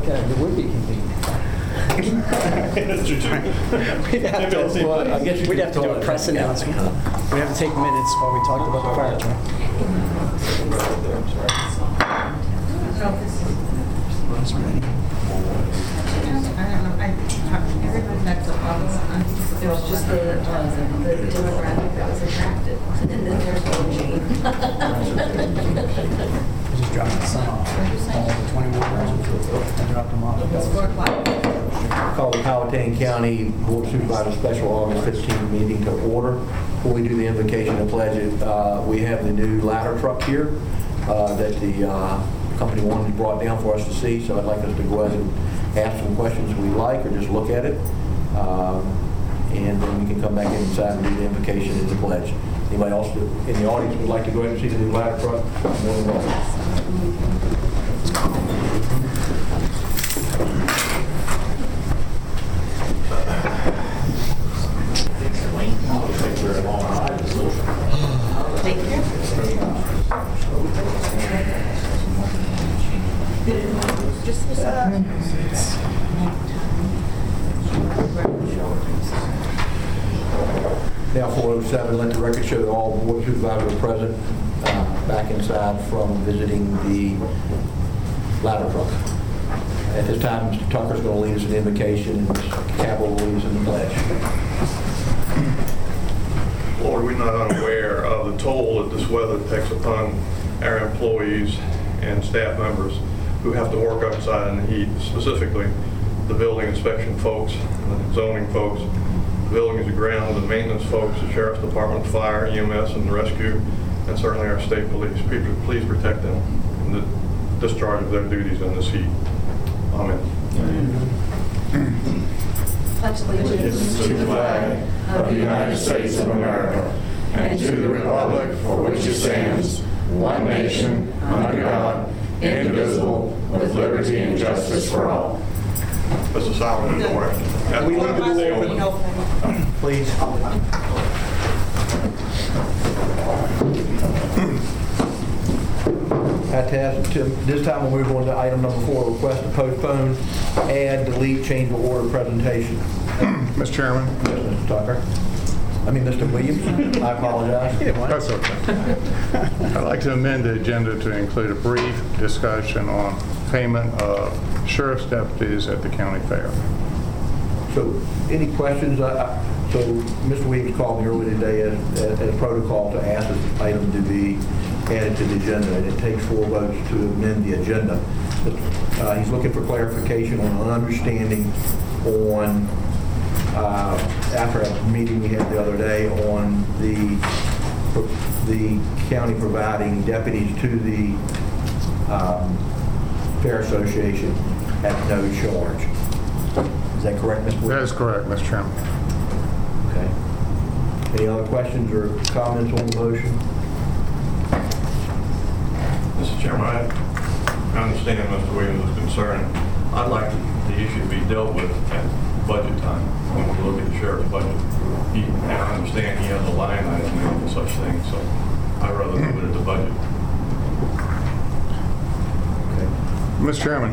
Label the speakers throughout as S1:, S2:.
S1: look at it, it would be convenient.
S2: That's true, too.
S1: We'd have
S2: Maybe I'll
S1: to,
S2: what-
S1: well, I guess we'd have to do a press announcement. We'd have to take minutes while we talked about the fire truck.
S3: Everyone that's a policy.
S4: There was just the, uh, the demographic that was attracted, and then there's OG.
S1: We Just dropped the son off. All the 21 girls, I dropped them off.
S4: It's four o'clock.
S5: Call the Powhatan County Board of Supervisors Special August 15 meeting to order. Before we do the invocation and pledge, uh, we have the new ladder truck here uh, that the uh, company wanted to brought down for us to see, so I'd like us to go ahead and ask some questions we like, or just look at it. Um, And then we can come back inside and do the invocation and the pledge. Anybody else in the audience would like to go ahead and see the new ladder truck? More than welcome. Now 4:07, let the record show that all board supervisors are present, uh, back inside from visiting the ladder truck. At this time, Mr. Tucker's going to lead us in the invocation, and Mr. Cabell will lead us in the pledge.
S2: Lord, we're not unaware of the toll that this weather takes upon our employees and staff members who have to work outside in the heat, specifically the building inspection folks, the zoning folks, the buildings and grounds, the maintenance folks, the sheriff's department, fire, EMS, and the rescue, and certainly our state police. Please please protect them in the discharge of their duties in this heat. Amen.
S4: Pledge allegiance
S6: to the flag of the United States of America and to the republic for which it stands, one nation, under God, indivisible, with liberty and justice for all.
S2: Mr. Solomon, good morning.
S5: We leave the door open, please. Fantastic. Tim, This time we'll move on to item number four, request to postpone, add, delete, change of order presentation.
S6: Mr. Chairman?
S5: Yes, Mr. Tucker. I mean, Mr. Williams, I apologize.
S6: That's okay. I'd like to amend the agenda to include a brief discussion on payment of sheriff's deputies at the county fair.
S5: So, any questions? I- I- So, Mr. Williams called me earlier today as, as protocol to ask this item to be added to the agenda, and it takes four votes to amend the agenda. Uh, He's looking for clarification on an understanding on, uh, after a meeting we had the other day, on the, the county providing deputies to the um, Fair Association at no charge. Is that correct, Mr.
S6: That
S5: Williams?
S6: is correct, Mr. Chairman.
S5: Okay. Any other questions or comments on the motion?
S2: Mr. Chairman, I I understand Mr. Williams' concern. I'd like the issue to be dealt with at budget time, when we look at the sheriff's budget. He, and I understand he has a line item and such things, so I'd rather leave it at the budget.
S5: Okay.
S6: Mr. Chairman,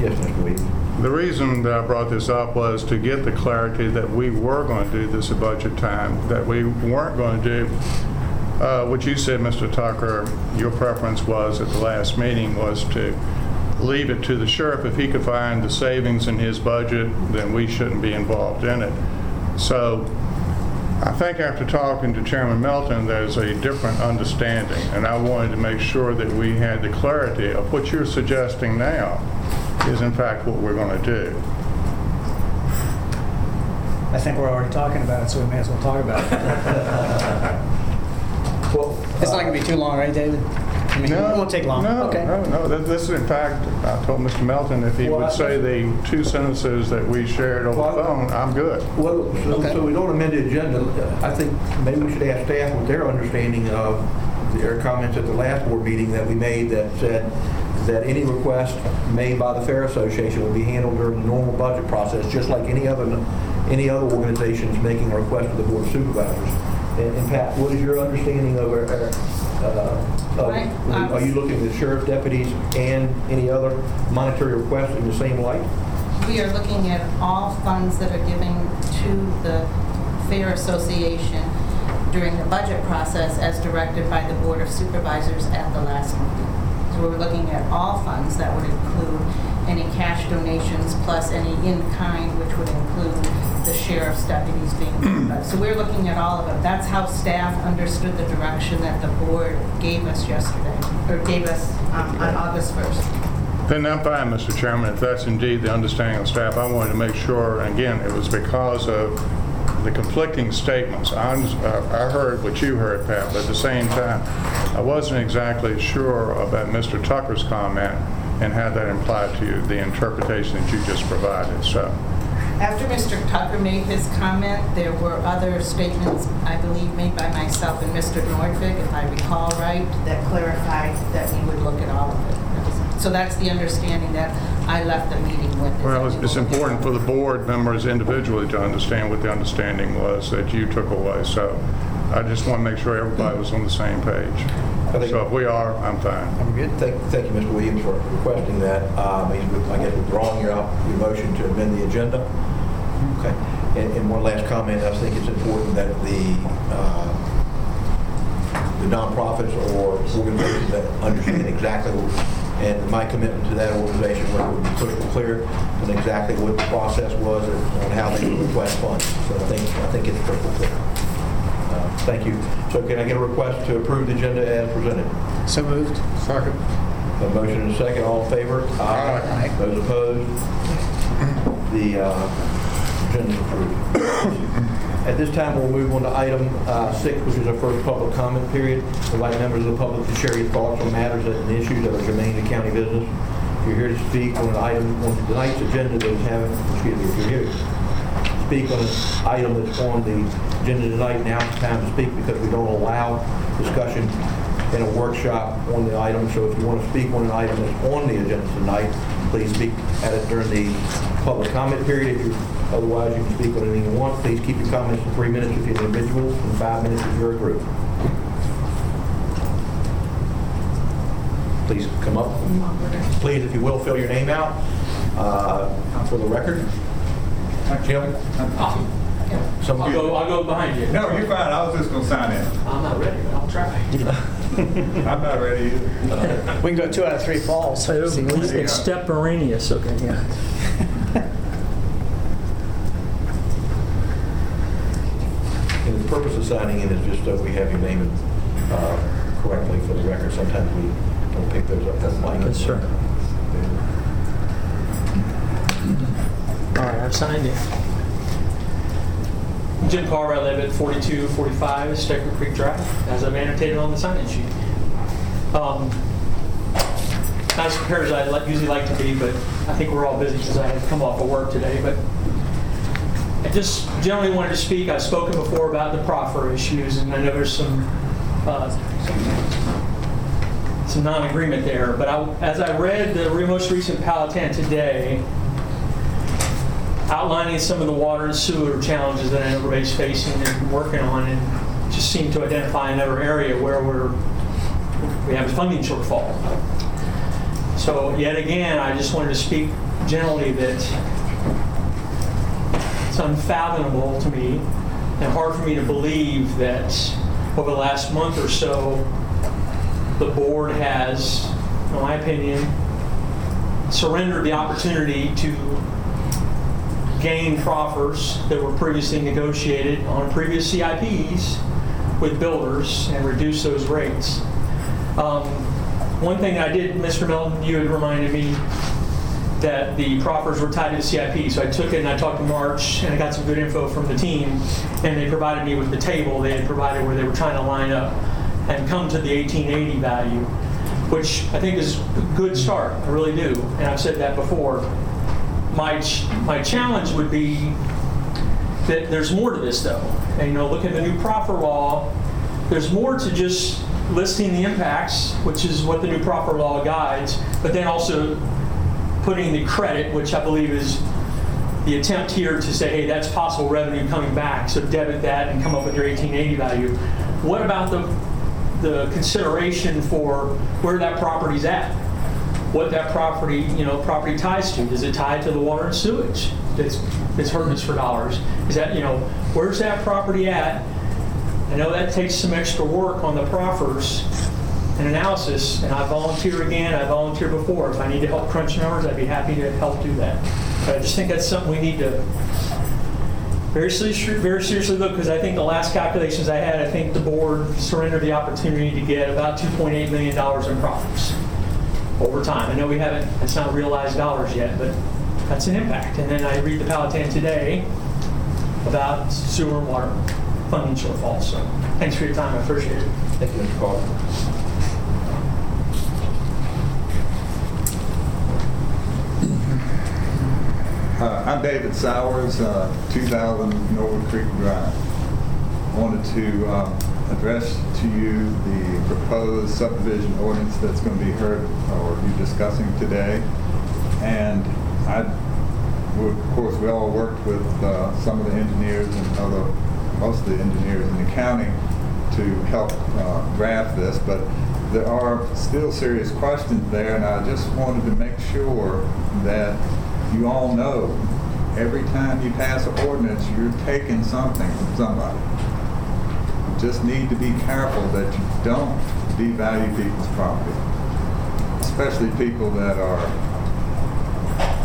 S5: Yes, Mr. Williams.
S6: The reason that I brought this up was to get the clarity that we were going to do this at budget time, that we weren't going to do uh, what you said, Mr. Tucker, your preference was at the last meeting was to leave it to the sheriff. If he could find the savings in his budget, then we shouldn't be involved in it. So I think after talking to Chairman Melton, there's a different understanding, and I wanted to make sure that we had the clarity of what you're suggesting now is in fact what we're going to do.
S1: I think we're already talking about it, so we may as well talk about it.
S5: Well,
S1: It's not going to be too long, right, David? I mean, it won't take long.
S6: No,
S1: Okay.
S6: no, no. Th- This is, in fact, I told Mr. Melton if he
S5: Well, I-
S6: would say the two sentences that we shared over the
S5: Well, I-
S6: phone, I'm good.
S5: Well, so,
S1: Okay.
S5: so we don't amend the agenda. I think maybe we should ask staff what their understanding of their comments at the last board meeting that we made that said that any request made by the Fair Association will be handled during the normal budget process, just like any other, any other organizations making a request to the Board of Supervisors. And and Pat, what is your understanding of our- our uh, of-
S3: Right, I
S5: are you looking at the sheriff deputies and any other monetary requests in the same light?
S3: We are looking at all funds that are given to the Fair Association during the budget process as directed by the Board of Supervisors at the last meeting. So we're looking at all funds that would include any cash donations plus any in-kind, which would include the sheriff's deputies being, so we're looking at all of it. That's how staff understood the direction that the board gave us yesterday, or gave us um, on August 1st.
S6: Then I'm fine, Mr. Chairman, if that's indeed the understanding of staff. I wanted to make sure, and again, it was because of the conflicting statements. I uh, I heard what you heard, Pat, but at the same time, I wasn't exactly sure about Mr. Tucker's comment and how that implied to you, the interpretation that you just provided, so.
S3: After Mr. Tucker made his comment, there were other statements, I believe, made by myself and Mr. Nordvig, if I recall right, that clarified that we would look at all of it. So that's the understanding that I left the meeting with. is
S6: Well,
S3: that
S6: it's
S3: we
S6: it's
S3: will
S6: important for the board members individually to understand what the understanding was that you took away, so I just want to make sure everybody was on the same page.
S5: think-
S6: So if we are, I'm fine.
S5: I'm good. Thank, thank you, Mr. Williams, for requesting that. Um, he's, with- I guess, withdrawing your, op- your motion to amend the agenda. Okay. And, and one last comment, I think it's important that the, uh, the nonprofits or organizations that understand exactly, and my commitment to that organization was to be crystal clear on exactly what the process was and on how they would request funds. So I think, I think it's crystal clear. Uh, Thank you. So can I get a request to approve the agenda as presented?
S1: So moved. Second.
S5: A motion and a second, all in favor?
S1: Aye.
S5: Those opposed? The uh, agenda is approved. At this time, we'll move on to item uh, six, which is our first public comment period. Invite members of the public to share your thoughts on matters and issues that are germane to county business. If you're here to speak on an item on tonight's agenda that is having, excuse me, if you're here to speak on an item that's on the agenda tonight, now's the time to speak because we don't allow discussion in a workshop on the item. So if you want to speak on an item that's on the agenda tonight, please speak at it during the public comment period. If you, otherwise, you can speak on anything you want. Please keep your comments to three minutes if you're an individual, and five minutes if you're a group. Please come up. Please, if you will, fill your name out uh, for the record. Jim? Some
S7: I'll
S5: of you.
S7: go, I'll go behind you.
S8: No, you're fine. I was just gonna sign in.
S7: I'm not ready, but I'll try.
S8: I'm not ready either.
S1: We can go two out of three falls.
S9: So
S1: See what-
S9: It's extemporaneous, okay, yeah.
S5: And the purpose of signing in is just so we have your name uh, correctly for the record. Sometimes we don't pick those up that mic.
S9: Yes, sir. All right, I've signed in.
S7: Jim Carver, I live at 4245 Stecker Creek Drive, as I've annotated on the sign-in sheet. Um, Not as prepared as I usually like to be, but I think we're all busy because I had to come off of work today, but I just generally wanted to speak, I've spoken before about the proffer issues, and I know there's some, uh, some non-agreement there, but I- as I read the most recent Powhatan today, outlining some of the water and sewer challenges that everybody's facing and working on, and just seemed to identify another area where we're, we have a funding shortfall. So yet again, I just wanted to speak generally that it's unfathomable to me and hard for me to believe that over the last month or so, the board has, in my opinion, surrendered the opportunity to gain proffers that were previously negotiated on previous CIPs with builders and reduce those rates. Um, One thing I did, Mr. Melton, you had reminded me that the proffers were tied to the CIP, so I took it and I talked to March, and I got some good info from the team, and they provided me with the table they had provided where they were trying to line up and come to the 1880 value, which I think is a good start, I really do, and I've said that before. My, ch- my challenge would be that there's more to this though. And you know, look at the new proffer law, there's more to just listing the impacts, which is what the new proffer law guides, but then also putting the credit, which I believe is the attempt here to say, hey, that's possible revenue coming back, so debit that and come up with your 1880 value. What about the the consideration for where that property's at. What that property, you know, property ties to. Is it tied to the water and sewage that's, that's hurting us for dollars? Is that, you know, where's that property at? I know that takes some extra work on the proffers and analysis, and I volunteer again, I volunteered before. If I need to help crunch numbers, I'd be happy to help do that. But I just think that's something we need to very seriously, very seriously look, because I think the last calculations I had, I think the board surrendered the opportunity to get about $2.8 million in profits over time. I know we haven't, it's not realized dollars yet, but that's an impact. And then I read the Powhatan today about sewer and water funding shortfalls. So thanks for your time, I appreciate it.
S5: Thank you, Mr. Carver.
S8: Uh, I'm David Sowers, uh, 2000 Norwood Creek Drive. I Wanted to um, address to you the proposed subdivision ordinance that's going to be heard or be discussing today. And I of course, we all worked with uh, some of the engineers and other, most of the engineers in the county to help uh, draft this, but there are still serious questions there, and I just wanted to make sure that you all know, every time you pass an ordinance, you're taking something from somebody. You just need to be careful that you don't devalue people's property, especially people that are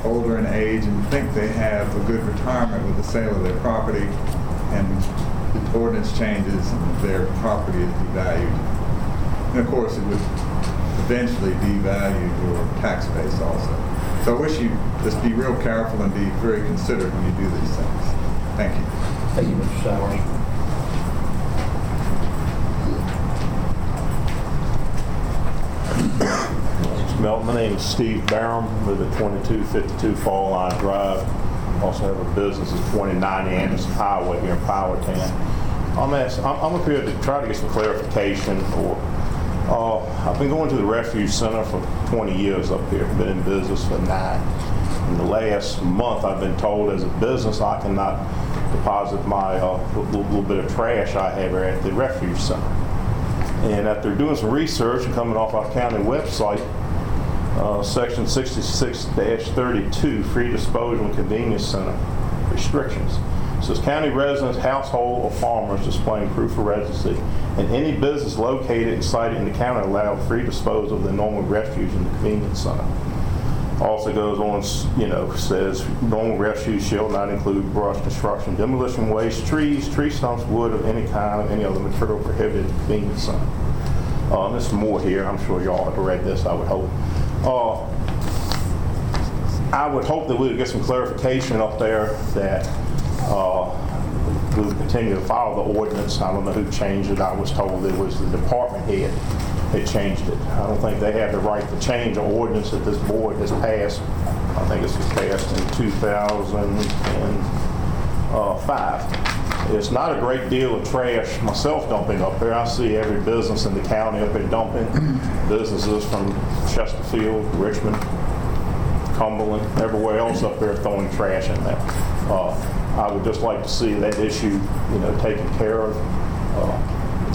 S8: older in age and think they have a good retirement with the sale of their property, and the ordinance changes and their property is devalued. And of course, it would eventually devalue your tax base also. So I wish you just be real careful and be very considerate when you do these things. Thank you.
S5: Thank you, Mr. Sowers.
S10: Mel, my name is Steve Barham, live at 2252 Fall Line Drive. Also have a business at 2090 Anderson Highway here in Powhatan. I'm asking, I'm, I'm up here to try to get some clarification or, uh, I've been going to the refuge center for 20 years up here, been in business for nine. In the last month, I've been told as a business, I cannot deposit my, uh, little, little bit of trash I have at the refuge center. And after doing some research and coming off our county website, uh, section 66-32, free disposal and convenience center restrictions. Says county residents, household, or farmers displaying proof of residency and any business located and sited in the county allowed free disposal of the normal refuse in the convenience center. Also goes on, you know, says normal refuse shall not include brush, construction, demolition waste, trees, tree stumps, wood of any kind, any other material prohibited in the convenience center. Uh, there's more here. I'm sure y'all have read this, I would hope. Uh, I would hope that we would get some clarification up there that uh, we would continue to follow the ordinance. I don't know who changed it. I was told it was the department head that changed it. I don't think they have the right to change an ordinance that this board has passed. I think this was passed in 2005. It's not a great deal of trash myself dumping up there. I see every business in the county up there dumping. Businesses from Chesterfield, Richmond, Cumberland, everywhere else up there throwing trash in there. Uh, I would just like to see that issue, you know, taken care of. Uh,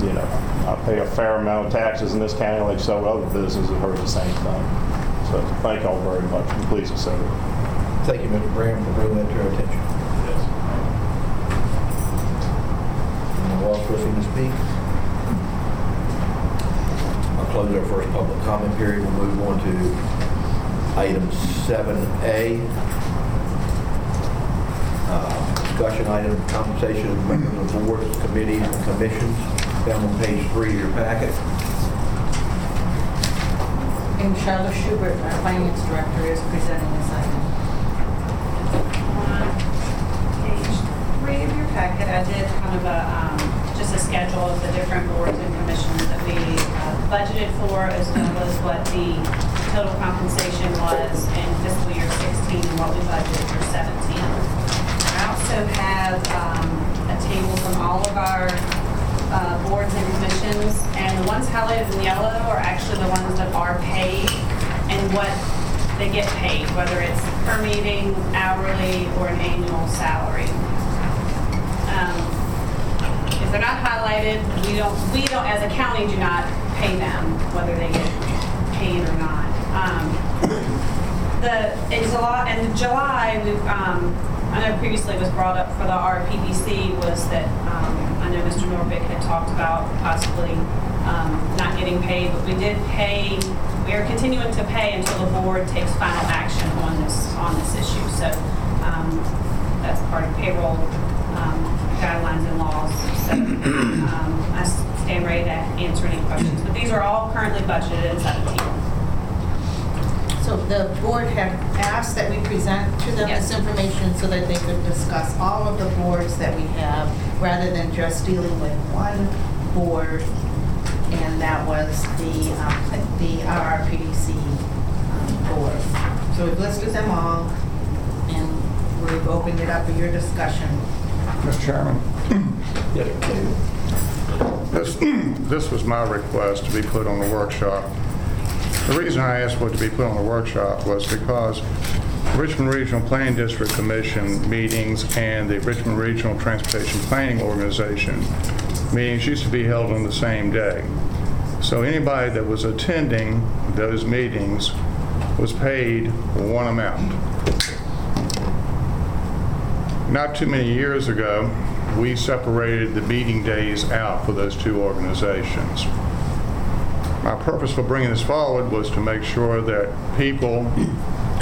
S10: You know, I pay a fair amount of taxes in this county, like several other businesses have heard the same thing. So thank y'all very much, and please accept it.
S5: Thank you, Mr. Graham, for bringing that to our attention. Yes. Anyone else wishing to speak? I'll close our first public comment period. We'll move on to item 7A. Uh, Discussion item, compensation of members of boards, committees, and commissions, found on page three of your packet.
S3: And Charlotte Schubert, our finance director, is presenting this item.
S11: on page three of your packet, I did kind of a, um, just a schedule of the different boards and commissions that we uh, budgeted for, as well as what the total compensation was in fiscal year 16 and what we budgeted for 17. Also have um, a table from all of our uh, boards and commissions, and the ones highlighted in yellow are actually the ones that are paid and what they get paid, whether it's per meeting, hourly, or an annual salary. Um, If they're not highlighted. We don't, we don't, as a county, do not pay them, whether they get paid or not. Um, The, in July, in July, we, um, I know previously was brought up for the RPDC was that, um, I know Mr. Nordvig had talked about possibly, um, not getting paid, but we did pay, we are continuing to pay until the board takes final action on this, on this issue. So, um, that's part of payroll, um, guidelines and laws. So, um, I stand ready to answer any questions. But these are all currently budgeted in 17.
S3: So the board had asked that we present to them this information so that they could discuss all of the boards that we have, rather than just dealing with one board, and that was the, um, the RRPDC um, board. So we've listed them all, and we've opened it up for your discussion.
S6: Mr. Chairman,
S5: Yes,
S6: this, this was my request to be put on the workshop. The reason I asked it to be put on the workshop was because Richmond Regional Planning District Commission meetings and the Richmond Regional Transportation Planning Organization meetings used to be held on the same day. So anybody that was attending those meetings was paid one amount. Not too many years ago, we separated the meeting days out for those two organizations. My purpose for bringing this forward was to make sure that people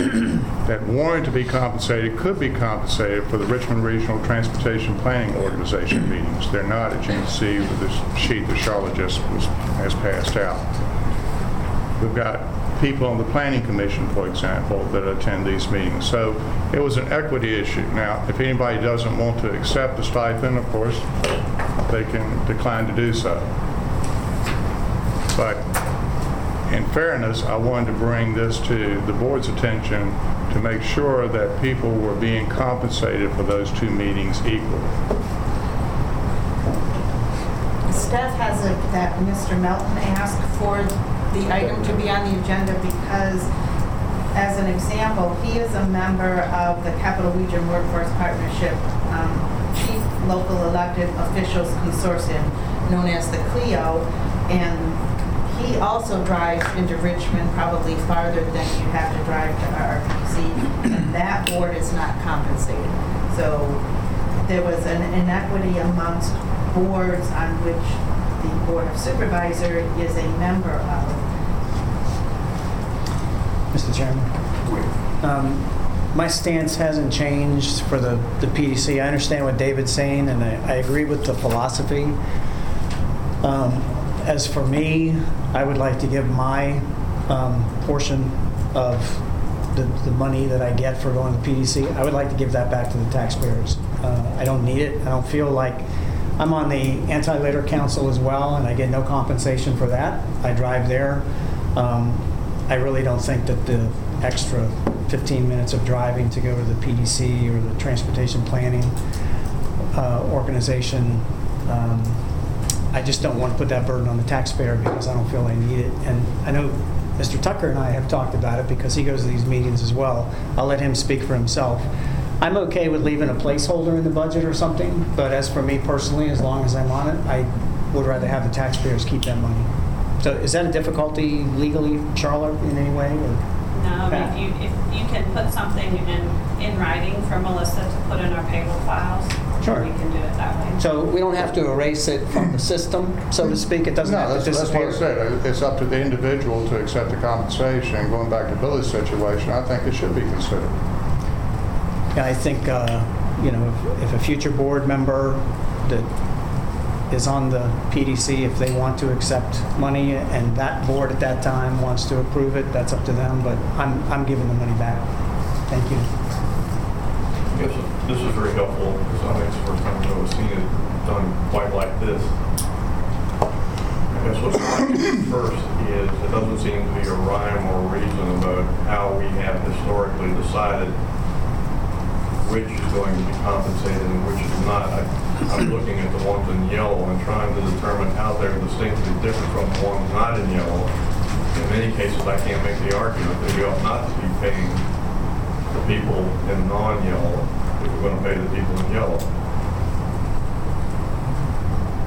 S6: that wanted to be compensated could be compensated for the Richmond Regional Transportation Planning Organization meetings. They're not, as you can see with this sheet that Charlotte just was, has passed out. We've got people on the Planning Commission, for example, that attend these meetings. So it was an equity issue. Now, if anybody doesn't want to accept the stipend, of course, they can decline to do so. But in fairness, I wanted to bring this to the board's attention to make sure that people were being compensated for those two meetings equally.
S3: Staff has a, that Mr. Melton asked for the item to be on the agenda because, as an example, he is a member of the Capital Region Workforce Partnership um, Chief Local Elected Officials Consortium, known as the CLEO, and he also drives into Richmond probably farther than you have to drive to RRPC, and that board is not compensated. So there was an inequity amongst boards on which the Board of Supervisor is a member of.
S1: Mr. Chairman. Um, My stance hasn't changed for the the PDC. I understand what David's saying, and I I agree with the philosophy. Um, As for me, I would like to give my um, portion of the the money that I get for going to the PDC, I would like to give that back to the taxpayers. Uh, I don't need it. I don't feel like, I'm on the anti-litter council as well, and I get no compensation for that. I drive there. Um, I really don't think that the extra 15 minutes of driving to go to the PDC or the Transportation Planning uh, Organization, um, I just don't want to put that burden on the taxpayer because I don't feel I need it. And I know Mr. Tucker and I have talked about it because he goes to these meetings as well. I'll let him speak for himself. I'm okay with leaving a placeholder in the budget or something, but as for me personally, as long as I'm on it, I would rather have the taxpayers keep that money. So is that a difficulty legally, Charlotte, in any way? or-
S11: No, if you, if you can put something in, in writing for Melissa to put in our payroll files,
S1: Sure.
S11: we can do it that way.
S1: So we don't have to erase it from the system, so to speak? It doesn't
S6: No,
S1: have
S6: that's
S1: to
S6: that's what I
S1: disappear?
S6: said. It's up to the individual to accept the compensation. Going back to Billy's situation, I think it should be considered.
S1: Yeah, I think, uh, you know, if- if a future board member that is on the PDC, if they want to accept money and that board at that time wants to approve it, that's up to them, but I'm, I'm giving the money back. Thank you.
S2: Yes, this is very helpful, because I think it's the first time I've ever seen it done quite like this. I guess what's first is, it doesn't seem to be a rhyme or reason about how we have historically decided which is going to be compensated and which is not. I- I'm looking at the ones in yellow and trying to determine how they're distinctly different from the ones not in yellow. In many cases, I can't make the argument that you ought not to be paying the people in non-yellow if we're going to pay the people in yellow.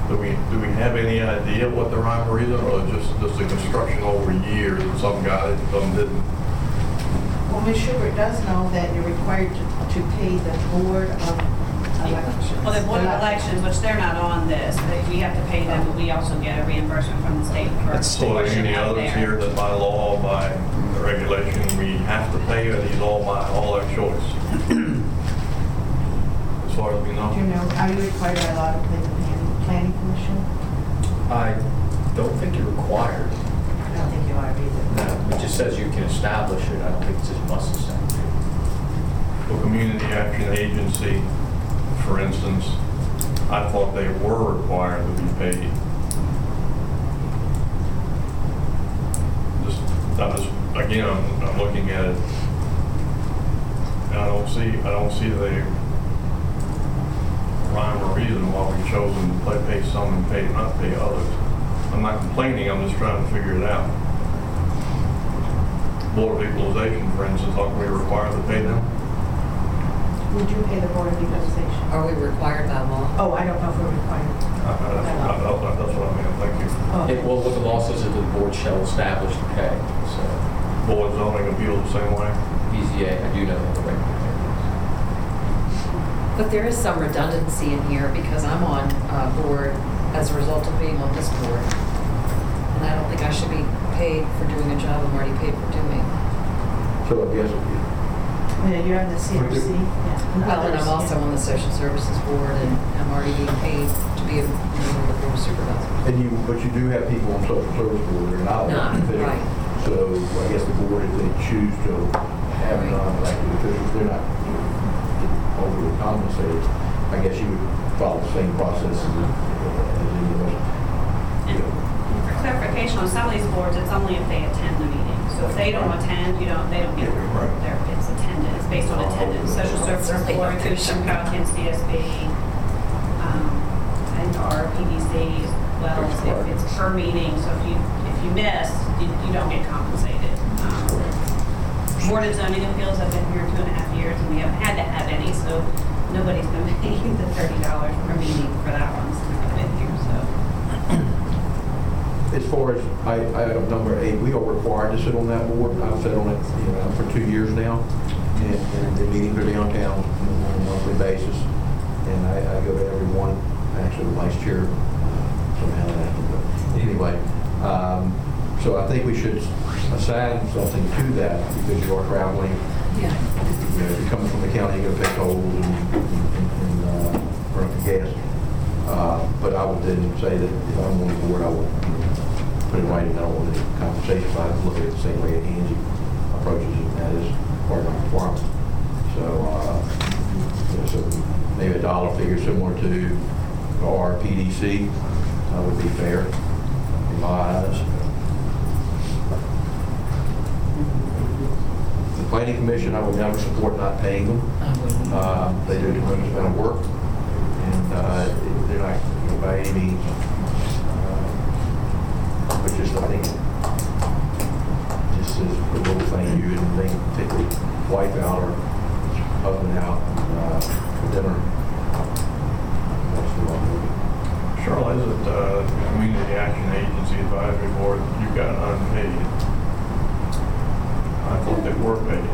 S2: Do we, do we have any idea what the rhyme or reason, or just, just the construction over years, and some got it, some didn't?
S3: Well, Ms. Schubert does know that you're required to, to pay the Board of Elections.
S11: Well, the Board of Elections, which they're not on this, they- we have to pay them, but we also get a reimbursement from the state for
S1: That's
S2: So are there
S11: pushing
S2: any
S11: out
S2: others
S11: there.
S2: here that by law, by regulation, we have to pay, or these all by, all our choice? As far as we
S3: Do you
S2: know?
S3: know, are you required by law to pay the planning, planning commission?
S12: I don't think you're required.
S3: I don't think you are either.
S12: No, it just says you can establish it. I don't think it says must establish it.
S2: For Community Action Agency, for instance, I thought they were required to be paid. Just, I'm just, again, I'm, I'm looking at it, and I don't see, I don't see the rhyme or reason why we've chosen to play- pay some and pay, not pay others. I'm not complaining, I'm just trying to figure it out. Board of Equalization, for instance, aren't we required to pay them?
S3: Would you pay the Board of Equalization?
S4: Are we required by law?
S3: Oh, I don't know if we're required.
S2: Uh, That's what that's what I mean, thank you.
S3: Oh.
S12: It- Well, what the law says is that the board shall establish the pay. So,
S2: Board of zoning appeals the same way?
S12: BZA, I do know that the rate.
S4: But there is some redundancy in here because I'm on uh, board as a result of being on this board. And I don't think I should be paid for doing a job I'm already paid for doing.
S5: So I guess,
S3: Yeah, you're on the CRC. yeah.
S4: Well, and I'm also on the social services board and I'm already being paid to be a member of the board of supervisors.
S5: and you, but you do have people on social service board, they're not
S4: Not,
S5: elected officials.
S4: right.
S5: So I guess the board, if they choose to have
S4: Right.
S5: non-elected officials, they're not overly compensated. I guess you would follow the same process as as any of us.
S11: For clarification, on some of these boards, it's only if they attend the meeting. So if they don't attend, you don't, they don't get their,
S2: Right.
S11: their, it's attendance, based on attendance. Social services board. Tucson, Pelicans, CSB, um, and our PDC as well. If it's per meeting, so if you, if you miss, you, you don't get compensated. Um, Board of zoning appeals, I've been here two and a half we haven't had to have any, so nobody's been paying the thirty dollars per meeting for that one since I've been here, so.
S5: As far as, I, item number eight, we are required to sit on that board. I've sat on it, you know, for two years now. And, and the meetings are downtown on a monthly basis. And I, I go to every one, actually the vice chair, uh, somehow that happened, but anyway. Um, so I think we should assign something to that because you are traveling.
S4: Yeah.
S5: You know, if you're coming from the county, you're gonna pay tolls and, and, and, uh, run for gas. Uh, but I would then say that if I'm on the board, I would, put it right in, I don't want the compensation side, look at it the same way Angie approaches it, and that is part of my requirement. So, uh, you know, so maybe a dollar figure similar to our PDC uh, would be fair in my eyes. The planning commission, I would never support not paying them.
S4: I wouldn't.
S5: Uh, They do a tremendous amount of work, and uh, they're not, you know, by any means, uh, but just, I think, just as a little thank you, and they take the wife out or husband out uh, for dinner. That's the one.
S2: Cheryl, is it uh, Community Action Agency Advisory Board, you've got unpaid? Thought they were paid.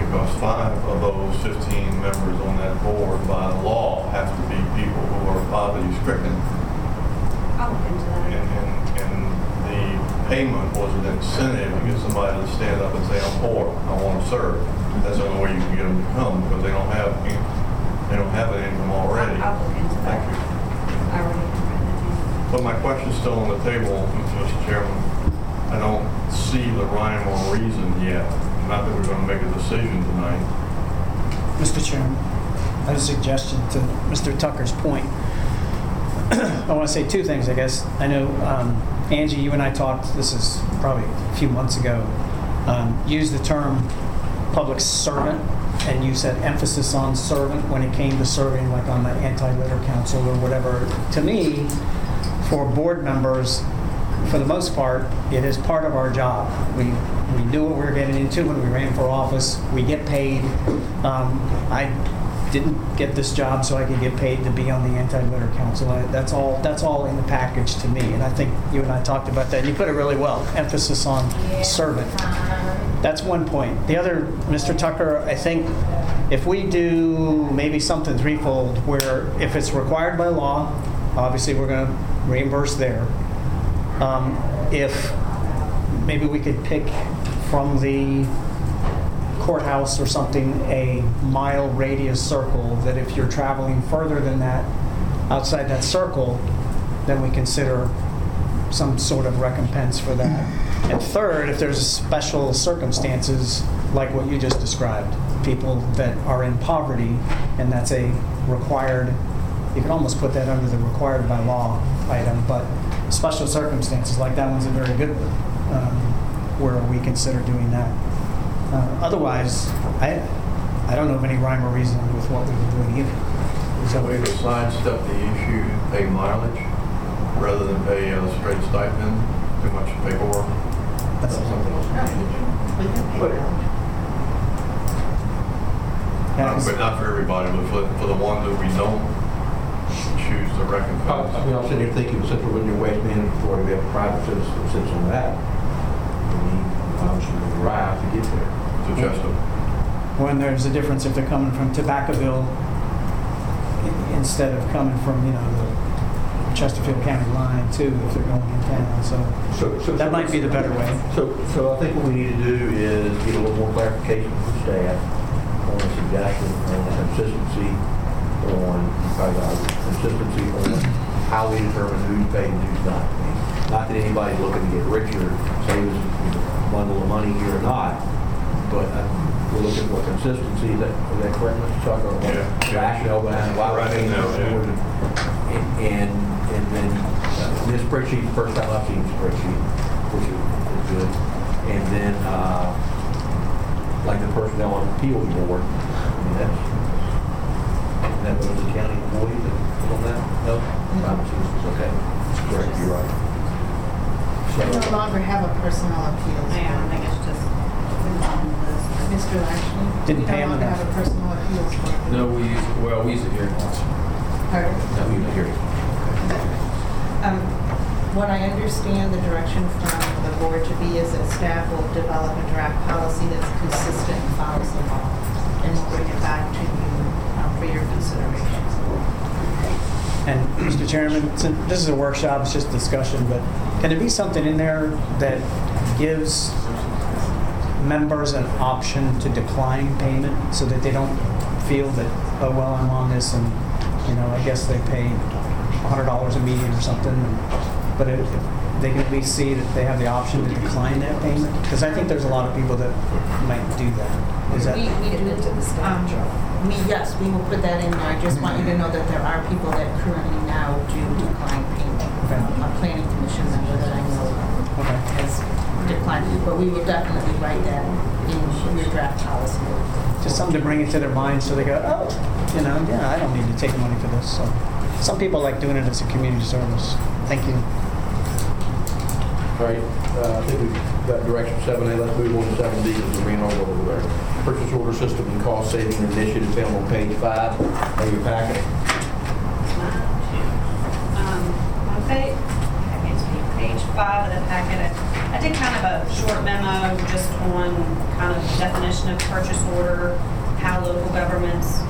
S2: Because five of those 15 members on that board by law have to be people who are poverty stricken.
S11: I'll look into
S2: And,
S11: that.
S2: and, and the payment was an incentive to get somebody to stand up and say, I'm poor, I want to serve. That's the only way you can get them to come, because they don't have, they don't have an income already.
S11: I'll look into that.
S2: Thank you.
S11: I already.
S2: But my question's still on the table, Mr. Chairman. I don't see the rhyme or reason yet. Not that we're going to make a decision tonight.
S1: Mr. Chairman, I have a suggestion to Mr. Tucker's point. I want to say two things, I guess. I know, um, Angie, you and I talked, this is probably a few months ago, um, used the term public servant, and you said emphasis on servant when it came to serving, like on the anti-litter council or whatever. To me, for board members, for the most part, it is part of our job. We, we knew what we were getting into when we ran for office. We get paid. Um, I didn't get this job so I could get paid to be on the anti-litter council. That's all, that's all in the package to me. And I think you and I talked about that. You put it really well, emphasis on servant. That's one point. The other, Mr. Tucker, I think if we do maybe something threefold, where if it's required by law, obviously we're going to reimburse there. Um, If maybe we could pick from the courthouse or something, a mile radius circle, that if you're traveling further than that, outside that circle, then we consider some sort of recompense for that. And third, if there's special circumstances, like what you just described, people that are in poverty, and that's a required, you can almost put that under the required by law item, but special circumstances, like that one's a very good one, um, where we consider doing that. Uh, Otherwise, I, I don't know of any rhyme or reason with what we've been doing either.
S2: Is that way to sidestep the issue, pay mileage, rather than pay a straight stipend, too much paperwork?
S1: That's
S2: something else.
S3: We can pay
S2: But-
S1: Yeah,
S2: Not- But not for everybody, but for, for the ones that we don't choose to
S5: I
S2: recompense.
S5: I mean, I'm sitting here thinking, since we're in your waste management authority, we have a private citizen that sits on that. We need, um, obviously, the drive to get there.
S2: To Chester.
S1: when there's a difference if they're coming from Tobaccoville i- instead of coming from, you know, the Chesterfield County line too, if they're going in town, so
S5: So- so-
S1: that might be the better way.
S5: So, so I think what we need to do is get a little more clarification from staff on a suggestion on consistency on, uh, consistency on how we determine who's paid and who's not. Not that anybody's looking to get richer, save us a bundle of money here or not, but uh, we're looking for consistency. Is that, is that correct, Mr. Tucker?
S2: Yeah, yeah.
S5: Rationale behind why we're
S2: Right
S5: paying
S2: in there,
S5: this
S2: yeah.
S5: more And, and and then uh, this spreadsheet, the first time I've seen the spreadsheet, which is is good. And then, uh, like the personnel on appeals board, I mean, that's, isn't one of the county employees that on that? No? Private citizens, okay. Correct, you're right.
S3: We no
S5: So,
S3: longer have a personnel appeals.
S11: Yeah, I think it's just, it's on the list.
S3: Mr. Lashley?
S1: Didn't pay him
S3: We no longer
S1: enough.
S3: have a personnel appeals board.
S12: No, we use, well, we use it here in Austin.
S3: Pardon?
S5: now we hear you.
S3: Um, What I understand the direction from the board to be is that staff will develop a draft policy that's consistent and follows the law, and we'll bring it back to you um, for your
S1: And Mr. Chairman, this is a workshop, it's just discussion, but can there be something in there that gives members an option to decline payment so that they don't feel that, oh, well, I'm on this and, you know, I guess they paid $100 a meeting or something, but if they can at least see that they have the option to decline that payment? Because I think there's a lot of people that might do that. Is that?
S3: We, we
S4: Get
S3: do,
S4: into the
S3: um, we, yes, we will put that in there. I just want you to know that there are people that currently now do decline payment.
S1: Okay.
S3: A planning commission member that I know of
S1: Okay.
S3: has declined, but we will definitely write that in your draft policy.
S1: just something to bring it to their mind so they go, oh, you know, yeah, I don't need to take money for this. So some people like doing it as a community service. Thank you.
S5: Right, uh, I think we've got direction seven A, let's move on to seven D, because we're over there. Purchase order system and cost saving initiative found on page five of your packet.
S11: Um, On page, page five of the packet, I did kind of a short memo just on kind of definition of purchase order, how local governments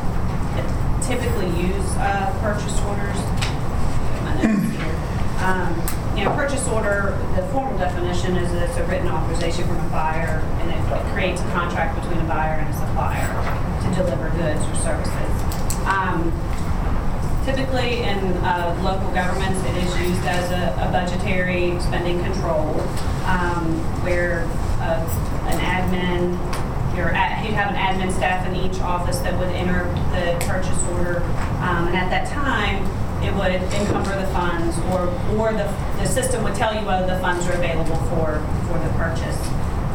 S11: typically use uh, purchase orders. Um, You know, purchase order, the formal definition is that it's a written authorization from a buyer, and it creates a contract between a buyer and a supplier to deliver goods or services. Um, Typically, in uh, local governments, it is used as a a budgetary spending control, um, where uh, an admin, you'd have an admin staff in each office that would enter the purchase order. Um, And at that time, it would encumber the funds, or, or the, the system would tell you whether the funds are available for, for the purchase.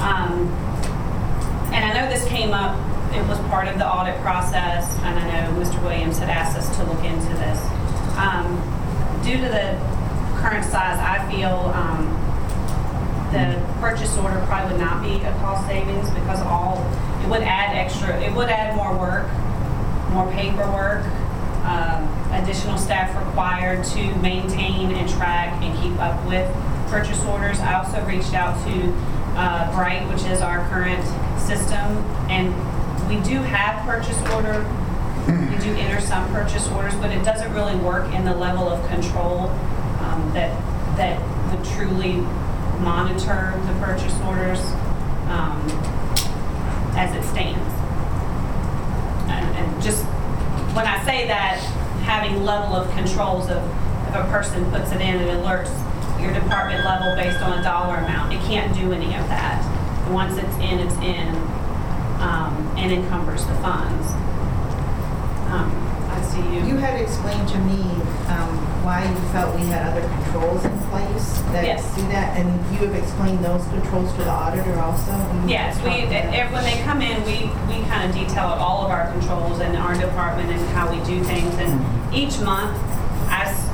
S11: Um, and I know this came up, it was part of the audit process, and I know Mr. Williams had asked us to look into this. Um, Due to the current size, I feel um, the purchase order probably would not be a cost savings because all, it would add extra, it would add more work, more paperwork, um, additional staff required to maintain and track and keep up with purchase orders. I also reached out to uh, Bright, which is our current system, and we do have purchase order. We do enter some purchase orders, but it doesn't really work in the level of control um, that, that would truly monitor the purchase orders um, as it stands. And and just, when I say that, having level of controls of, if a person puts it in, and alerts your department level based on a dollar amount. It can't do any of that. Once it's in, it's in, um, and encumbers the funds. Um, I see you.
S3: You had explained to me um, why you felt we had other controls in place that
S11: Yes.
S3: do that, and you have explained those controls to the auditor also? when you
S11: Yes, we,
S3: about
S11: if- when they come in, we, we kind of detail out all of our controls and our department and how we do things. And each month, I s-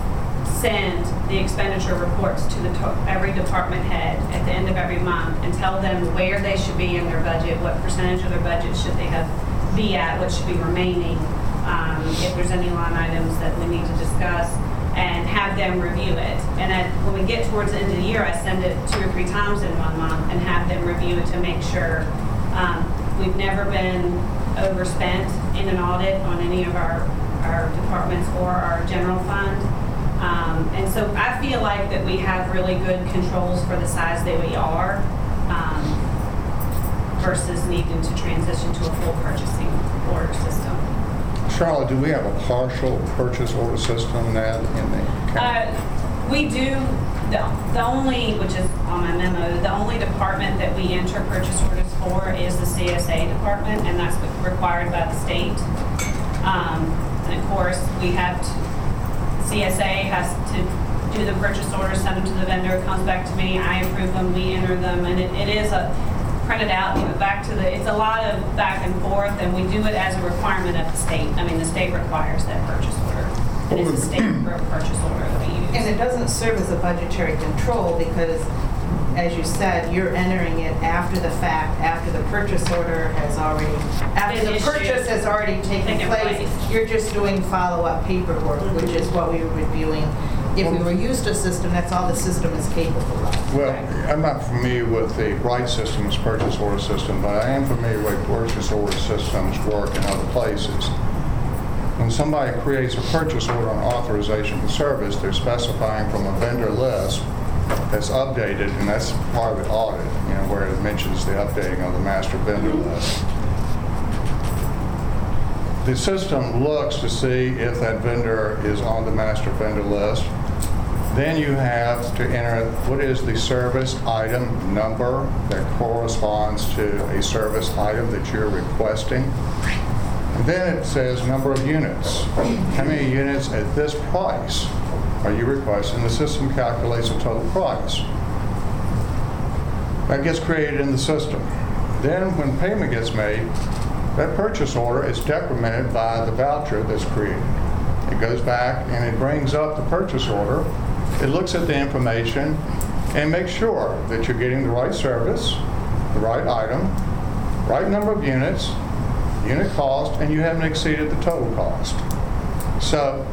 S11: send the expenditure reports to the, to- every department head at the end of every month and tell them where they should be in their budget, what percentage of their budget should they have, be at, what should be remaining, um, if there's any line items that we need to discuss, and have them review it. And then when we get towards the end of the year, I send it two or three times in one month and have them review it to make sure. Um, We've never been overspent in an audit on any of our, our departments or our general fund. Um, And so I feel like that we have really good controls for the size that we are um, versus needing to transition to a full purchasing order system.
S6: Charlotte, do we have a partial purchase order system now in the county?
S11: Uh, We do, the the only, which is on my memo, the only department that we enter purchase orders for is the CSA department, and that's required by the state. Um, And of course, we have, to- CSA has to do the purchase order, send them to the vendor, comes back to me, I approve them, we enter them, and it it is a printed out, give it back to the, it's a lot of back and forth, and we do it as a requirement of the state. I mean, the state requires that purchase order. And It is a state purchase order that we use.
S3: And it doesn't serve as a budgetary control because, as you said, you're entering it after the fact, after the purchase order has already, after
S11: Been
S3: the
S11: issued.
S3: purchase has already taken
S11: Taken
S3: place.
S11: place.
S3: You're just doing follow-up paperwork, which is what we were reviewing. If we were used to a system, that's all the system is capable of.
S6: Well, I'm not familiar with the Bright Systems purchase order system, but I am familiar with purchase order systems work in other places. When somebody creates a purchase order on authorization for service, they're specifying from a vendor list that's updated, and that's part of the audit, you know, where it mentions the updating of the master vendor list. The system looks to see if that vendor is on the master vendor list. Then you have to enter what is the service item number that corresponds to a service item that you're requesting. And then it says number of units. How many units at this price are you requesting? The system calculates the total price. That gets created in the system. Then when payment gets made, that purchase order is decremented by the voucher that's created. It goes back and it brings up the purchase order. It looks at the information and makes sure that you're getting the right service, the right item, right number of units, unit cost, and you haven't exceeded the total cost. So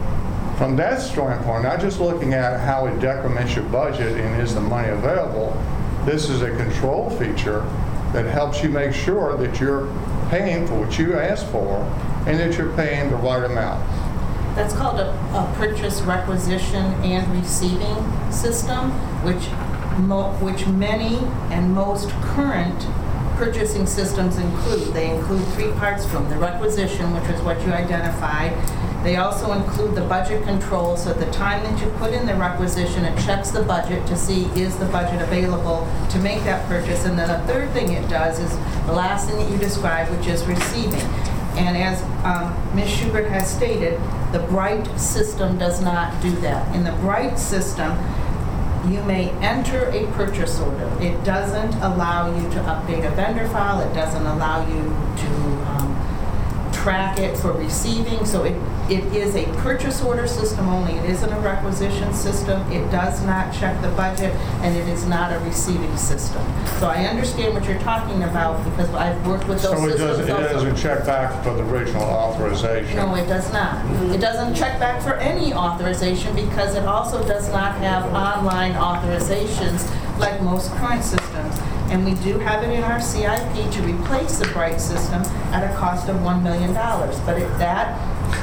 S6: from that standpoint, not just looking at how it decrements your budget and is the money available, this is a control feature that helps you make sure that you're paying for what you asked for and that you're paying the right amount.
S3: That's called a, a purchase requisition and receiving system, which mo, which many and most current purchasing systems include. They include three parts to them, the requisition, which is what you identified. They also include the budget control, so at the time that you put in the requisition, it checks the budget to see is the budget available to make that purchase. And then the third thing it does is the last thing that you described, which is receiving. And as um, Ms. Schubert has stated, the Bright system does not do that. In the Bright system, you may enter a purchase order. It doesn't allow you to update a vendor file, it doesn't allow you to track it for receiving, so it, it is a purchase order system only. It isn't a requisition system. It does not check the budget, and it is not a receiving system. So I understand what you're talking about because I've worked with those
S6: So it
S3: systems
S6: doesn't, it
S3: also.
S6: doesn't check back for the original authorization?
S3: No, it does not. It doesn't check back for any authorization because it also does not have online authorizations like most current systems. And we do have it in our CIP to replace the Bright system at a cost of $1 million. But if that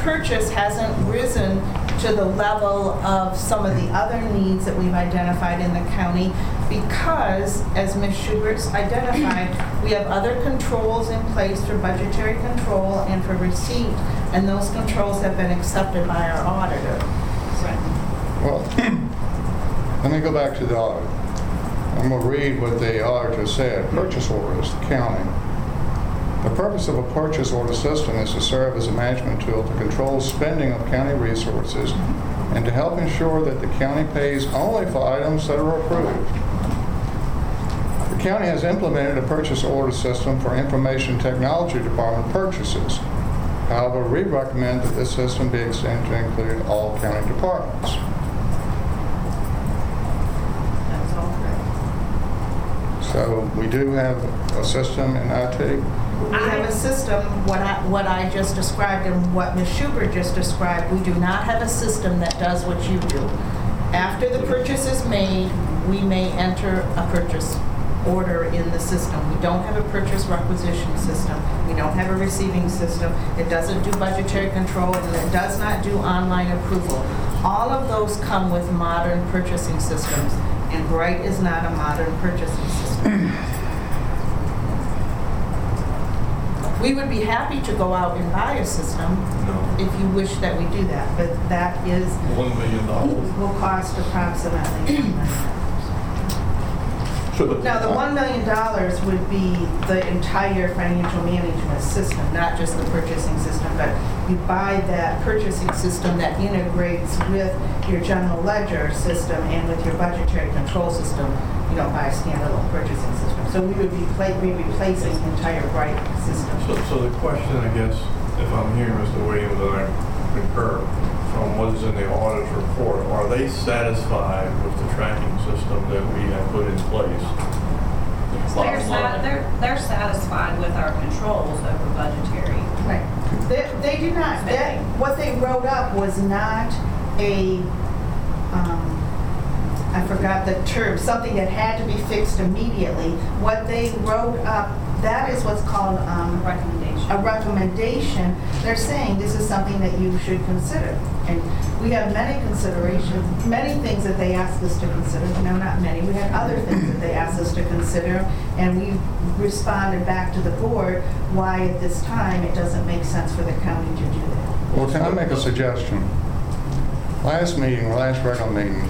S3: purchase hasn't risen to the level of some of the other needs that we've identified in the county because, as Ms. Schubert's identified, we have other controls in place for budgetary control and for receipt, and those controls have been accepted by our auditor.
S6: Well, let me go back to the audit. I'm going to read what the auditor said. Purchase orders, the county. The purpose of a purchase order system is to serve as a management tool to control spending of county resources and to help ensure that the county pays only for items that are approved. The county has implemented a purchase order system for information technology department purchases. However, we recommend that this system be extended to include all county departments.
S3: That's all correct.
S6: So we do have a system in IT.
S3: We have a system, what I, what I just described and what Ms. Schubert just described, we do not have a system that does what you do. After the purchase is made, we may enter a purchase order in the system. We don't have a purchase requisition system. We don't have a receiving system. It doesn't do budgetary control, and it does not do online approval. All of those come with modern purchasing systems, and Bright is not a modern purchasing system. We would be happy to go out and buy a system
S2: No.
S3: if you wish that we do that, but that is,
S2: One million dollars.
S3: will cost approximately $1 million. Now, the $1 million would be the entire financial management system, not just the purchasing system, but you buy that purchasing system that integrates with your general ledger system and with your budgetary control system. You don't buy a standalone purchasing system. So we would be replacing the entire Bright system.
S2: So, so the question, I guess, if I'm hearing Mr. Williams, and I concur, from what is in the auditor's report, are they satisfied with the tracking system that we have put in place?
S11: They're, sa- they're, they're satisfied with our controls over budgetary.
S3: Right. They, they do not, that, what they wrote up was not a, um, I forgot the term, something that had to be fixed immediately. What they wrote up, that is what's called, um,
S11: Recommendation.
S3: A recommendation. They're saying this is something that you should consider. And we have many considerations, many things that they ask us to consider. No, not many. We had other things that they asked us to consider. And we responded back to the board why at this time it doesn't make sense for the county to do that.
S6: Well, can I make a suggestion? Last meeting, last regular meeting,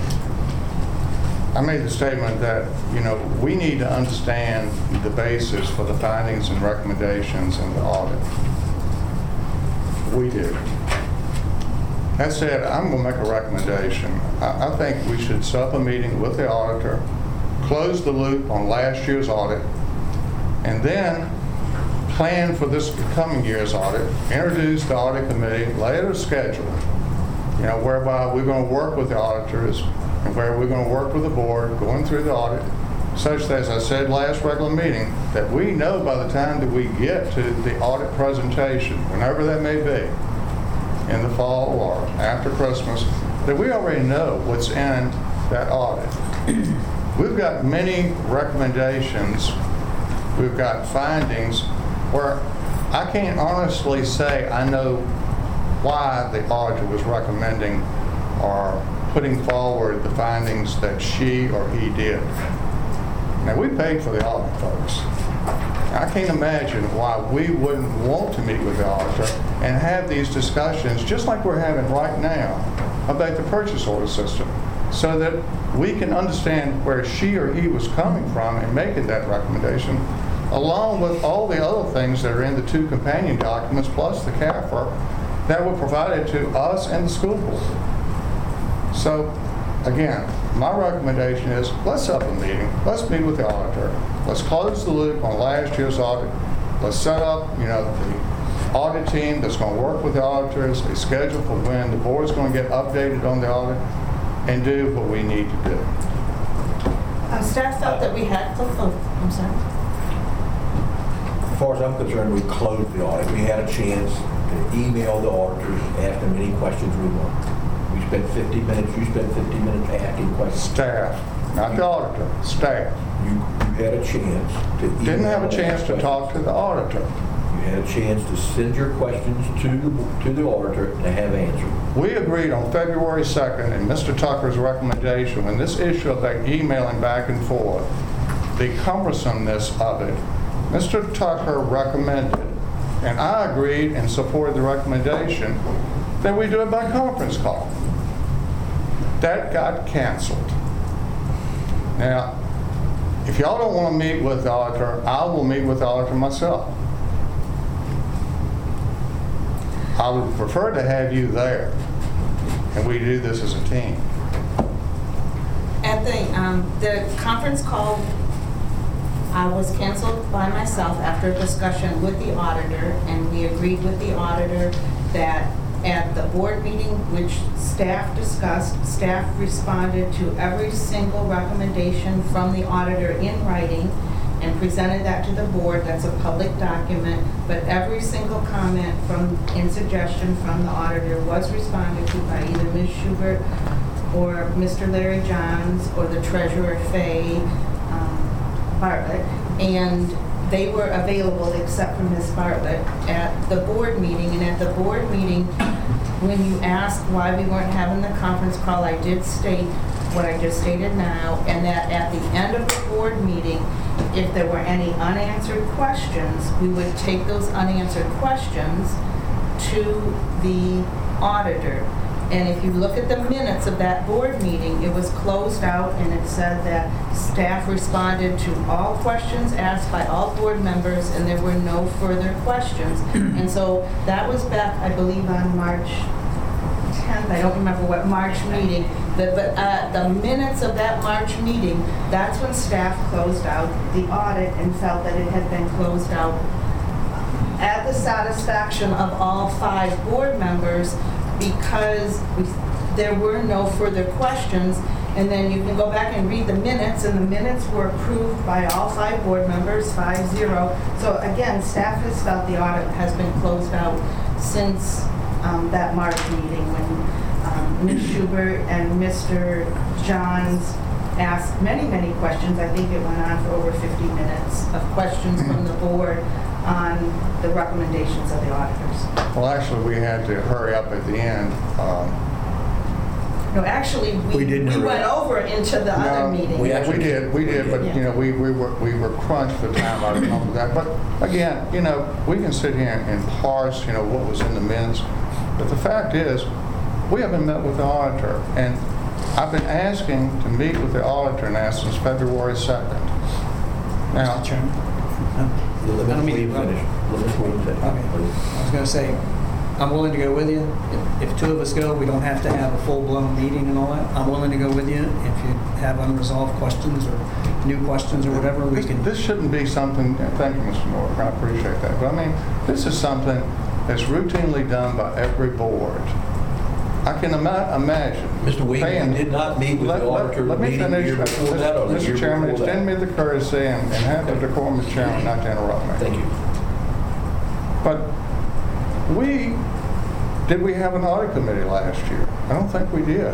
S6: I made the statement that, you know, we need to understand the basis for the findings and recommendations in the audit. We do. That said, I'm going to make a recommendation. I, I think we should set up a meeting with the auditor, close the loop on last year's audit, and then plan for this coming year's audit, introduce the audit committee, lay out a schedule, you know, whereby we're going to work with the auditors and where we're going to work with the board going through the audit, such that, as I said last regular meeting, that we know by the time that we get to the audit presentation, whenever that may be, in the fall or after Christmas, that we already know what's in that audit. We've got many recommendations, we've got findings where I can't honestly say I know why the auditor was recommending or putting forward the findings that she or he did. Now, we paid for the audit, folks. I can't imagine why we wouldn't want to meet with the auditor and have these discussions, just like we're having right now, about the purchase order system, so that we can understand where she or he was coming from in making that recommendation, along with all the other things that are in the two companion documents, plus the CAFR, that were provided to us and the school board. So, again, my recommendation is, let's set up a meeting, let's meet with the auditor, let's close the loop on last year's audit, let's set up, you know, the audit team that's going to work with the auditors, a schedule for when the board's going to get updated on the audit, and do what we need to do.
S3: Um, Staff felt that we had, oh, I'm sorry.
S5: As far as I'm concerned, we closed the audit. We had a chance to email the auditors, ask them any questions we want. We spent 50 minutes, you spent 50 minutes asking questions.
S6: Staff, not the auditor, staff.
S5: You you had a chance to.
S6: Didn't have a chance to talk to the auditor.
S5: You had a chance to send your questions to, the to the auditor to have answered.
S6: We agreed on February 2nd, in Mr. Tucker's recommendation, when this issue of that emailing back and forth, the cumbersomeness of it, Mr. Tucker recommended, and I agreed and supported the recommendation, that we do it by conference call. That got canceled. Now, if y'all don't want to meet with the auditor, I will meet with the auditor myself. I would prefer to have you there, and we do this as a team.
S3: At the, um, the conference call, I was canceled by myself after a discussion with the auditor, and we agreed with the auditor that at the board meeting, which staff discussed, staff responded to every single recommendation from the auditor in writing and presented that to the board. That's a public document, but every single comment from, in suggestion from the auditor was responded to by either Ms. Schubert or Mr. Larry Johns or the treasurer Fay um, Bartlett. And they were available, except for Ms. Bartlett, at the board meeting. And at the board meeting, when you asked why we weren't having the conference call, I did state what I just stated now, and that at the end of the board meeting, if there were any unanswered questions, we would take those unanswered questions to the auditor. And if you look at the minutes of that board meeting, it was closed out and it said that staff responded to all questions asked by all board members and there were no further questions. And so that was back, I believe, on March 10th, I don't remember what March meeting, the, but, uh, the minutes of that March meeting, that's when staff closed out the audit and felt that it had been closed out at the satisfaction of all five board members because we- there were no further questions. And then you can go back and read the minutes, and the minutes were approved by all five board members, five zero. So again, staff has felt the audit has been closed out since um, that March meeting when um, Ms. Schubert and Mr. Johns asked many, many questions. I think it went on for over 50 minutes of questions from the board on the recommendations of the auditors.
S6: Well, actually, we had to hurry up at the end. um,
S3: No, actually, we,
S5: We didn't
S3: we
S5: hurry
S3: went
S5: up.
S3: over into the other
S6: No,
S3: meeting.
S5: we
S6: Yeah, we
S5: actually-
S6: did, we did, but, you know, we, we were, we were crunched for time, I remember that. But again, you know, we can sit here and parse, you know, what was in the minutes, but the fact is, we haven't met with the auditor, and I've been asking to meet with the auditor now since February 2nd. Now,
S1: Mr. Chairman. I
S5: Let
S1: don't
S5: Ms.
S1: mean to
S5: Williams finish. Let Ms. Williams finish,
S1: Okay.
S5: please.
S1: I was going to say, I'm willing to go with you. If- If two of us go, we don't have to have a full-blown meeting and all that. I'm willing to go with you. If you have unresolved questions or new questions or whatever, we
S6: This,
S1: can.
S6: this shouldn't be something, thank you, Mr. Norton, I appreciate that, but I mean, this is something that's routinely done by every board. I can ima- imagine.
S5: Mr. Williams,
S6: paying-
S5: you did not meet with
S6: Let-
S5: the
S6: let-
S5: auditor
S6: let me
S5: meeting the
S6: finish.
S5: year before that or the year
S6: Mr. Chairman,
S5: before that?
S6: extend me the courtesy and and have the decorum of chairman not to interrupt me.
S5: Thank you.
S6: But we, did we have an audit committee last year? I don't think we did.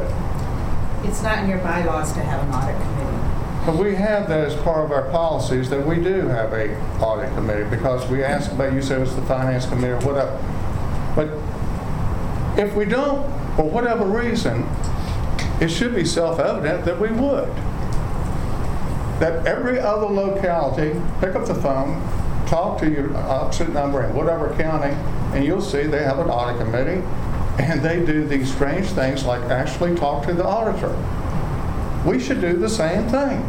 S3: It's not in your bylaws to have an audit committee.
S6: But we have that as part of our policies, that we do have a audit committee, because we asked about, you said it's the finance committee or whatever. But if we don't, for whatever reason, it should be self-evident that we would. That every other locality, pick up the phone, talk to your opposite number in whatever county, and you'll see they have an audit committee, and they do these strange things like actually talk to the auditor. We should do the same thing.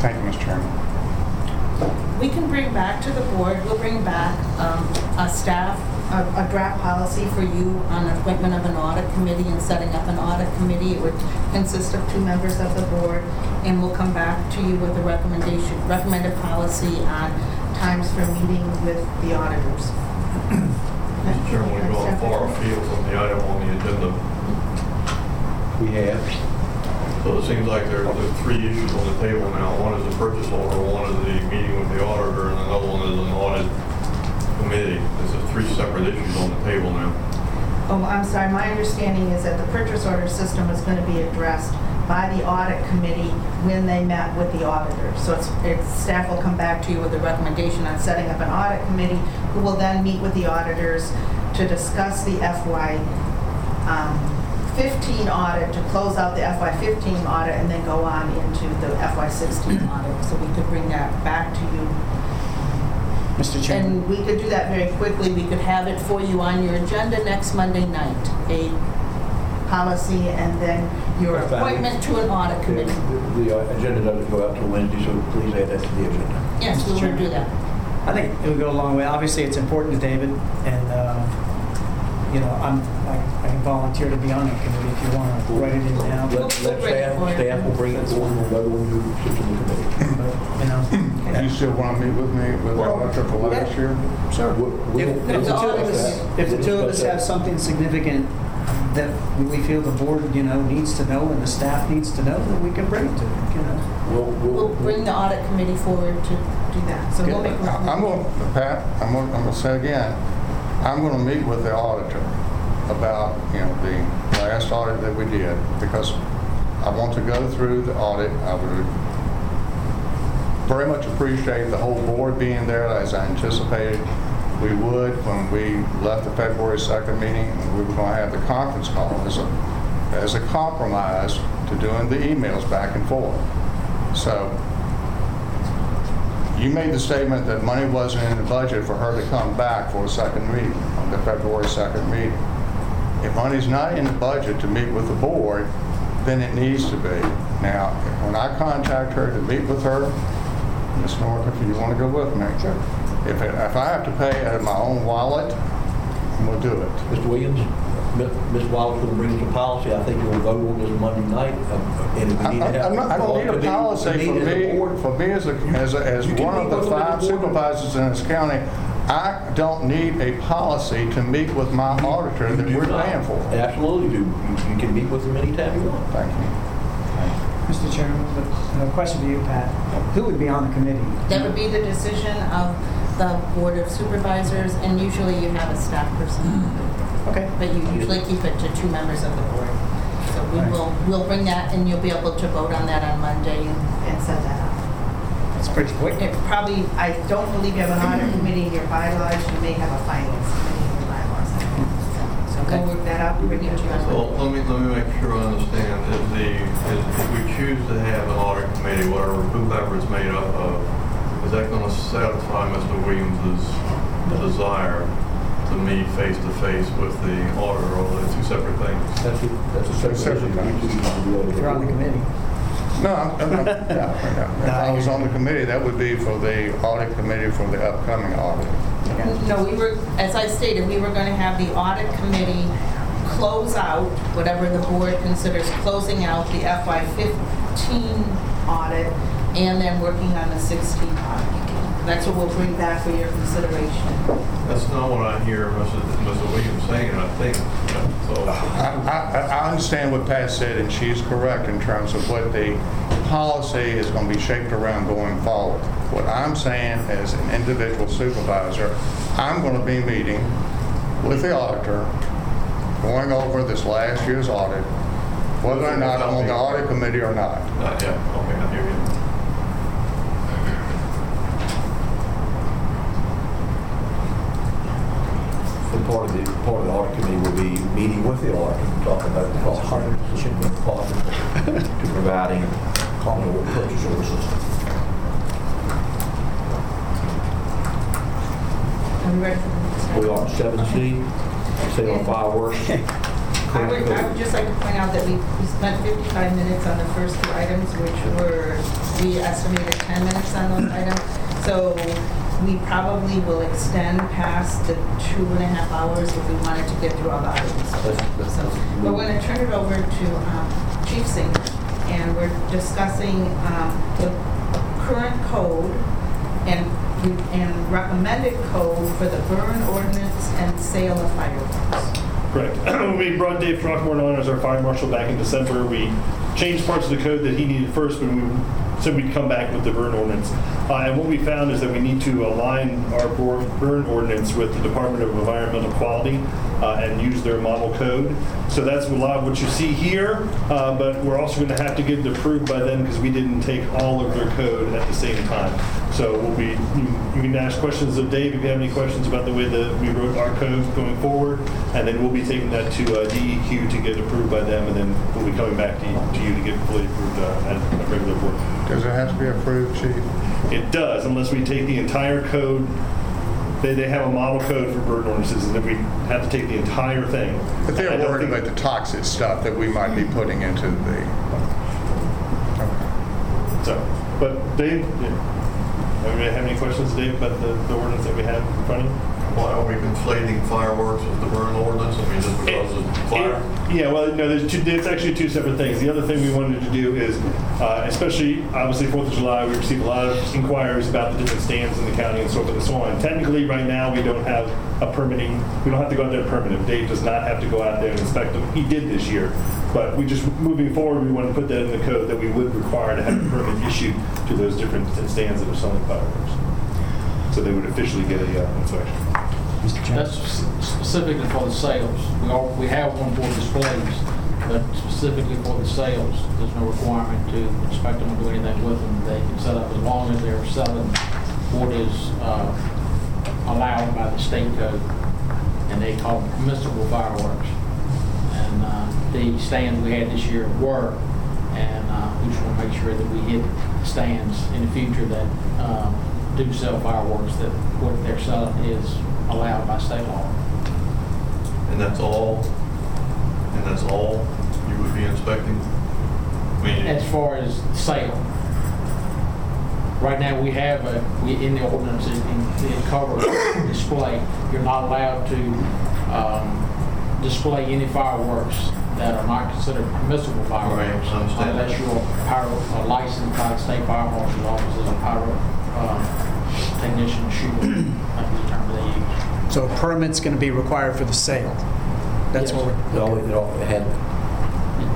S6: Thank you, Mr. Chairman.
S3: We can bring back to the board, we'll bring back um, a staff, a a draft policy for you on appointment of an audit committee and setting up an audit committee. It would consist of two members of the board, and we'll come back to you with a recommendation, recommended policy on times for meeting with the auditors.
S2: Mr. Chairman, we've gone far afield from the item on the agenda.
S5: We have.
S2: So it seems like there there are three issues on the table now. One is the purchase order, one is the meeting with the auditor, and another one is an audit committee. This is three separate issues on the table now.
S3: Oh, I'm sorry, my understanding is that the purchase order system is going to be addressed by the audit committee when they met with the auditor. So it's, it's, staff will come back to you with a recommendation on setting up an audit committee, who will then meet with the auditors to discuss the FY um, 15 audit, to close out the FY 15 audit, and then go on into the FY 16 audit. So we could bring that back to you
S1: Mr. Chairman.
S3: and we could do that very quickly. We could have it for you on your agenda next Monday night, a policy and then your
S5: That's fine.
S3: appointment to an audit committee.
S5: The the, uh, agenda doesn't go out till Wednesday, so please add that to the agenda.
S3: Yes, we will do that.
S1: I think it would go a long way. Obviously, it's important to David, and, uh, you know, I'm, I I can volunteer to be on that committee if you want to write it in now,
S5: Let, let
S3: We'll bring it
S5: staff, staff will bring it forward, we'll vote on who sits the committee.
S1: you know.
S6: You still want to meet with me with the auditor for last year?
S1: Sure.
S5: We'll- we'll-
S1: If if the two of us, if the two of us have something significant that we feel the board, you know, needs to know and the staff needs to know, then we can bring it to, them, you know.
S5: We'll,
S3: We'll
S5: we'll,
S3: bring the audit committee forward to do that. So we'll make.
S6: I- I'm going, Pat, I'm going, I'm going to say again, I'm going to meet with the auditor about, you know, the last audit that we did, because I want to go through the audit. I would very much appreciate the whole board being there as I anticipated we would when we left the February 2nd meeting, we were going to have the conference call as a, as a compromise to doing the emails back and forth. So you made the statement that money wasn't in the budget for her to come back for a second meeting, on the February 2nd meeting. If money's not in the budget to meet with the board, then it needs to be. Now, when I contact her to meet with her, Ms. North, if you want to go with me. Sure. If, it- if I have to pay out of my own wallet, we'll do it.
S5: Mr. Williams, Ms. Wallace will bring us a policy, I think you'll vote on this Monday night, uh, and if we
S6: I
S5: need to have.
S6: I'm not- I don't need a policy for me,
S5: board-
S6: for me as a, as a, as
S5: You can
S6: one of
S5: meet
S6: the
S5: with them as a
S6: five
S5: board.
S6: supervisors in this county. I don't need a policy to meet with my auditor that we're
S5: not.
S6: paying for.
S5: Absolutely do. You you can meet with them anytime you want.
S6: Thank you.
S1: Mr. Chairman, a question to you, Pat. Who would be on the committee?
S3: That would be the decision of the board of supervisors, and usually you have a staff person.
S1: Okay.
S3: But you usually keep it to two members of the board. So we
S1: Right.
S3: will, we'll bring that, and you'll be able to vote on that on Monday and and send that out.
S1: It's pretty quick.
S3: It probably, I don't believe you have an audit committee in your bylaws, you may have a finance committee in your bylaws. So we'll work that out, and bring it to you on
S2: Well, let me, let me make sure I understand. Is the, is, if we choose to have an audit committee, whatever, whoever it's made up of, is that going to satisfy Mr. Williams's desire to meet face to face with the auditor, or are two separate things?
S5: That's a, that's a separate
S6: Separate
S5: issue. You can do that
S1: If you're on the committee.
S6: No, I'm- I'm- yeah, yeah. if I was on the committee, that would be for the audit committee for the upcoming audit.
S3: No, we were, as I stated, we were going to have the audit committee close out, whatever the board considers closing out the FY15 audit, and then working on the 16 audit. That's what we'll bring back for your consideration.
S2: That's not what I hear Mr. Mr. Williams saying, I think. So,
S6: I, I, I understand what Pat said, and she's correct in terms of what the policy is going to be shaped around going forward. What I'm saying as an individual supervisor, I'm going to be meeting with the auditor, going over this last year's audit, whether or not I'm on the audit committee or not.
S2: not yet, okay, I hear you.
S5: And part of the, part of the audit committee will be meeting with the auditor, to talk about the cost, the cost to providing, you know, purchase order system.
S3: We ready for the next
S5: We
S3: item?
S5: are seven C, sale of fireworks.
S3: I would, I would just like to point out that we, we spent 55 minutes on the first two items, which were, we estimated 10 minutes on those items. So we probably will extend past the two and a half hours if we wanted to get through all the items.
S5: That's- that's-
S3: So we're going to turn it over to um, Chief Singer, and we're discussing um, the current code and and recommended code for the burn ordinance and sale of fireworks.
S10: Correct. When we brought Dave Throckmorton on as our fire marshal back in December, we changed parts of the code that he needed first, when we said we'd come back with the burn ordinance. Uh, And what we found is that we need to align our burn ordinance with the Department of Environmental Quality uh, and use their model code. So that's a lot of what you see here, uh, but we're also going to have to get it approved by them because we didn't take all of their code at the same time. So we'll be, you you can ask questions of Dave if you have any questions about the way that we wrote our code going forward, and then we'll be taking that to uh, DEQ to get approved by them, and then we'll be coming back to you to you to get fully approved uh, at a regular board.
S6: Does it have to be approved, chief?
S10: It does, unless we take the entire code, they, they have a model code for bird ordinances, and then we have to take the entire thing.
S6: But they're
S10: don't
S6: worried
S10: think-
S6: about the toxic stuff that we might be putting into the,
S10: So, but Dave, yeah. anybody have any questions, Dave, about the, the ordinance that we have in front of you?
S2: Why are we conflating fireworks with the burn ordinance? I mean, just because of fire?
S10: Yeah, well, no, there's two, it's actually two separate things. The other thing we wanted to do is, uh, especially, obviously, Fourth of July, we received a lot of inquiries about the different stands in the county and so forth and so on. Technically, right now, we don't have a permitting, we don't have to go out there permanent. Dave does not have to go out there and inspect them. He did this year. But we just, moving forward, we want to put that in the code that we would require to have a permit issued to those different stands that are selling fireworks. So they would officially get a uh, inspection.
S1: Mr. Chairman.
S12: That's specifically for the sales. We we have one for displays, but specifically for the sales, there's no requirement to inspect them or do anything with them. They can set up as long as they're selling what is uh, allowed by the state code, and they call them permissible fireworks. And uh, the stands we had this year were, and uh, we just want to make sure that we hit stands in the future that um, do sell fireworks, that what they're selling is allowed by state law.
S2: And that's all, and that's all you would be inspecting? I mean,
S12: As far as sale, right now, we have a, we, in the ordinance, it it covers display. You're not allowed to um, display any fireworks that are not considered permissible fireworks.
S2: Right, I understand.
S12: Unless you're pyro, uh, licensed by the state fire marshal's office as a pyro uh, technician shooter, that's the term they use.
S1: So a permit's going to be required for the sale? That's what
S5: It
S1: we're,
S5: always, it always had,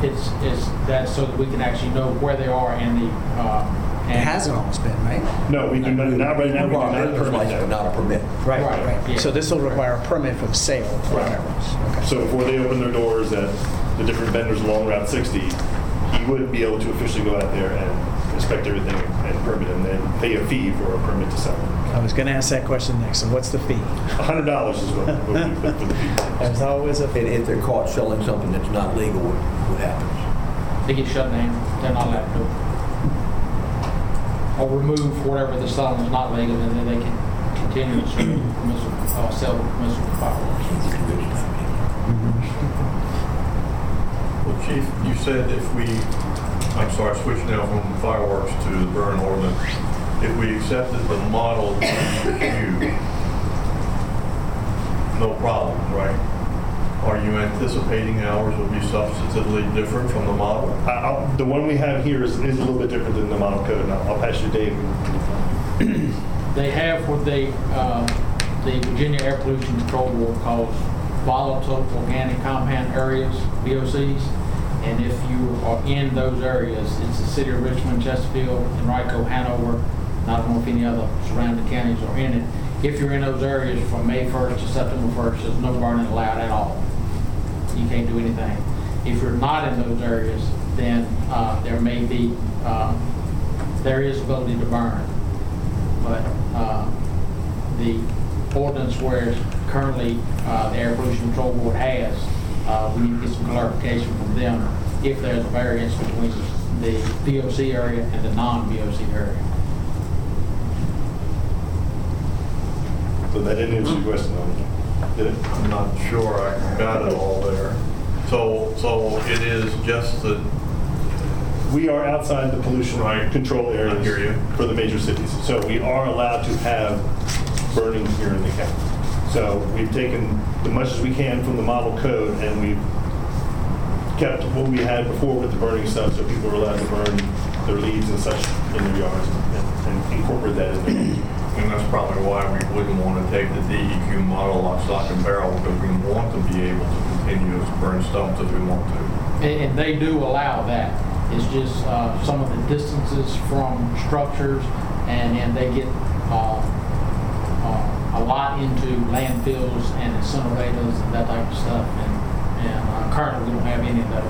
S12: It's, it's that so that we can actually know where they are in the. uh,
S1: it
S12: and-
S1: hasn't always been, right?
S10: No, we do not, not right now, we do
S5: Well,
S10: not
S5: business
S10: permit
S5: license,
S10: that.
S5: but not a permit.
S1: Right,
S12: Right,
S1: right.
S12: yeah.
S1: So this will require a permit for the sale of fireworks? Okay.
S10: So before they open their doors at the different vendors along Route 60, he would be able to officially go out there and inspect everything and permit and then pay a fee for a permit to sell.
S1: I was going to ask that question next, so what's the fee?
S10: $100 is what what we put for the fee.
S1: There's always a
S5: And
S1: fee.
S5: if they're caught selling something that's not legal, what what happens?
S12: They get shut down, they're not allowed to. Or remove whatever they're selling is not legal, and then they can continue to sell permissible, uh, sell permissible fireworks.
S2: Well, Chief, you said if we, I'm sorry, switch now from fireworks to the burn ordinance. If we accepted the model you, no problem, right? Are you anticipating ours will be substantively different from the model?
S10: I- I'll- The one we have here is is a little bit different than the model code, and I'll I'll pass you to Dave.
S12: They have what they, uh, the Virginia Air Pollution Control Board calls volatile organic compound areas, VOCs. And if you are in those areas, it's the city of Richmond, Chesterfield, Henrico, Hanover, and I don't know if any other surrounding counties are in it. If you're in those areas from May 1st to September 1st, there's no burning allowed at all. You can't do anything. If you're not in those areas, then uh, there may be, uh, there is ability to burn. But uh, the ordinance where currently uh, the Air Pollution Control Board has, uh, we need to get some clarification from them if there's a variance between the VOC area and the non-VOC area.
S10: So that didn't answer hmm. your question, though, did it?
S2: I'm not sure I got it all there. So, so it is just the,
S10: We are outside the pollution control areas.
S2: Hear you.
S10: For the major cities. So we are allowed to have burning here in the county. So we've taken as much as we can from the model code and we've kept what we had before with the burning stuff, so people are allowed to burn their leaves and such in their yards and and incorporate that in there.
S2: And that's probably why we wouldn't want to take the DEQ model lock, stock, and barrel, because we want to be able to continue to burn stumps if we want to.
S12: And, and they do allow that. It's just, uh, some of the distances from structures and then they get, uh, uh, a lot into landfills and incinerators and that type of stuff. And, and uh, currently we don't have any of those.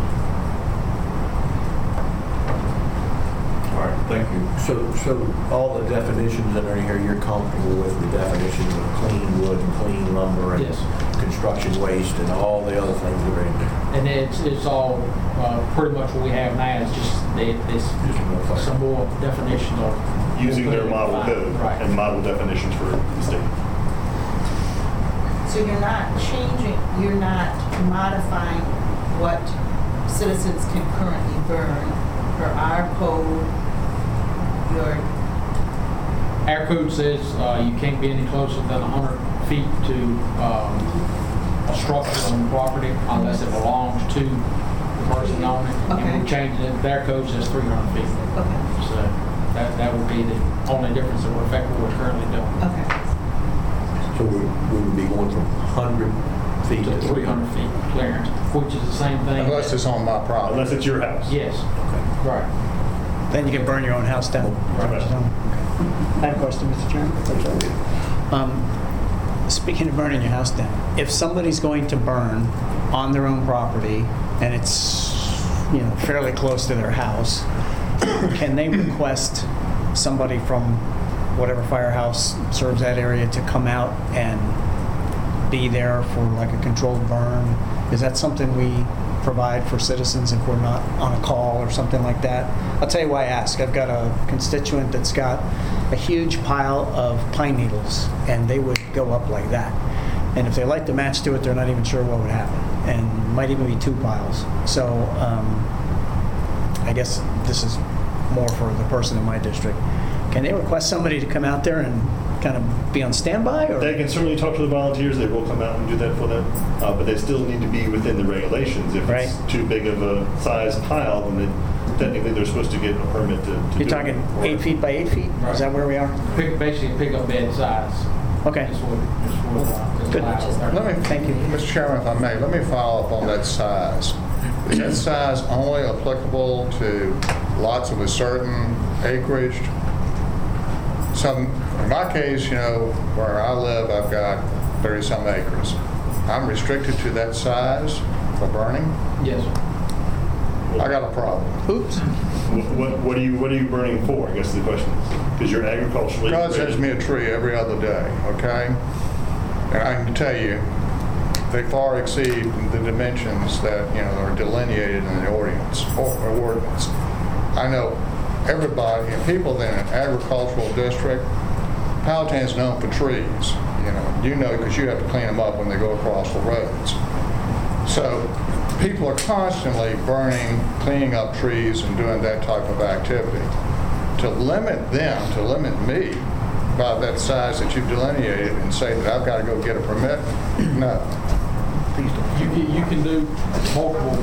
S2: All right, thank you.
S5: So, so all the definitions that are in here, you're comfortable with the definitions of clean wood and clean lumber and
S12: Yes.
S5: construction waste and all the other things that are in there?
S12: And it's, it's all, uh, pretty much what we have now, it's just, they, this,
S5: Just more
S12: some more definitions of.
S10: Using their model code
S12: Right.
S10: and model definitions for the state.
S3: So you're not changing, you're not modifying what citizens can currently burn for our code, your,
S12: Our code says uh, you can't be any closer than 100 feet to um, a structure on the property unless it belongs to the person on it. And
S3: Okay.
S12: we changed it, their code says 300 feet.
S3: okay,
S12: So that, that would be the only difference that would affect what we're currently doing.
S3: okay.
S5: So we we would be going from 100 feet
S12: To 300 feet clearance, which is the same thing.
S6: Unless it's on my property.
S10: Unless it's your house.
S12: Yes, right.
S1: Then you can burn your own house down.
S10: Right.
S1: I have a question, Mr. Chairman. Um, Speaking of burning your house down, if somebody's going to burn on their own property and it's, you know, fairly close to their house, can they request somebody from whatever firehouse serves that area to come out and be there for like a controlled burn? Is that something we provide for citizens if we're not on a call or something like that? I'll tell you why I ask. I've got a constituent that's got a huge pile of pine needles, and they would go up like that. And if they light the match to it, they're not even sure what would happen, and might even be two piles. So um, I guess this is more for the person in my district. Can they request somebody to come out there and kind of be on standby, or?
S10: They can certainly talk to the volunteers, they will come out and do that for them, uh, but they still need to be within the regulations. If it's too big of a size pile, then they- technically they're supposed to get a permit to to do
S1: You're
S10: it.
S1: talking eight feet by eight feet? Is that where we are?
S12: Pick- Basically, pick up bed size.
S1: Okay.
S12: Is what, is what uh, is
S1: Good.
S6: Let me,
S1: Thank you.
S6: Mr. Chairman, if I may, let me follow up on that size. Is that size only applicable to lots of a certain acreage? Some, in my case, you know, where I live, I've got 30-some acres. I'm restricted to that size for burning?
S12: Yes.
S6: I got a problem.
S1: Oops.
S10: What, what- what are you, what are you burning for, I guess is the question is? Because you're agriculturally.
S6: God sends me a tree every other day, okay? And I can tell you, they far exceed the dimensions that, you know, are delineated in the ordinance, or or ordinance. I know everybody, and people in an agricultural district, Powhatan's known for trees, you know, you know, because you have to clean them up when they go across the roads. So people are constantly burning, cleaning up trees and doing that type of activity. To limit them, to limit me by that size that you've delineated and say that I've got to go get a permit, no.
S12: You can, you can do multiple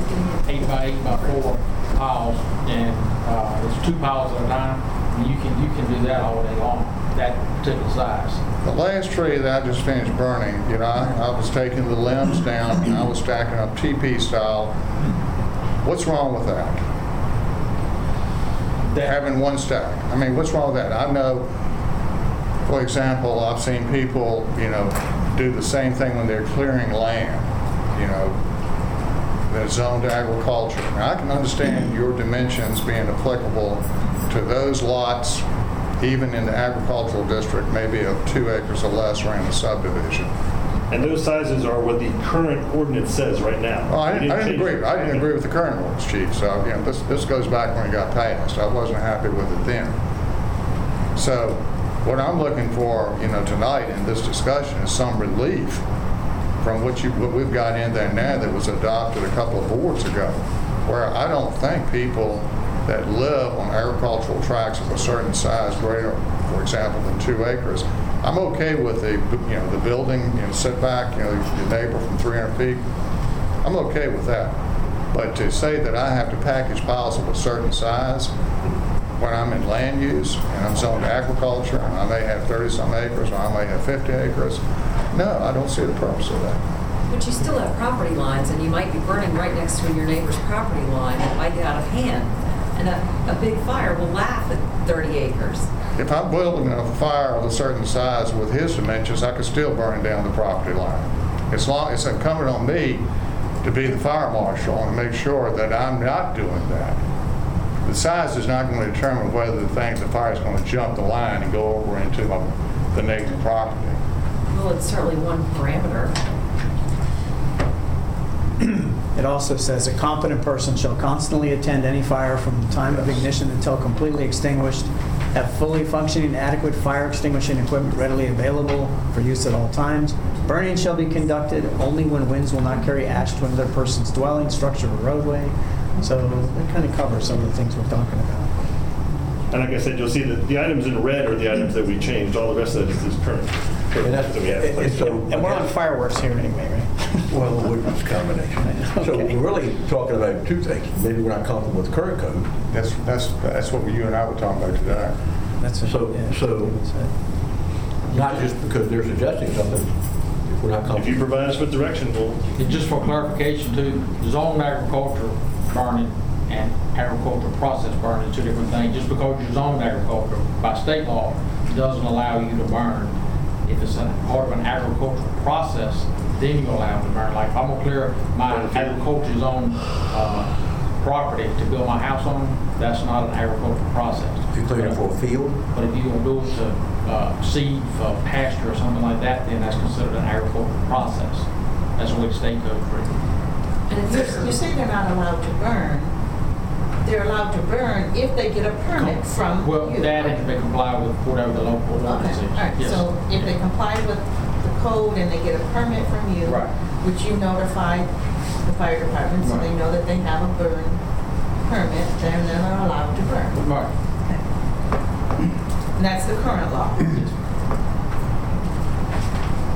S12: eight by eight by four piles, and, uh, it's two piles at a time, and you can, you can do that all day long, that particular size.
S6: The last tree that I just finished burning, you know, I I was taking the limbs down and I was stacking up TP style. What's wrong with that? Having one stack. I mean, what's wrong with that? I know, for example, I've seen people, you know, do the same thing when they're clearing land, you know, that's zoned to agriculture. Now, I can understand your dimensions being applicable to those lots, even in the agricultural district, maybe of two acres or less or in a subdivision.
S10: And those sizes are what the current ordinance says right now.
S6: I didn't, I didn't
S10: change
S6: agree,
S10: it.
S6: I didn't agree with the current ordinance, chief, so, you know, this, this goes back when it got passed. I wasn't happy with it then. So what I'm looking for, you know, tonight in this discussion is some relief from what you, what we've got in there now that was adopted a couple of boards ago, where I don't think people that live on agricultural tracts of a certain size, greater, for example, than two acres, I'm okay with the, you know, the building, you know, setback, you know, your neighbor from 300 feet. I'm okay with that. But to say that I have to package piles of a certain size, when I'm in land use and I'm zoned agriculture and I may have 30-some acres or I may have 50 acres, no, I don't see the purpose of that.
S4: But you still have property lines, and you might be burning right next to your neighbor's property line, it might get out of hand. And a, a big fire will laugh at 30 acres.
S6: If I'm building a fire of a certain size with his dimensions, I could still burn down the property line. As long, it's incumbent on me to be the fire marshal and make sure that I'm not doing that. The size is not going to determine whether the thing, the fire is going to jump the line and go over into my- the neighbor's property.
S4: Well, it's certainly one parameter.
S1: It also says, "A competent person shall constantly attend any fire from the time of ignition until completely extinguished, have fully functioning adequate fire extinguishing equipment readily available for use at all times. Burning shall be conducted only when winds will not carry ash to another person's dwelling, structure, or roadway." So that kind of covers some of the things we're talking about.
S10: And like I said, you'll see that the items in red are the items that we changed. All the rest of it is current.
S5: And that's,
S10: that we have in
S5: and
S10: place.
S5: so.
S1: And we're on fireworks here anyway, right?
S5: Well, it's a combination. So
S1: Okay.
S5: we're really talking about two things. Maybe we're not comfortable with the current code.
S6: That's, that's, that's what you and I were talking about today.
S1: That's what-
S5: So-
S1: yeah,
S5: so-
S1: David said.
S5: Not just because they're suggesting something, if we're not
S10: If you
S5: comfortable.
S10: provide us with direction, we'll,
S12: And just for clarification too, zone agriculture burning and agricultural process burning two different things. Just because you're zoned agriculture by state law doesn't allow you to burn. If it's a part of an agricultural process, then you allow them to burn. Like if I'm gonna clear my agriculture zone, uh, property to build my house on, that's not an agricultural process.
S5: If you're clearing for a field,
S12: But if you're gonna do it to uh, seed for pasture or something like that, then that's considered an agricultural process. That's the way the state code reads.
S4: And if
S3: You
S4: there's,
S3: you say they're not allowed to burn. They're allowed to burn if they get a permit from you.
S12: Well, that and they comply with whatever the local
S3: Okay,
S12: ordinance is.
S3: right,
S12: Yes.
S3: so if they comply with the code and they get a permit from you,
S12: Right.
S3: which you notify the fire department, so they
S12: Right.
S3: know that they have a burn permit, then they're allowed to burn.
S12: Right.
S3: And that's the current law.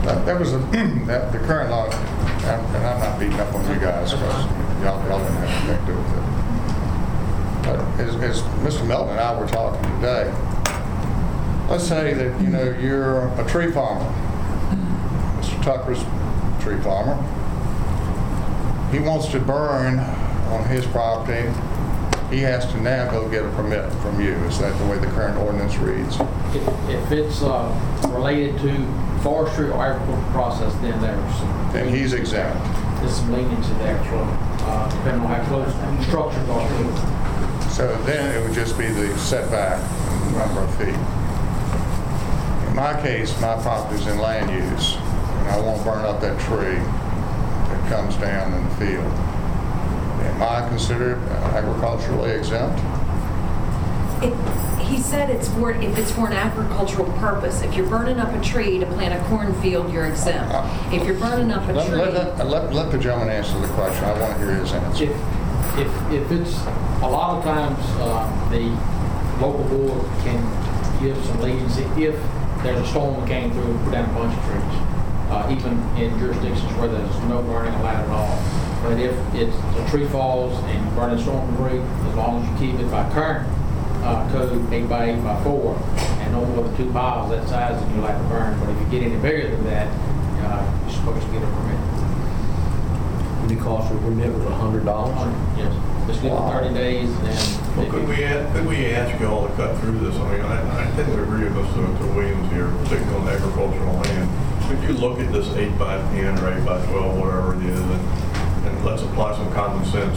S6: That that was, a- that, the current law, and and I'm not beating up on you guys, because y'all, y'all didn't have anything to do with it. But as, as Mr. Melton and I were talking today, let's say that, you know, you're a tree farmer. Tucker's tree farmer. He wants to burn on his property. He has to now go get a permit from you. Is that the way the current ordinance reads?
S12: If if it's uh, related to forestry or agricultural process, then there's some.
S6: Then he's exempt.
S12: There's some leniency there, uh, depending on how close the structures are to.
S6: So then it would just be the setback number of feet. In my case, my property's in land use, and I won't burn up that tree that comes down in the field. Am I considered agriculturally exempt?
S4: it- he said it's for, if it's for an agricultural purpose. If you're burning up a tree to plant a cornfield, you're exempt. If you're burning up a
S6: Let,
S4: tree.
S6: let, let- let, let the gentleman answer the question. I want to hear his answer.
S12: If, if, if it's, a lot of times, uh, the local board can give some leniency if there's a storm that came through and put down a bunch of trees, uh, even in jurisdictions where there's no burning allowed at all. But if it's, a tree falls and you burn in storm debris, as long as you keep it by current, uh, code eight by eight by four, and no more than two piles that size, then you're allowed to burn. But if you get any bigger than that, uh, you're supposed to get a permit.
S5: the cost of a permit was a hundred dollars.
S12: Yes, just give it 30 days and.
S2: Well, could we, a- could we ask you all to cut through this? I mean, I, I tend to agree with Mr. to Williams here, particularly on agricultural land. Could you look at this eight by 10 or eight by 12, whatever it is, and, and let's apply some common sense.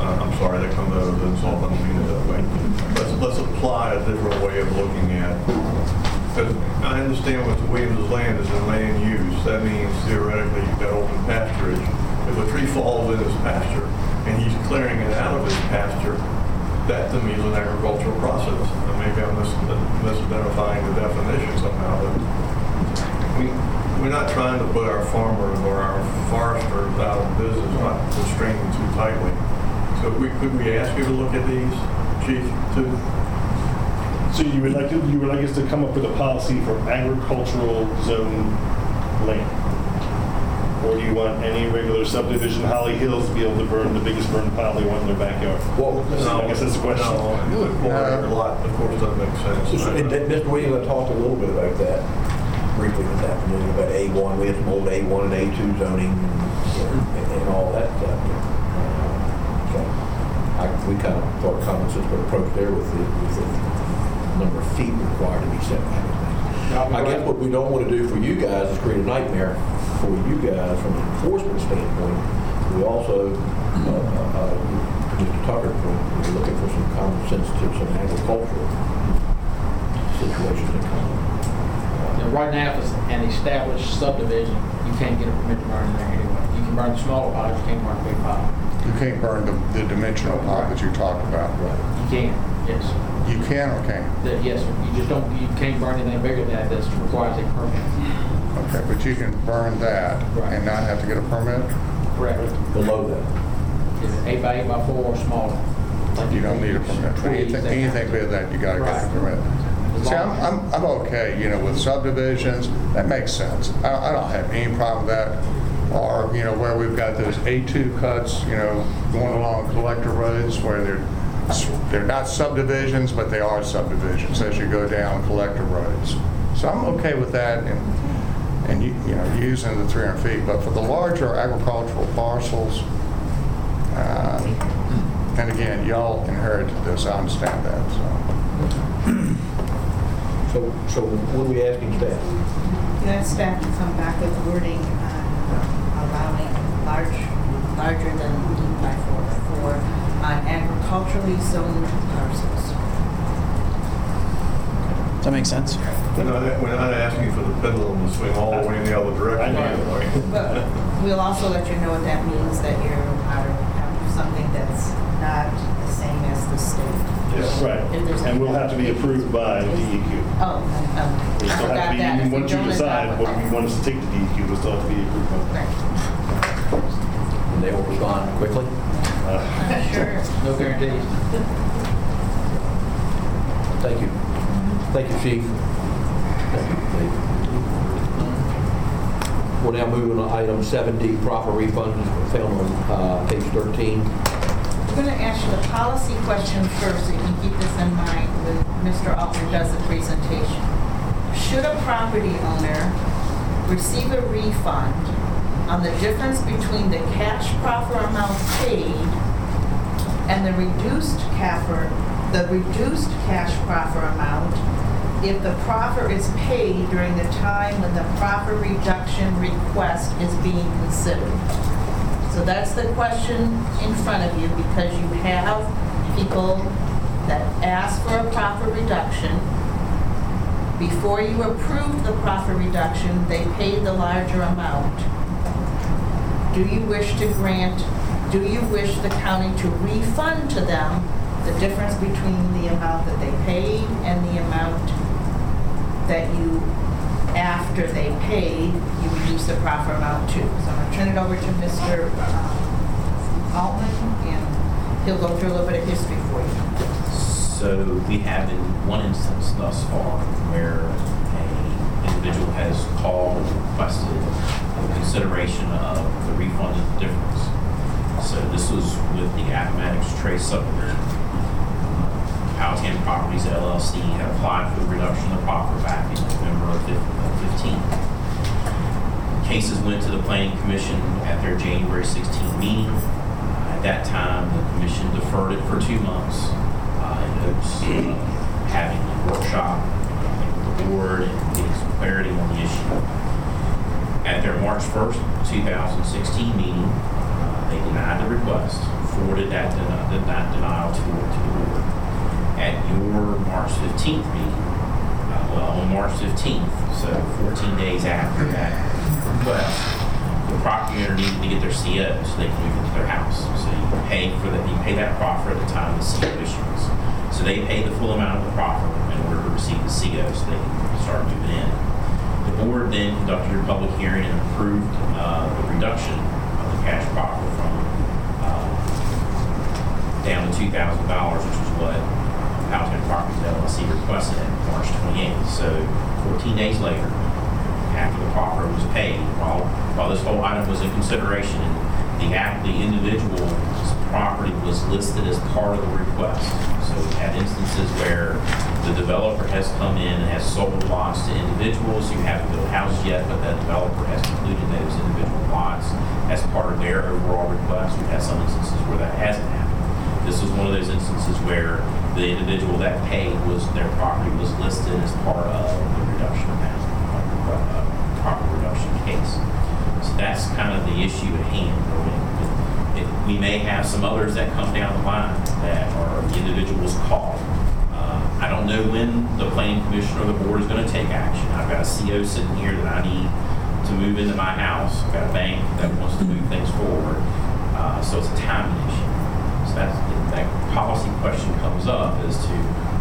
S2: Uh, I'm sorry, that comes out of the insult, I don't mean it that way. Let's, let's apply a different way of looking at, because I understand what Williams' land is in land use. That means theoretically you've got open pasturage. If a tree falls in his pasture and he's clearing it out of his pasture, that to me is an agricultural process. And maybe I'm mis- misidentifying the definition somehow, but we, we're not trying to put our farmers or our foresters out of business, not constraining too tightly. So we, could we ask you to look at these, Chief, too?
S10: so you would like to, you would like us to come up with a policy for agricultural zone land? Or do you want any regular subdivision, Holly Hills, to be able to burn the biggest burn pile they want in their backyard?
S5: Well,
S10: I guess that's the question.
S2: No, More uh, acre lot, of course, doesn't make sense.
S5: Mr. Williams, I talked a little bit about that briefly this afternoon, about A1, we had some old A1 and A2 zoning and and all that stuff. So I, we kind of thought a common sense approach there with the, with the number of feet required to be set back. I guess what we don't want to do for you guys is create a nightmare for you guys from an enforcement standpoint. We also, uh, uh, uh, Mr. Tucker, we're looking for some common sense to some agricultural situations up.
S12: Now, Right now, if it's an established subdivision, you can't get a permit to burn in there anyway. You can burn the smaller piles, you can't burn the big pile.
S6: You can't burn the, the dimensional pile that you talked about.
S12: You can, yes.
S6: You can or can't?
S12: That- Yes, sir. you just don't, you can't burn anything bigger than that, that requires a permit.
S6: Okay, but you can burn that and not have to get a permit?
S12: Correct.
S5: Below that.
S12: Is it eight by eight by four or smaller? Like
S6: You don't need a permit.
S12: trees,
S6: Anything,
S12: that kind of
S6: anything bigger than that, you gotta get a
S12: Right.
S6: permit. See, I'm, I'm, I'm okay, you know, with subdivisions, that makes sense. I, I don't have any problem with that. Or, you know, where we've got those A2 cuts, you know, going along collector roads where they're, they're not subdivisions, but they are subdivisions as you go down collector roads. So I'm okay with that and, and you, you know, using the 300 feet. But for the larger agricultural parcels, uh, and again, y'all inherited this, I understand that, so.
S5: So, so what are we asking staff?
S3: You ask staff to come back with wording on allowing large, larger than eight by four by four on agriculturally zoned parcels.
S1: Does that make sense?
S2: We're not, we're not asking for the pendulum to swing all the way in the other direction anyway.
S3: But we'll also let you know what that means, that you're out of, out of something that's not the same as the state.
S10: Yes, right.
S3: If there's
S10: And we'll have to be approved by DEQ.
S3: Oh, I
S10: We still have
S3: forgot
S10: to
S3: that.
S10: be,
S3: If we
S10: once you
S3: don't
S10: decide what we want us to take to DEQ, we'll still have to be approved by.
S3: Right.
S5: And they will respond quickly?
S10: Uh,
S3: Sure.
S12: No guarantees.
S5: Thank you. Thank you, Chief. Thank you, Dave. We're now moving to item 7D, proffer refunds, found on uh, page 13.
S3: I'm going to ask you the policy question first, so you can keep this in mind when Mr. Altman does the presentation. Should a property owner receive a refund on the difference between the cash proffer amount paid and the reduced CAFR, the reduced cash proffer amount if the proffer is paid during the time when the proffer reduction request is being considered? So that's the question in front of you because you have people that ask for a proffer reduction. Before you approved the proffer reduction, they paid the larger amount. Do you wish to grant, do you wish the county to refund to them the difference between the amount that they paid and the amount that you, after they paid, you reduce the proffer amount to? So turn it over to Mr. um, Altman, and he'll go through a little bit of history for you.
S13: So we have in one instance thus far where a individual has called, requested consideration of the refund of the difference. So this was with the Appomattox Trace subdivision. Powhatan Properties LLC had applied for the reduction of proffer back in November of 15. Cases went to the planning commission at their January 16 meeting. At that time, the commission deferred it for two months uh, in hopes of having a workshop with the board and getting some clarity on the issue. At their March 1st, 2016 meeting, uh, they denied the request, forwarded that, deni- that denial to, to the board. At your March 15th meeting, uh, well, on March 15th, so 14 days after that request, the property owner needed to get their CO so they can move into their house. So you pay for that, you pay that proffer at the time the CO issuance. So they paid the full amount of the proffer in order to receive the CO so they can start moving in. The board then conducted a public hearing and approved uh, the reduction of the cash proffer from uh, down to $2,000, which was what Powhatan Properties LLC requested at March 28th. So 14 days later, proffer was paid, while while this whole item was in consideration, the app, the individual's property was listed as part of the request. So we had instances where the developer has come in and has sold lots to individuals who haven't built houses yet, but that developer has included those individual lots as part of their overall request. We've had some instances where that hasn't happened. This was one of those instances where the individual that paid was, their property was listed as part of the reduction amount, uh, property reduction case. So that's kind of the issue at hand. It- We may have some others that come down the line that are the individual's call. Uh, I don't know when the planning commission or the board is going to take action. I've got a CO sitting here that I need to move into my house. I've got a bank that wants to move things forward. Uh, So it's a timing issue. So that's, that policy question comes up as to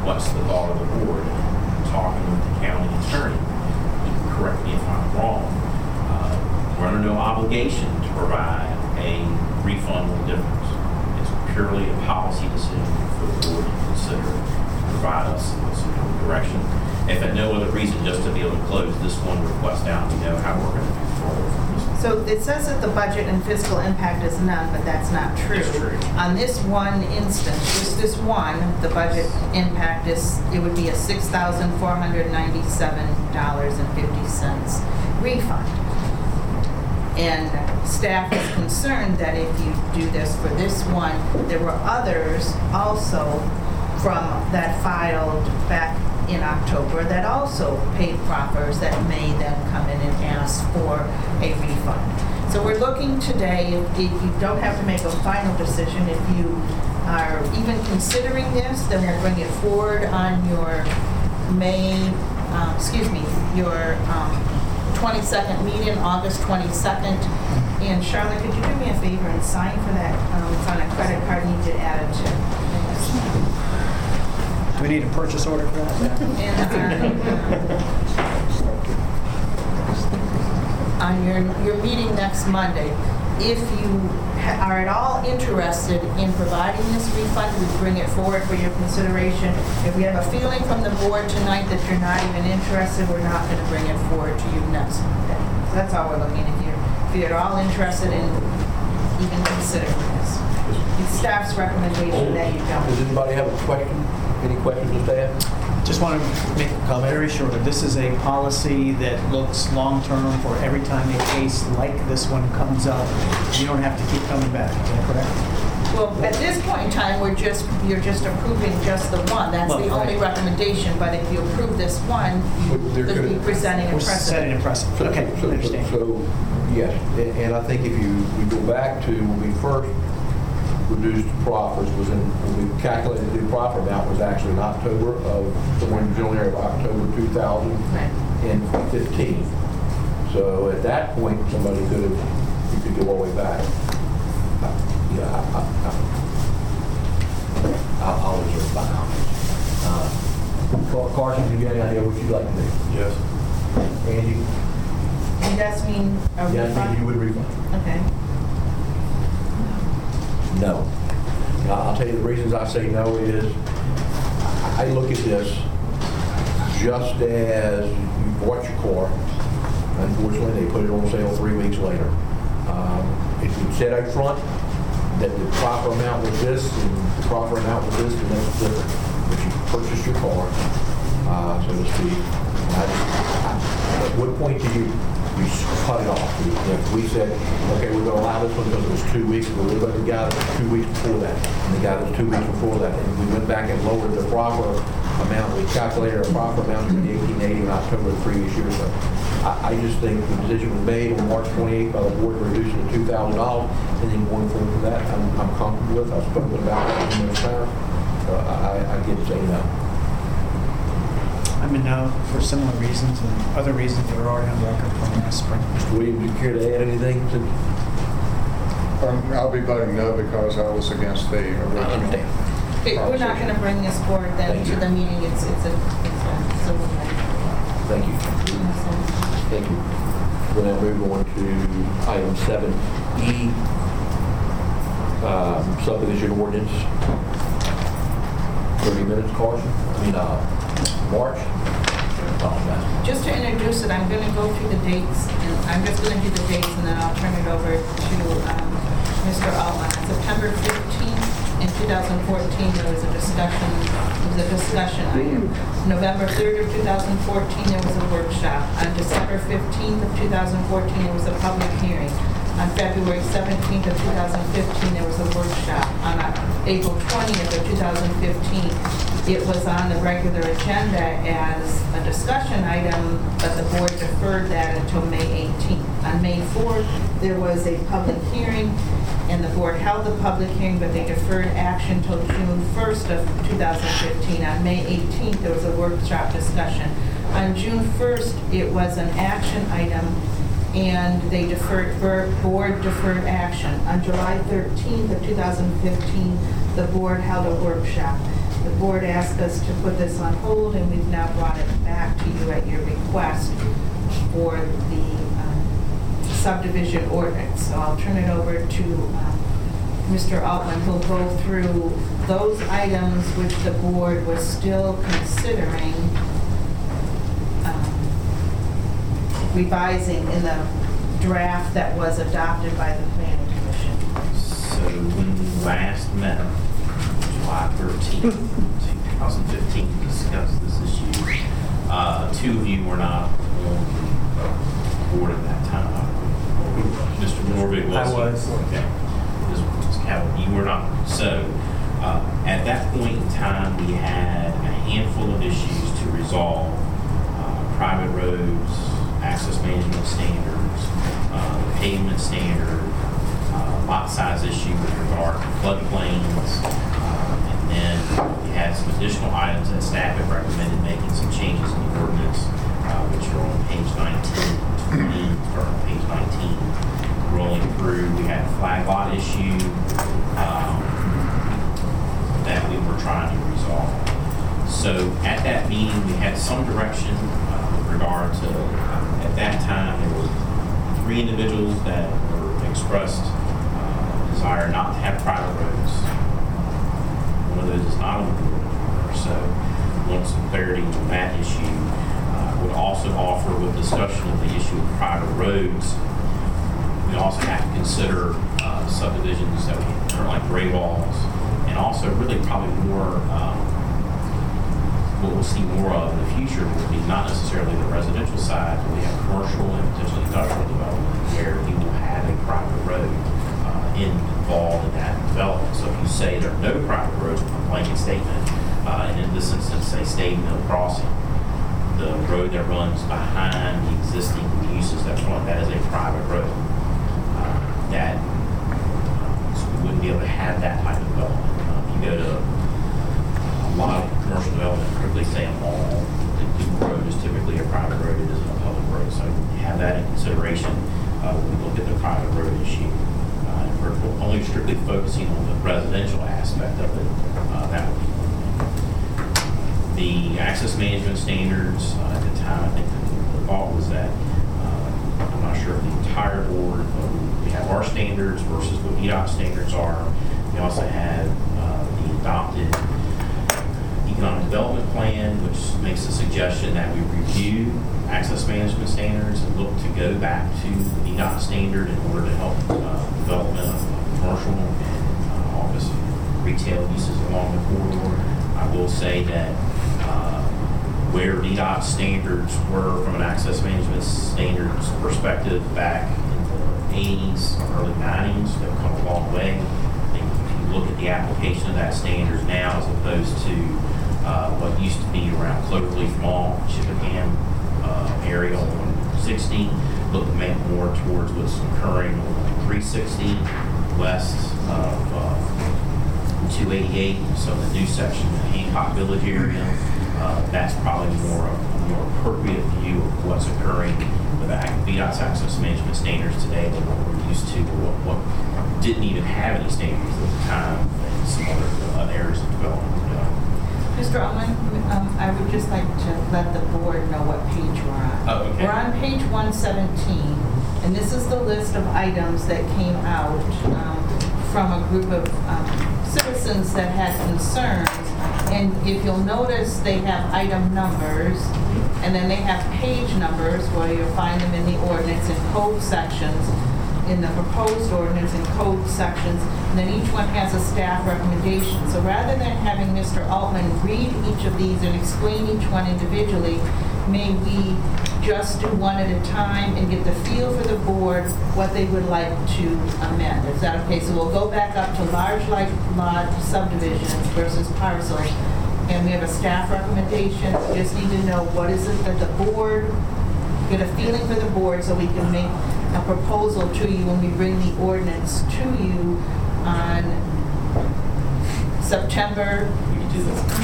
S13: what's the thought of the board. Talking with the county attorney, you can correct me if I'm wrong, we're under no obligation to provide a refund of difference. It's purely a policy decision for the board to consider, to provide us with some direction. If at no other reason, just to be able to close this one request out, we know how we're going to move forward from this.
S3: So it says that the budget and fiscal impact is none, but that's not true.
S13: It's true.
S3: On this one instance, just this one, the budget impact is, it would be a $6,497.50 refund. And staff is concerned that if you do this for this one, there were others also from that filed back in October that also paid proffers that may then come in and ask for a refund. So we're looking today, if you don't have to make a final decision, if you are even considering this, then we'll bring it forward on your May, uh, excuse me, your um, 22nd meeting, August 22nd. And Charlotte, could you do me a favor and sign for that? Um, It's on a credit card, need to add it to.
S1: Do we need a purchase order for that?
S3: And on, on your, your meeting next Monday, if you are at all interested in providing this refund, we bring it forward for your consideration. If we have a feeling from the board tonight that you're not even interested, we're not going to bring it forward to you next Monday. So That's all we're looking, if you're, if you're at all interested in even considering this. It's staff's recommendation that you
S5: Does
S3: don't.
S5: anybody have a question? Any questions to staff?
S1: Just want to make a comment very short. This is a policy that looks long-term for every time a case like this one comes up. You don't have to keep coming back, is that correct?
S3: Well, at this point in time, we're just, you're just approving just the one. That's the only
S1: right.
S3: recommendation, but if you approve this one,
S5: But there
S3: you could be
S5: could-
S3: presenting a
S1: We're setting a
S3: precedent.
S1: precedent. Okay,
S5: So-
S1: I understand.
S5: So, yes, and and I think if you, we go back to when we first reduced proffers was in, when we calculated the proffer amount was actually in October of, somewhere in the general area of October 2015. So at that point, somebody could have, you could go all the way back. Uh, Yeah, I- I- I- I'll, I'll reserve my comments. Uh, Car- Carson, do you have any idea what you'd like to do?
S2: Yes.
S5: Angie?
S3: And that's mean a
S5: Yes, you would refund.
S3: Okay.
S5: No. Now, I'll tell you the reasons I say no is, I look at this just as you bought your car. Unfortunately, they put it on sale three weeks later. Um, If you said up front that the proffer amount was this and the proffer amount was this, then that's different. But you purchased your car, uh, so to speak. I I- At what point do you, s- cut it off? If we said, okay, we're going to allow this one because it was two weeks, but about the guy two weeks before that? And the guy that was two weeks before that? And we went back and lowered the proffer amount, we calculated a proffer amount to the 1880 in October of the previous year. So I, I just think the decision was made on March 28th by the board reduce it to $2,000, and then going forward from that, I'm, I'm comfortable with. I've spoken about it numerous times. So I, I- I get to say no.
S1: I'm a no for similar reasons and other reasons that were already on the record from last spring.
S5: Mr. Williams, you care to add anything to?
S6: Um, I'll be voting no because I was against the
S5: I
S6: original.
S5: understand.
S3: Okay, We're not going to bring this forward then
S5: Thank
S3: to
S5: you.
S3: the meeting. It's, it's a, it's a civil matter.
S5: Thank you. Thank you. We'll now move on to item 7E, um, subdivision ordinance. 30 minutes, Carson? I mean, uh, March? Oh.
S3: Just to introduce it, I'm going to go through the dates, and I'm just going to do the dates, and then I'll turn it over to um, Mr. Altman. September 15th, in 2014, there was a discussion, it was a discussion. November 3rd of 2014, there was a workshop. On December 15th of 2014, there was a public hearing. On February 17th of 2015, there was a workshop. On April 20th of 2015, it was on the regular agenda as a discussion item, but the board deferred that until May 18th. On May 4th, there was a public hearing, and the board held the public hearing, but they deferred action till June 1st of 2015. On May 18th, there was a workshop discussion. On June 1st, it was an action item, and they deferred, board deferred action. On July 13th of 2015, the board held a workshop. The board asked us to put this on hold, and we've now brought it back to you at your request for the um, subdivision ordinance. So I'll turn it over to um, Mr. Altman, who'll go through those items which the board was still considering um, revising in the draft that was adopted by the planning commission.
S13: So when we last met, July 13th, 2015, to discuss this issue, uh, two of you were not on the board at that time. Mr. Nordvig was.
S1: I was.
S13: Okay. Ms. Ms. Calvin, you were not. So uh, at that point in time, we had a handful of issues to resolve. Uh, Private roads, access management standards, uh, pavement standard, uh, lot size issue with regard to floodplains. uh, And then we had some additional items that staff had recommended making some changes in the ordinance, uh, which are on page 19, 20, or on page 19. Rolling through, we had a flag lot issue um, that we were trying to resolve. So at that meeting, we had some direction uh, with regard to, uh, that time, there were three individuals that were expressed uh, desire not to have private roads. One of those is not on the board, so want some clarity on that issue. Uh, Would also offer with discussion of the issue of private roads, we also have to consider uh, subdivisions that are like gray walls, and also really probably more, um, what we'll see more of in the future will be not necessarily the residential side, but we have commercial and potentially industrial development where you will have a private road uh, involved in that development. So if you say there are no private roads, a blanket statement, uh, and in this instance, say Stave Mill Crossing, the road that runs behind the existing uses that front, that is a private road. Uh, That, uh, so we wouldn't be able to have that type of development. Uh, If you go to a lot of commercial development, particularly say a mall, the the road is typically a private road, it isn't a public road. So have that in consideration uh, when we look at the private road issue. Uh, If we're only strictly focusing on the residential aspect of it, uh, that would be. The access management standards, uh, at the time, I think the thought was that, uh, I'm not sure if the entire board, but we have our standards versus what VDOT standards are. We also have uh, the adopted development plan, which makes a suggestion that we review access management standards and look to go back to the VDOT standard in order to help uh, development of commercial and uh, office retail uses along the corridor. I will say that uh, where VDOT standards were from an access management standards perspective back in the 80s, early 90s, they've come a long way. If you look at the application of that standards now as opposed to uh, what used to be around Cloverleaf Mall, Chippenham uh, area on 60, looking more towards what's occurring on 360 west of uh, 288, so the new section, of Hancock Village area, uh, that's probably more, a more appropriate view of what's occurring with VDOT's access management standards today than what we're used to, or what, what didn't even have any standards at the time in some other areas of development.
S3: Mr. Altman, um, I would just like to let the board know what page we're on.
S13: Oh, okay.
S3: We're on page 117, and this is the list of items that came out um, from a group of um, citizens that had concerns. And if you'll notice, they have item numbers, and then they have page numbers where you'll find them in the ordinance in code sections. In the proposed ordinance and code sections, and then each one has a staff recommendation. So rather than having Mr. Altman read each of these and explain each one individually, may we just do one at a time and get the feel for the board, what they would like to amend? Is that okay? So we'll go back up to large like lot subdivisions versus parcels, and we have a staff recommendation. We just need to know what is it that the board, get a feeling for the board so we can make a proposal to you when we bring the ordinance to you on September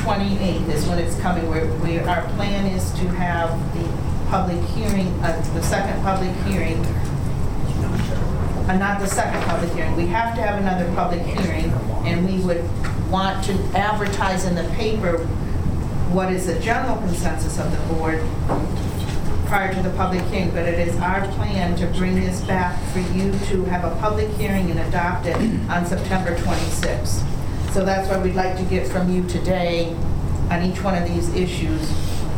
S3: 28th is when it's coming. Where we, our plan is to have the public hearing, uh, the second public hearing, uh, not the second public hearing. We have to have another public hearing, and we would want to advertise in the paper what is the general consensus of the board prior to the public hearing, but it is our plan to bring this back for you to have a public hearing and adopt it on September 26th. So that's why we'd like to get from you today on each one of these issues,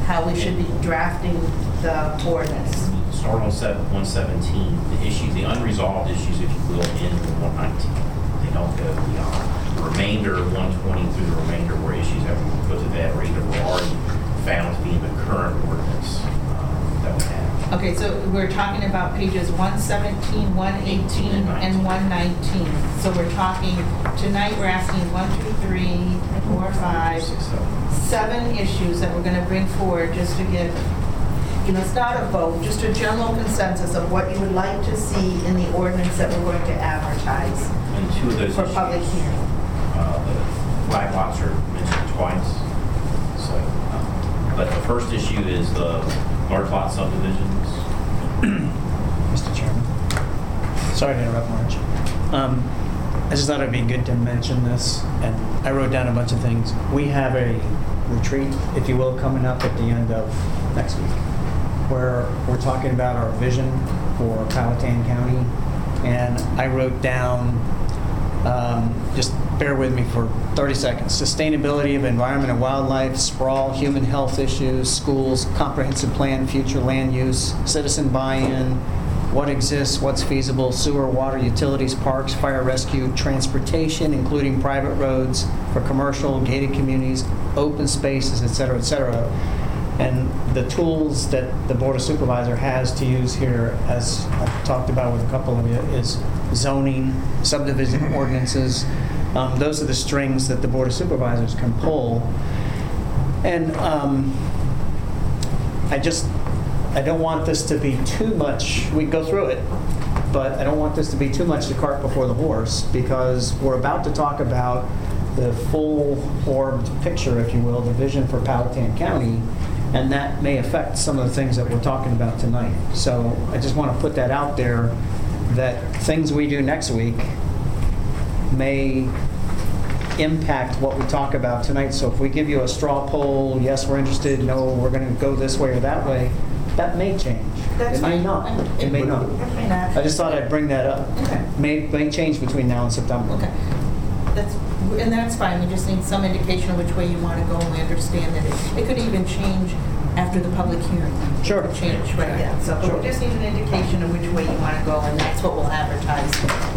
S3: how we should be drafting the ordinance.
S13: Start on seven, 117, the issue, the unresolved issues, if you will, in 119. They don't go beyond. The remainder of 120 through the remainder were issues that we put to bed or either were already found to be in the current ordinance um, that we have.
S3: Okay, so we're talking about pages 117, 118, and 119. So we're talking, tonight we're asking one, two, three, four, five,
S13: seven.
S3: issues that we're going to bring forward just to get, you know, it's not a vote, just a general consensus of what you would like to see in the ordinance that we're going to advertise
S13: And two of those
S3: for
S13: issues,
S3: public hearing.
S13: uh, the flag lots are mentioned twice. So, um, but the first issue is the large lot subdivisions.
S1: Mr. Chairman. Sorry to interrupt, Marge. Um, I just thought it'd be good to mention this, and I wrote down a bunch of things. We have a retreat, if you will, coming up at the end of next week, where we're talking about our vision for Powhatan County, and I wrote down, um, just bear with me for 30 seconds, sustainability of environment and wildlife, sprawl, human health issues, schools, comprehensive plan, future land use, citizen buy-in, what exists, what's feasible, sewer, water, utilities, parks, fire rescue, transportation, including private roads for commercial, gated communities, open spaces, et cetera, et cetera. And the tools that the Board of Supervisor has to use here, as I've talked about with a couple of you, is zoning, subdivision ordinances. Um, Those are the strings that the Board of Supervisors can pull. And um, I just, I don't want this to be too much, we go through it, but I don't want this to be too much the cart before the horse, because we're about to talk about the full-orbed picture, if you will, the vision for Powhatan County, and that may affect some of the things that we're talking about tonight. So I just want to put that out there, that things we do next week may impact what we talk about tonight. So if we give you a straw poll, yes, we're interested, no, we're going to go this way or that way, that may change.
S3: That's
S1: It may
S3: fine.
S1: not. It may not.
S3: It may not.
S1: I just thought I'd bring that up.
S3: Okay.
S1: May, may change between now and September.
S3: Okay. That's, and that's fine, we just need some indication of which way you want to go, and we understand that it, it could even change after the public hearing.
S1: Sure.
S3: It could Change, right, yeah, so, but we just need an indication of which way you want to go, and that's what we'll advertise.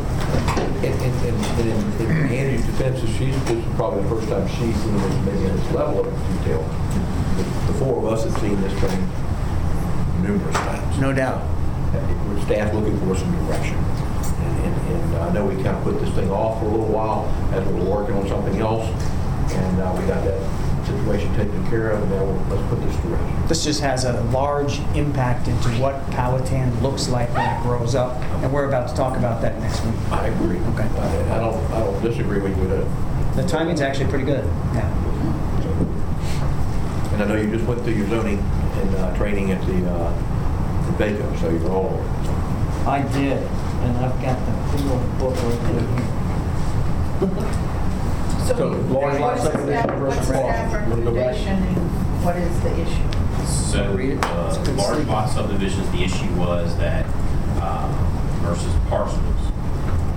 S5: And, and, and and in in Annie's defense, she's, this is probably the first time she's seen this, maybe in this level of detail. The the four of us have seen this thing numerous times.
S1: No doubt.
S5: Uh, Staff looking for some direction. And, and, and I know we kind of put this thing off for a little while as we were working on something else. And uh, we got that situation taken care of, now let's put this to rest.
S1: This just has a large impact into what Powhatan looks like when it grows up, and we're about to talk about that next week.
S5: I agree.
S1: Okay.
S5: I I don't, I don't disagree with you with it.
S1: The timing's actually pretty good, yeah.
S5: And I know you just went through your zoning and uh, training at the, uh, the VACo, so you're all,
S1: I did, and I've got the little book right there.
S5: So, large lot
S3: what's the
S5: subdivision
S3: staff-
S5: versus
S3: What's the
S5: small.
S3: staff
S5: Wanna go back?
S3: recommendation, and what is the issue?
S13: So,
S1: Read it.
S13: uh,
S1: good
S13: large
S1: sleep.
S13: lot subdivisions, the issue was that, uh, versus parcels,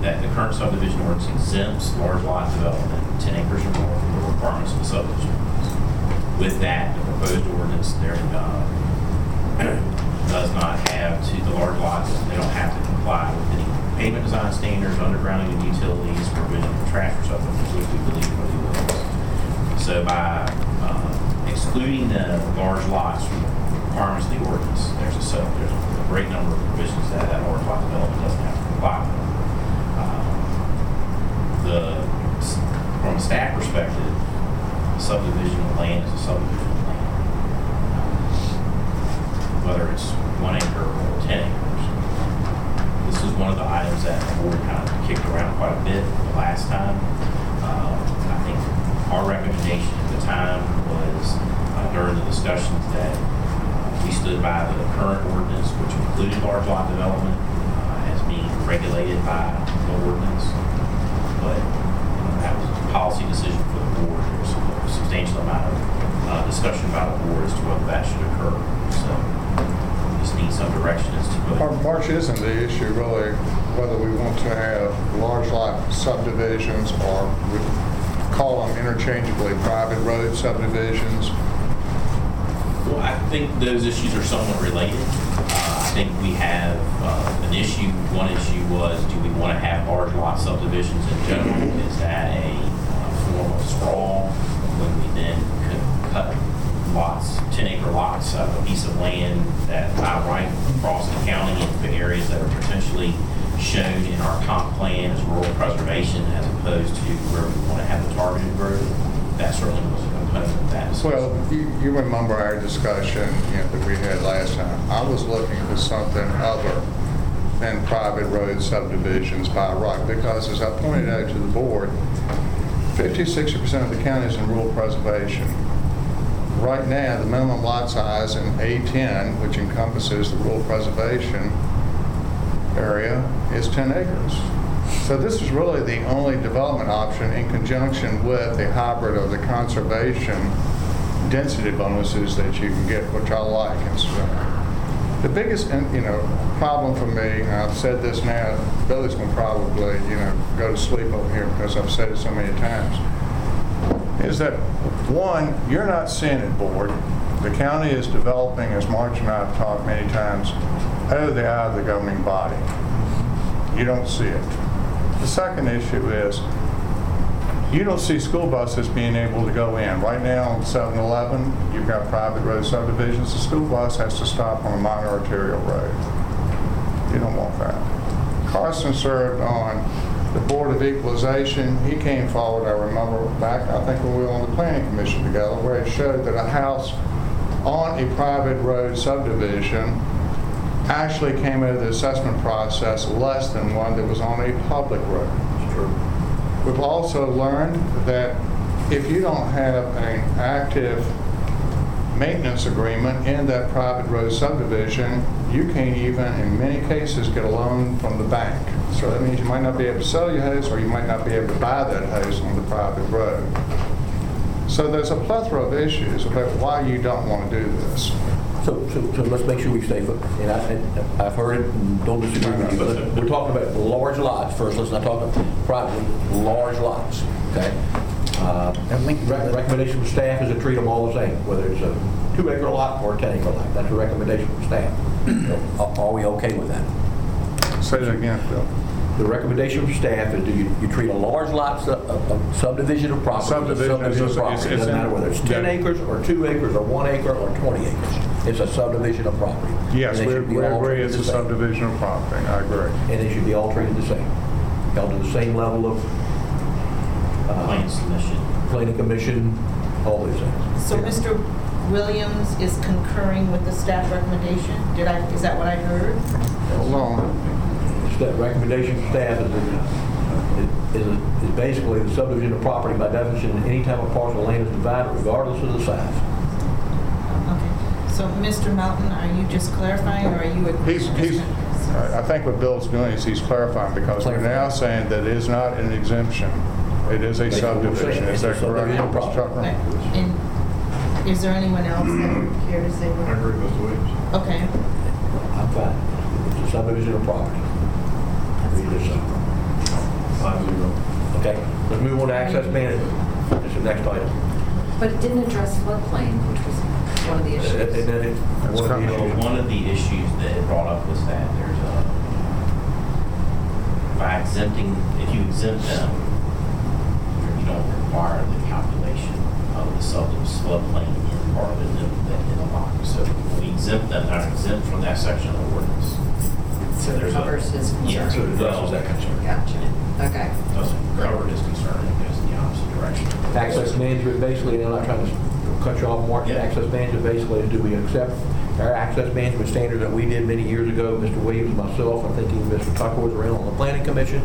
S13: that the current subdivision ordinance exempts large lot development, 10 acres or more, from the requirements of the subdivision ordinance. With that, the proposed ordinance, there, uh, does not have to, the large lots, they don't have to comply with any pavement design standards, undergrounding of utilities, provision of trash receptacles, which we believe are the ordinance. So by uh, excluding the large lots from the requirements of the ordinance, there's a, so- there's a great number of provisions that that large lot development doesn't have to comply with. Um, The, from a staff perspective, subdivision of land is a subdivision of land. Whether it's one acre or 10 acres. This is one of the items that the board kind of kicked around quite a bit the last time. Um, I think our recommendation at the time was uh, during the discussions that uh, we stood by the current ordinance, which included large lot development uh, as being regulated by the ordinance. But you that was a policy decision for the board. There was a substantial amount of uh, discussion by the board as to whether that should occur. Need some direction as to
S6: Mar- March isn't the issue really, whether we want to have large lot subdivisions or we call them interchangeably private road subdivisions.
S13: Well, I think those issues are somewhat related. Uh, I think we have uh, an issue, one issue was, do we want to have large lot subdivisions in general? Is that a uh, form of sprawl when we then could cut lots, 10 acre lots of a piece of land that outright across the county into areas that are potentially shown in our comp plan as rural preservation as opposed to where we want to have the targeted growth? That certainly was a component of that.
S6: Well, you, you remember our discussion you know, that we had last time. I was looking for something other than private road subdivisions by right, because as I pointed out to the board, 50, 60% of the county is in rural preservation. Right now, the minimum lot size in A10, which encompasses the rural preservation area, is 10 acres. So this is really the only development option in conjunction with the hybrid of the conservation density bonuses that you can get, which I like and so. Uh, the biggest, you know, problem for me, and I've said this now, Billy's gonna probably, you know, go to sleep over here because I've said it so many times, is that, one, you're not seeing it, board. The county is developing, as March and I have talked many times, out of the eye of the governing body. You don't see it. The second issue is, you don't see school buses being able to go in. Right now, on 7-Eleven, you've got private road subdivisions, the school bus has to stop on a minor arterial road. You don't want that. Carson served on the Board of Equalization. He came forward, I remember back, I think when we were on the planning commission together, where it showed that a house on a private road subdivision actually came out of the assessment process less than one that was on a public road. We've also learned that if you don't have an active maintenance agreement in that private road subdivision, you can't even, in many cases, get a loan from the bank. So that means you might not be able to sell your house, or you might not be able to buy that house on the private road. So there's a plethora of issues about why you don't want to do this.
S5: So, so, so let's make sure we stay, fo- and I, and I've heard it, and don't disagree with you, but we're talking about large lots first, let's not talk about privately, large lots, okay? Uh,
S1: And we-
S5: rec- Recommendation from staff is to treat them all the same, whether it's a two acre lot or a 10 acre lot, that's a recommendation from staff. Are are we okay with that?
S6: Say that again, Bill.
S5: The recommendation from staff is do you, you treat a large lot, su- uh, a uh, a uh, subdivision of property, as a
S6: Subdivision is-
S5: subdivision of
S6: is-
S5: property. It
S6: is
S5: doesn't
S6: in-
S5: matter whether it's 10
S6: yeah.
S5: acres or two acres or one acre or 20 acres. It's a subdivision of property.
S6: Yes,
S5: And they
S6: we
S5: should be
S6: we
S5: all
S6: agree
S5: treated
S6: it's
S5: the
S6: a
S5: same.
S6: subdivision of property, I agree.
S5: And they should be all treated the same, held to the same level of uh,
S13: Plan submission.
S5: planning commission, all these things.
S3: So Mr. Williams is concurring with the staff recommendation? Did I, is that what I heard?
S6: Hold on.
S5: Sta- Recommendation from staff is, that- is, is basically the subdivision of property by definition, any time a parcel of land is divided regardless of the size.
S3: Okay. So Mr. Melton, are you just clarifying or are you agreeing?
S6: He's, he's, I I think what Bill's doing is he's clarifying, because we're now saying that it is not an exemption, it is a
S5: That's what we're saying.
S6: subdivision. Is that
S5: It's a
S6: correct?
S5: subdivision
S6: Mr. Tucker?
S3: Okay. And is there anyone else that would care to say?
S2: I
S3: what-
S2: agree with Mr. Williams.
S3: Okay.
S5: I'm fine. It's a subdivision of property. Read this up.
S2: Five zero.
S5: Okay, let's move on to access management. That's the next item.
S4: But it didn't address floodplain, which was one of the
S5: And
S4: issues.
S5: then it-
S6: That's
S5: one of the
S6: coming.
S5: issues-
S13: One of the issues that it brought up was that there's a, by exempting, if you exempt them, you don't require the calculation of the subject's floodplain in part of it, in the- in the lot. So we exempt them, they're exempt from that section of the ordinance.
S4: So it
S13: there's a-
S4: covers his
S13: Yeah,
S4: concern.
S13: so it addresses that concern.
S4: Gotcha. Okay.
S13: Doesn't cover his concern, it goes in the opposite direction.
S5: Access management, basically, and I'm not trying to cut you off, Mark,
S13: Yeah.
S5: access management basically is do we accept our access management standard that we did many years ago, Mr. Williams, myself, I think even Mr. Tucker was around on the planning commission,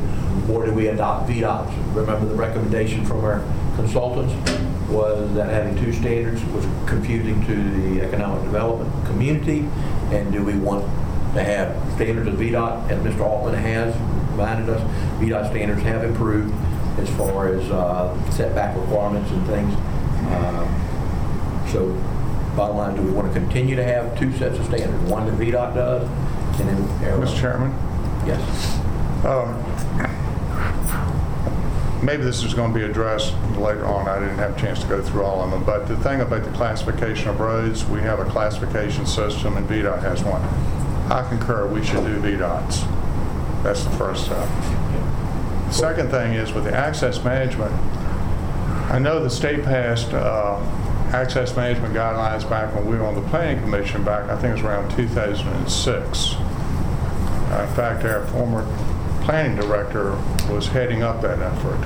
S5: or do we adopt VDOTs? Remember the recommendation from our consultants was that having two standards was confusing to the economic development community, and do we want to have standards of VDOT, as Mr. Altman has reminded us, VDOT standards have improved as far as uh, setback requirements and things. Um, So bottom line, do we want to continue to have two sets of standards? One that VDOT does, and then...
S6: Mr. Chairman?
S5: Yes.
S6: Um, Maybe this is going to be addressed later on. I didn't have a chance to go through all of them. But the thing about the classification of roads, we have a classification system and VDOT has one. I concur we should do VDOTs. That's the first step. Second thing is with the access management, I know the state passed uh, access management guidelines back when we were on the planning commission back, I think it was around 2006. Uh, In fact, our former planning director was heading up that effort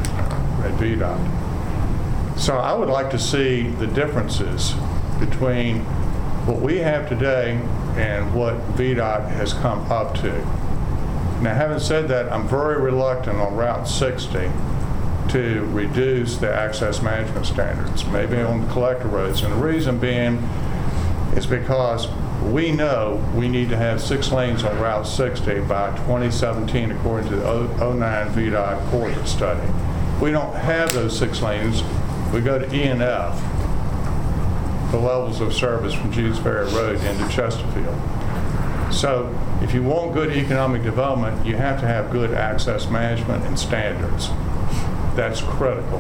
S6: at VDOT. So I would like to see the differences between what we have today and what VDOT has come up to. Now, having said that, I'm very reluctant on Route 60 to reduce the access management standards, maybe on the collector roads. And the reason being is because we know we need to have six lanes on Route 60 by 2017 according to the 09 VDOT corridor study. We don't have those six lanes. We go to E and F, the levels of service from Judes Ferry Road into Chesterfield. So if you want good economic development, you have to have good access management and standards. That's critical.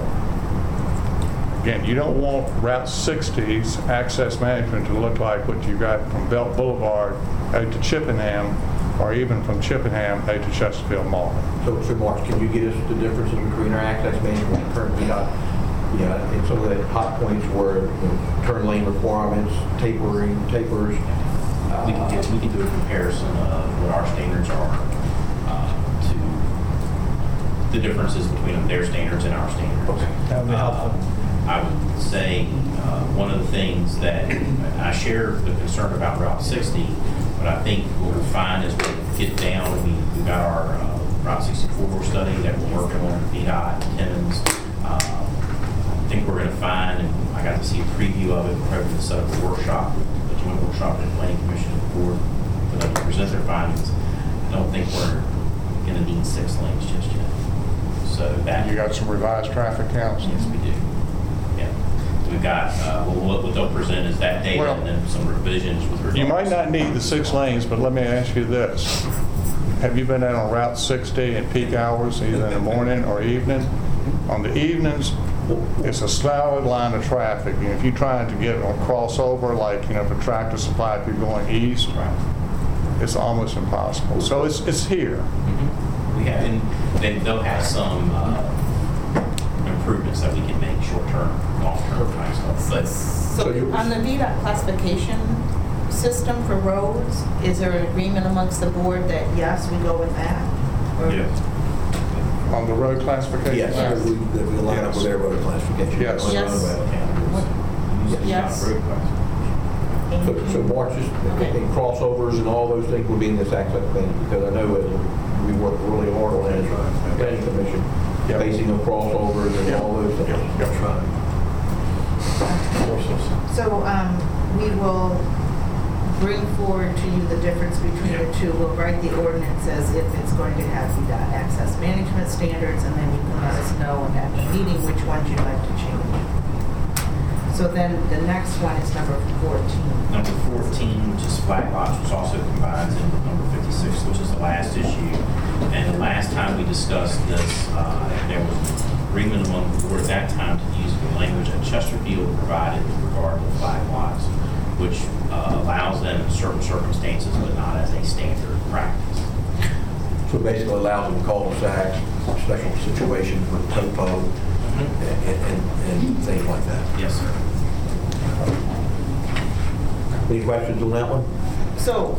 S6: Again, you don't want Route 60's access management to look like what you got from Belt Boulevard out to Chippenham, or even from Chippenham out to Chesterfield Mall.
S5: So, so Mark, can you get us the differences between our access management and current VDOT? Yeah, and some of the hot points were you know, turn lane requirements, tapering, tapers. uh,
S13: We can do, we can do a comparison of what our standards are uh, to the differences between their standards and our standards.
S5: Okay.
S1: That would be helpful.
S13: Uh, I would say, uh, one of the things that, I share the concern about Route 60, but I think what we'll find is we'll get down, we, we got our uh, Route 64 study that we're working on, VDOT, Timmons. Uh, I think we're gonna find, and I got to see a preview of it, we're hoping to set up a workshop, a joint workshop with the planning commission and the board for them to present their findings. I don't think we're gonna need six lanes just yet. So that.
S6: You got some revised traffic counts?
S13: Yes, we do. Yeah. We've got, uh, what what they'll present is that data
S6: Well-
S13: and then some revisions with regards.
S6: You might not need the six lanes, but let me ask you this. Have you been out on Route 60 at peak hours, either in the morning or evening? On the evenings, it's a solid line of traffic. And if you're trying to get on crossover, like, you know, for Tractor Supply, if you're going east,
S13: Right.
S6: it's almost impossible. So it's, it's here.
S13: We have, and then they'll have some uh, improvements that we can make short-term, long-term type stuff. But
S3: So on the VDOT classification system for roads, is there an agreement amongst the board that, yes, we go with that? Or-
S6: On the road classification?
S5: Yes, that we, that we line up with their road classification.
S6: Yes.
S3: Yes. Yes.
S5: So, so Mark, just, and crossovers and all those things would be in this access plan, because I know as we work really hard on that as a planning commission,
S6: Yeah.
S5: facing of crossovers and all those things.
S6: Yeah, yeah.
S3: So um, we will bring forward to you the difference between the two. We'll write the ordinance as if it's going to have VDOT access management standards, and then you can let us know at the meeting which ones you'd like to change. So then the next one is number 14.
S13: Number 14, which is flag lots, which also combines in with number 56, which is the last issue. And the last time we discussed this, uh, there was agreement among the board at that time to use the language that Chesterfield provided with regard to flag lots, which uh, allows them in certain circumstances, but not as a standard practice.
S5: So So basically allows them cul-de-sacs, special situations with topo and, and, and things like that.
S13: Yes, sir.
S5: Any questions on that one?
S3: So,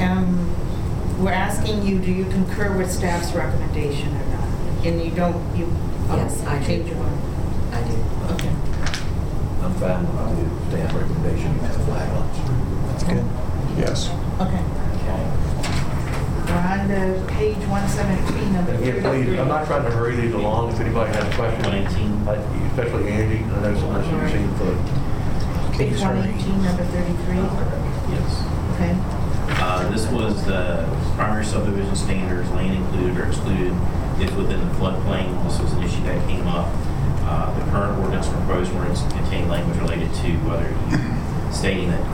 S3: um, we're asking you, do you concur with staff's recommendation or not? And you don't, you? oh,
S4: Yes, I do.
S3: Change your mind.
S4: I do.
S3: Okay.
S5: I'm fine with the staff recommendation, that's flag lots.
S1: That's good.
S6: Yes.
S3: Okay. We're on to page 117, number
S5: Again,
S3: 33.
S5: please, I'm not trying to hurry these along, if anybody has questions.
S13: 118.
S5: uh, Especially Andy, I know some of you've seen for.
S3: Page 118, number 33.
S13: Yes.
S3: Okay.
S13: Uh, This was the primary subdivision standards, land included or excluded if within the floodplain. This was an issue that came up. Uh, The current ordinance, proposed ordinance contain language related to whether you stating that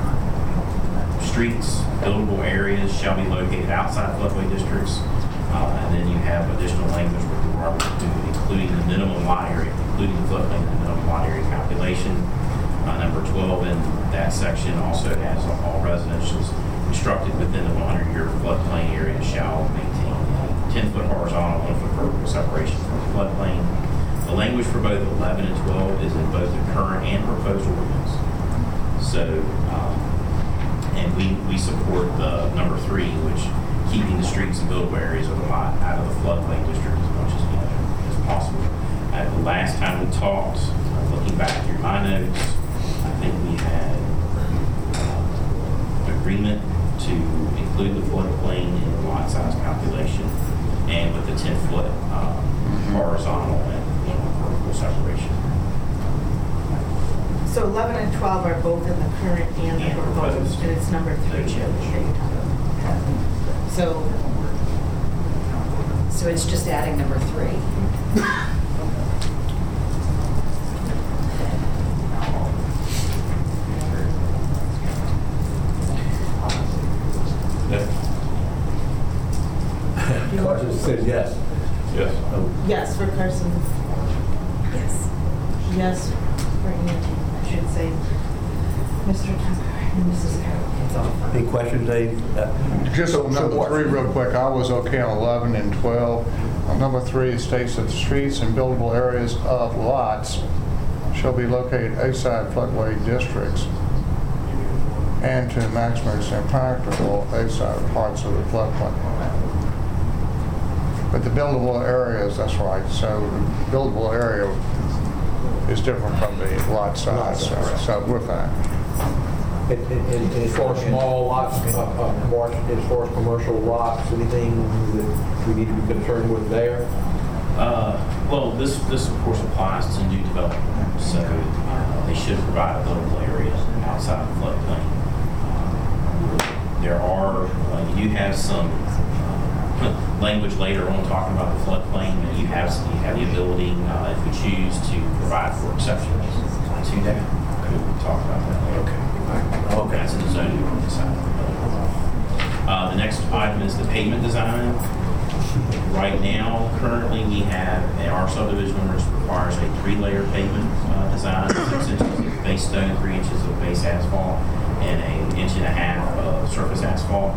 S13: streets, buildable areas shall be located outside floodway districts. Uh, And then you have additional language with regard to including the minimum lot area, including the floodplain, the minimum lot area calculation. Uh, Number 12 in that section also has all residentials constructed within the 100-year floodplain area shall maintain 10-foot horizontal, 1-foot vertical separation from the floodplain. The language for both 11 and 12 is in both the current and proposed ordinance. So, um, and we, we support the number three, which keeping the streets and buildable areas of the lot out of the floodplain district as much as, as possible. At the last time we talked, uh, looking back through my notes, I think we had uh, agreement to include the floodplain in the lot size calculation and with the 10-foot uh, horizontal separation.
S3: So 11 and 12 are both in the current and the proposed, and it's number three.
S13: No change.
S3: So,
S4: So it's just adding number three.
S5: Carson says yes.
S2: Yes.
S3: yes for Carson,
S4: Yes.
S3: yes for Angie, I should say. Mr. Tucker and Mrs. Carroll.
S4: It's all fine.
S5: Any questions, Dave? Uh,
S6: Just
S5: so-
S6: on
S5: so
S6: number
S5: what?
S6: three, real quick, I was okay on 11 and 12. On number three, it states that the streets and buildable areas of lots shall be located outside floodway districts and to the maximum extent practicable outside parts of the floodplain. But the buildable areas, that's right, so the buildable area is different from the lot size, so- so we're fine.
S5: And- and- and As far as small lots, uh, uh, commer- as far as commercial lots, anything that we need to be concerned with there?
S13: Uh, Well, this, this of course applies to new development, so uh, they should provide a livable area outside the floodplain. Uh, There are, uh, you do have some uh, language later on talking about the floodplain, but you have, you have the ability, uh, if we choose, to provide for exceptions to that. We'll talk about that later. Okay. The. Uh, The next item is the pavement design. Right now, currently, we have, our subdivision ordinance requires a three-layer pavement uh, design, six inches of base stone, three inches of base asphalt, and an inch and a half of surface asphalt.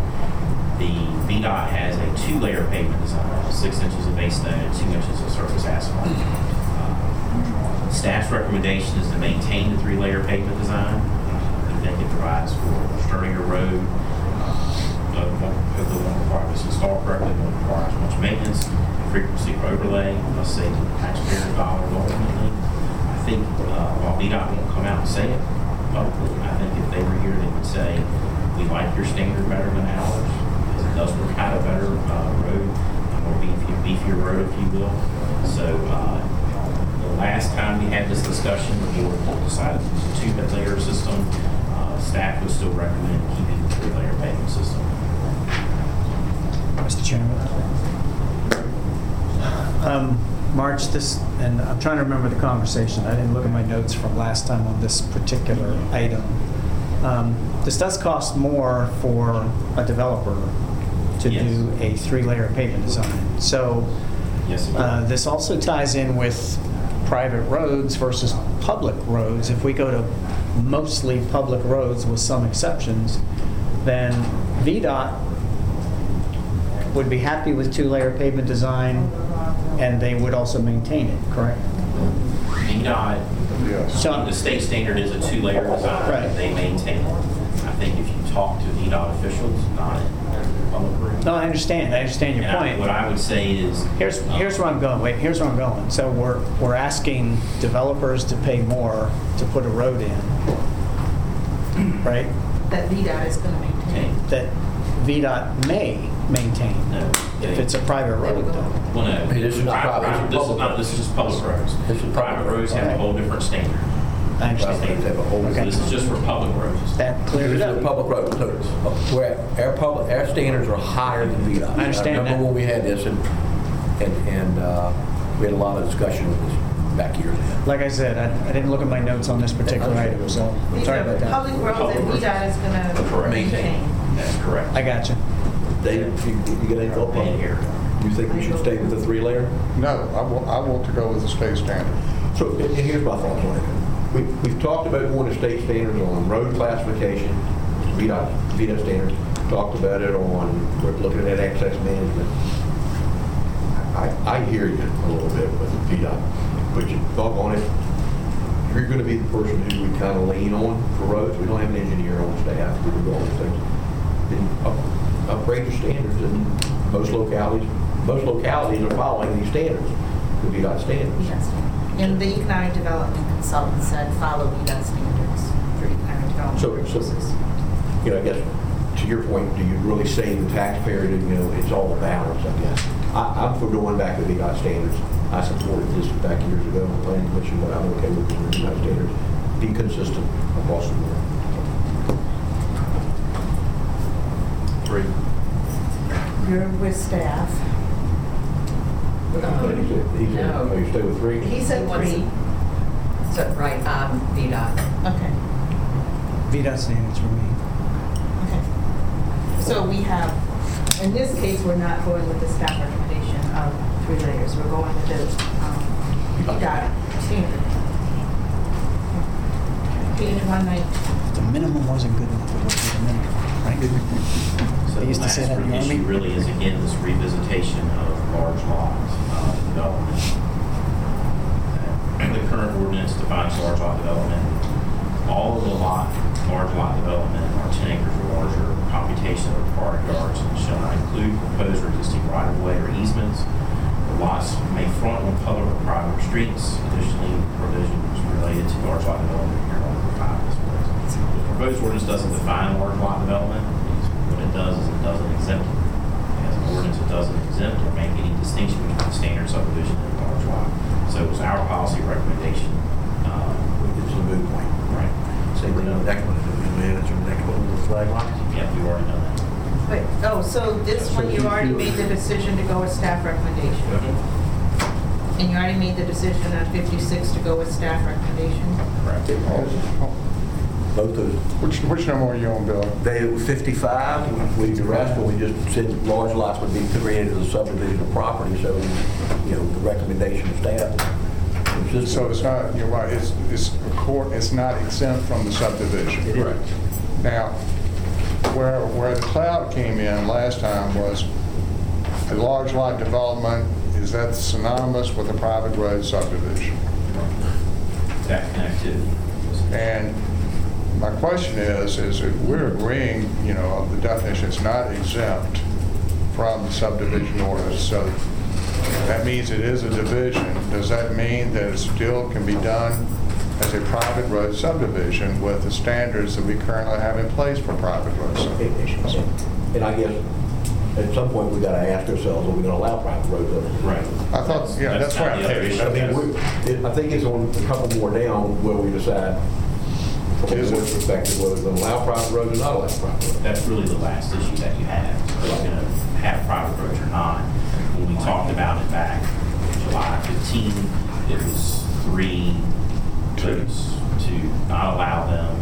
S13: The VDOT has a two-layer pavement design, six inches of base stone and two inches of surface asphalt. Uh, Staff's recommendation is to maintain the three-layer pavement design. It for a sturdier road, hopefully won't require this installed correctly, won't require as much maintenance, frequency of overlay, must save the taxpayers dollars ultimately. I think, uh, while VDOT won't come out and say it publicly, I think if they were here, they would say, we like your standard better than ours, because it does provide a better, uh, road, a more beefier, beefier road, if you will. So, uh, the last time we had this discussion, the board decided to a two-layer system. Staff would still recommend keeping the three-layer pavement system.
S1: Mr. Chairman. Um, March, this, and I'm trying to remember the conversation. I didn't look at my notes from last time on this particular item. Um, This does cost more for a developer to
S13: Yes.
S1: do a three-layer pavement design. So
S13: Yes,
S1: uh, this also ties in with private roads versus public roads. If we go to mostly public roads with some exceptions, then VDOT would be happy with two-layer pavement design, and they would also maintain it, correct?
S13: VDOT,
S6: Yes.
S1: So-
S13: the state standard is a two-layer design.
S1: Right.
S13: They maintain it. I think if you talk to VDOT officials, not in public room.
S1: No, I understand, I understand your
S13: And I- What
S1: point.
S13: I would say is.
S1: Here's,
S13: um,
S1: here's where I'm going, wait, here's where I'm going. So we're, we're asking developers to pay more to put a road in, right?
S3: That VDOT is going to maintain.
S1: That VDOT may maintain,
S13: No.
S1: if it's a private road though.
S13: Well, no.
S5: Hey, this is not private, this is public
S13: not,
S5: roads.
S13: this is just public roads.
S5: This is
S13: Private roads have a whole different standard.
S1: I understand.
S5: Private have a whole-
S1: Okay.
S13: This is just for public roads.
S1: That cleared
S5: This
S1: it
S5: is a
S1: up.
S5: public road, so where our public, our standards are higher than VDOT.
S1: I understand that.
S5: remember when we had this and, and, and uh, we had a lot of discussion with this back years ago.
S1: Like I said, I, I didn't look at my notes on this particular item, so sorry
S3: are
S1: about that.
S3: public roads that VDOT is going to
S13: Correct.
S3: maintain.
S13: That's correct.
S1: I got you.
S5: David, you, you get any thought on
S13: Here.
S5: You think we should stay with the three layer?
S6: No, I want, I want to go with the state standard.
S5: So, and and here's my thoughts on it. We, we've talked about going to state standards on road classification, VDOT, VDOT standards, talked about it on, we're looking at access management. I, I hear you a little bit with VDOT, but you on it, you're gonna be the person who we kind of lean on for roads. We don't have an engineer on staff who do all these things. Then up- upgrade your standards, and most localities, most localities are following these standards, the VDOT standards.
S3: Standard. And the economic development consultant said follow VDOT standards for economic development
S5: So,
S3: purposes.
S5: so, you know, I guess, to your point, do you really save the taxpayer, to, you know, it's all a balance, I guess. I, I'm for going back to VDOT standards. I supported this back years ago on the planning commission, but I'm okay with the VDOT standards. Be consistent across the board.
S13: Three.
S3: You're with staff.
S5: He said- he said,
S4: No.
S5: Oh, you stay with three?
S3: He said three.
S4: So, right, um, VDOT.
S3: Okay,
S1: VDOT standards for me.
S3: okay. So we have, in this case, we're not going with the staff recommendation of three layers. We're going with the um, VDOT standard. Page 119.
S1: The minimum wasn't good enough, it wasn't the minimum, right?
S13: So
S1: They
S13: the
S1: used to
S13: last
S1: say that in the
S13: issue
S1: Army.
S13: really is, again, this revisitation of large lots uh, development. Uh, The current ordinance defines large lot development. All of the lot, large lot development are 10 acres or larger. Computation of required yards shall not include proposed or existing right-of-way or easements. The lots may front on public or private streets. Additionally, provisions related to large lot development here on this place. The proposed ordinance doesn't define large lot development. What it does is it doesn't exempt it. As an ordinance, it doesn't exempt or make any distinction between standard subdivision and large lot. So it was our policy recommendation. um,
S5: It's a moot point.
S13: Right.
S5: Thing with the next one, the manager, the next one, the flag lot.
S13: Yeah, we've already done that.
S3: Wait, oh, so this one, you already made the decision to go with staff recommendation? Uh-huh. And you already made the decision on 56 to go with staff recommendation?
S13: Correct.
S5: Both those
S6: Which, which number are you on, Bill?
S5: They were 55, we, the rest, when we just said large lots would be created as a subdivision of property, so, you know, the recommendation of staff. was just-
S6: So it's not, you're right, it's, it's, a court, it's not exempt from the subdivision.
S5: It is.
S6: Now, where, where the cloud came in last time was a large lot development, is that synonymous with a private road subdivision?
S13: That connectivity.
S6: And my question is, is if we're agreeing, you know, of the definition, it's not exempt from the subdivision orders, so that means it is a division. Does that mean that it still can be done as a private road subdivision with the standards that we currently have in place for private road subdivisions?
S5: And I guess, at some point, we've gotta ask ourselves, are we gonna allow private roads over?
S13: Right.
S6: I thought, yeah, that's where I'm
S13: not the other
S6: headed.
S5: I mean, we- it- I think it's on a couple more down where we decide, from a
S6: Is it?
S5: board's perspective, whether we're gonna allow private roads or not allow private roads.
S13: That's really the last issue that you have. Are you going to have private roads or not? When we talked about it back July 15, it was three votes to not allow them,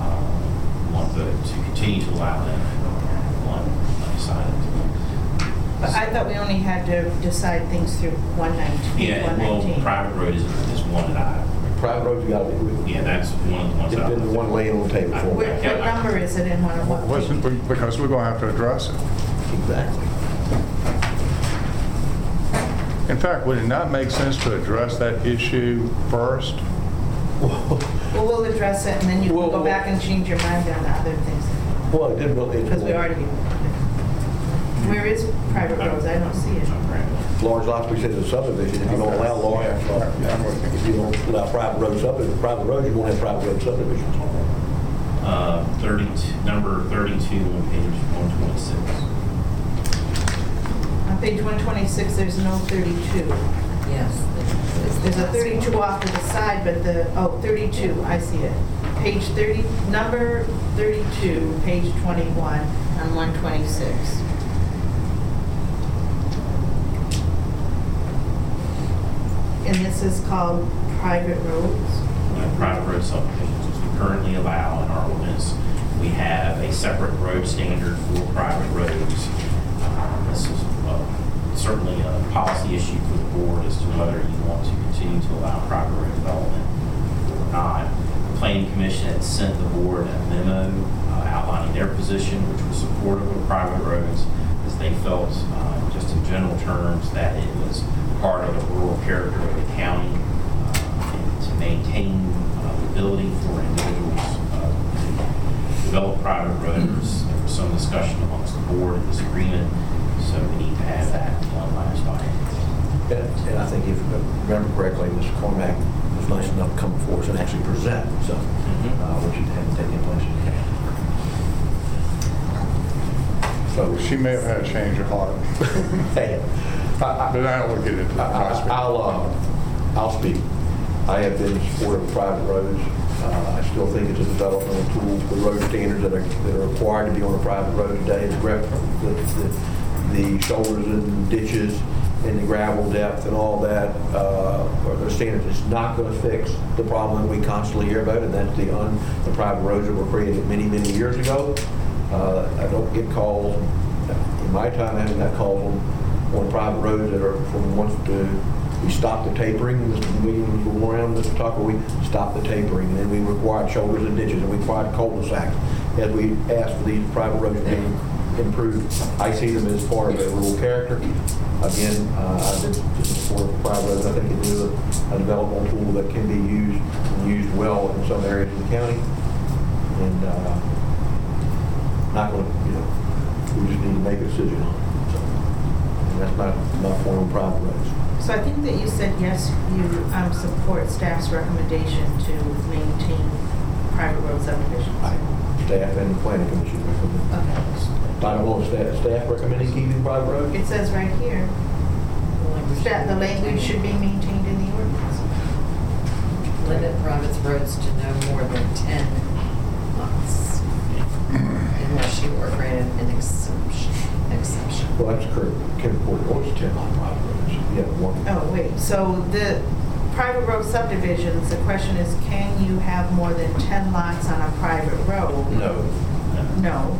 S13: um, one vote to continue to allow them, and one undecided.
S3: But I thought we only had to decide things through 119,
S13: Yeah, well, private road is, is one that I,
S5: Private roads, you gotta be,
S13: yeah, that's one of the ones
S5: it's
S13: that I.
S5: been the one laying on the table for
S3: What
S5: me.
S3: what number is it in one of what?
S6: Wasn't- Because we're going to have to address it.
S5: Exactly.
S6: In fact, would it not make sense to address that issue first?
S3: Well, we'll address it, and then you can
S5: Well,
S3: go back and change your mind on other things,
S5: Well, it didn't really.
S3: because we already... Where is private roads? I don't see it.
S5: Large lots, we said it's a subdivision, if you don't allow large, if you don't allow private road subdivision, private road, you won't have private road subdivisions.
S13: Uh, 32, number 32 on page 126.
S3: On page 126, there's no 32.
S4: Yes.
S3: There's a 32 off to the side, but the, oh, 32, I see it. Page 30, number 32, page 21 on 126. And this is called private roads?
S13: uh, private road subdivisions, which we currently allow in our ordinance. We have a separate road standard for private roads. Um, This is uh, certainly a policy issue for the board as to whether you want to continue to allow private development or not. The Planning Commission had sent the board a memo uh, outlining their position, which was supportive of private roads, as they felt, uh, just in general terms, that it was part of the rural character of the county uh, and to maintain uh, the ability for individuals uh, to develop private roads. There was some discussion amongst the board and disagreement, so we need to have that.
S5: And and I think if I remember correctly, Mr. Cormack was nice enough to come before us and actually present, so, uh, which hadn't taken place in the past. So,
S6: She may have had a change of heart,
S5: hey, I- I-
S6: but I don't want to get into that.
S5: I- I'll, uh, I'll speak. I have been in support of private roads. Uh, I still think it's a developmental tool. The road standards that are, that are required to be on a private road today is gra- the, the- the shoulders and ditches and the gravel depth and all that, uh, are the standards. It's not going to fix the problem that we constantly hear about, and that's the un, the private roads that were created many, many years ago. Uh, I don't get calls, in my time, I haven't got calls on, on private roads that are from once to, we stopped the tapering, Mr. Williams was around, Mr. Tucker, we stopped the tapering, and then we required shoulders and ditches, and we required cul-de-sacs, as we asked for these private roads to be improved. I see them as part of a rural character. Again, uh, I've been to support private roads, I think it is a a developmental tool that can be used, and used well in some areas of the county. And, uh, not gonna, you know, we just need to make a decision on it. So, And that's my, not for on private roads.
S3: So I think that you said, yes, you um, support staff's recommendation to maintain private road subdivisions.
S5: Staff and the planning commission recommend.
S3: Okay.
S5: I don't staff, staff recommending keeping private roads?
S3: It says right here, staff, the language should be maintained in the ordinance.
S4: Limit private roads to no more than 10 lots, unless you are granted an exception. exception.
S5: Well, that's correct. Can report, oh, it's ten on private roads. Yeah, one.
S3: Oh, wait, so the private road subdivisions, the question is, can you have more than 10 lots on a private road?
S5: No.
S3: No.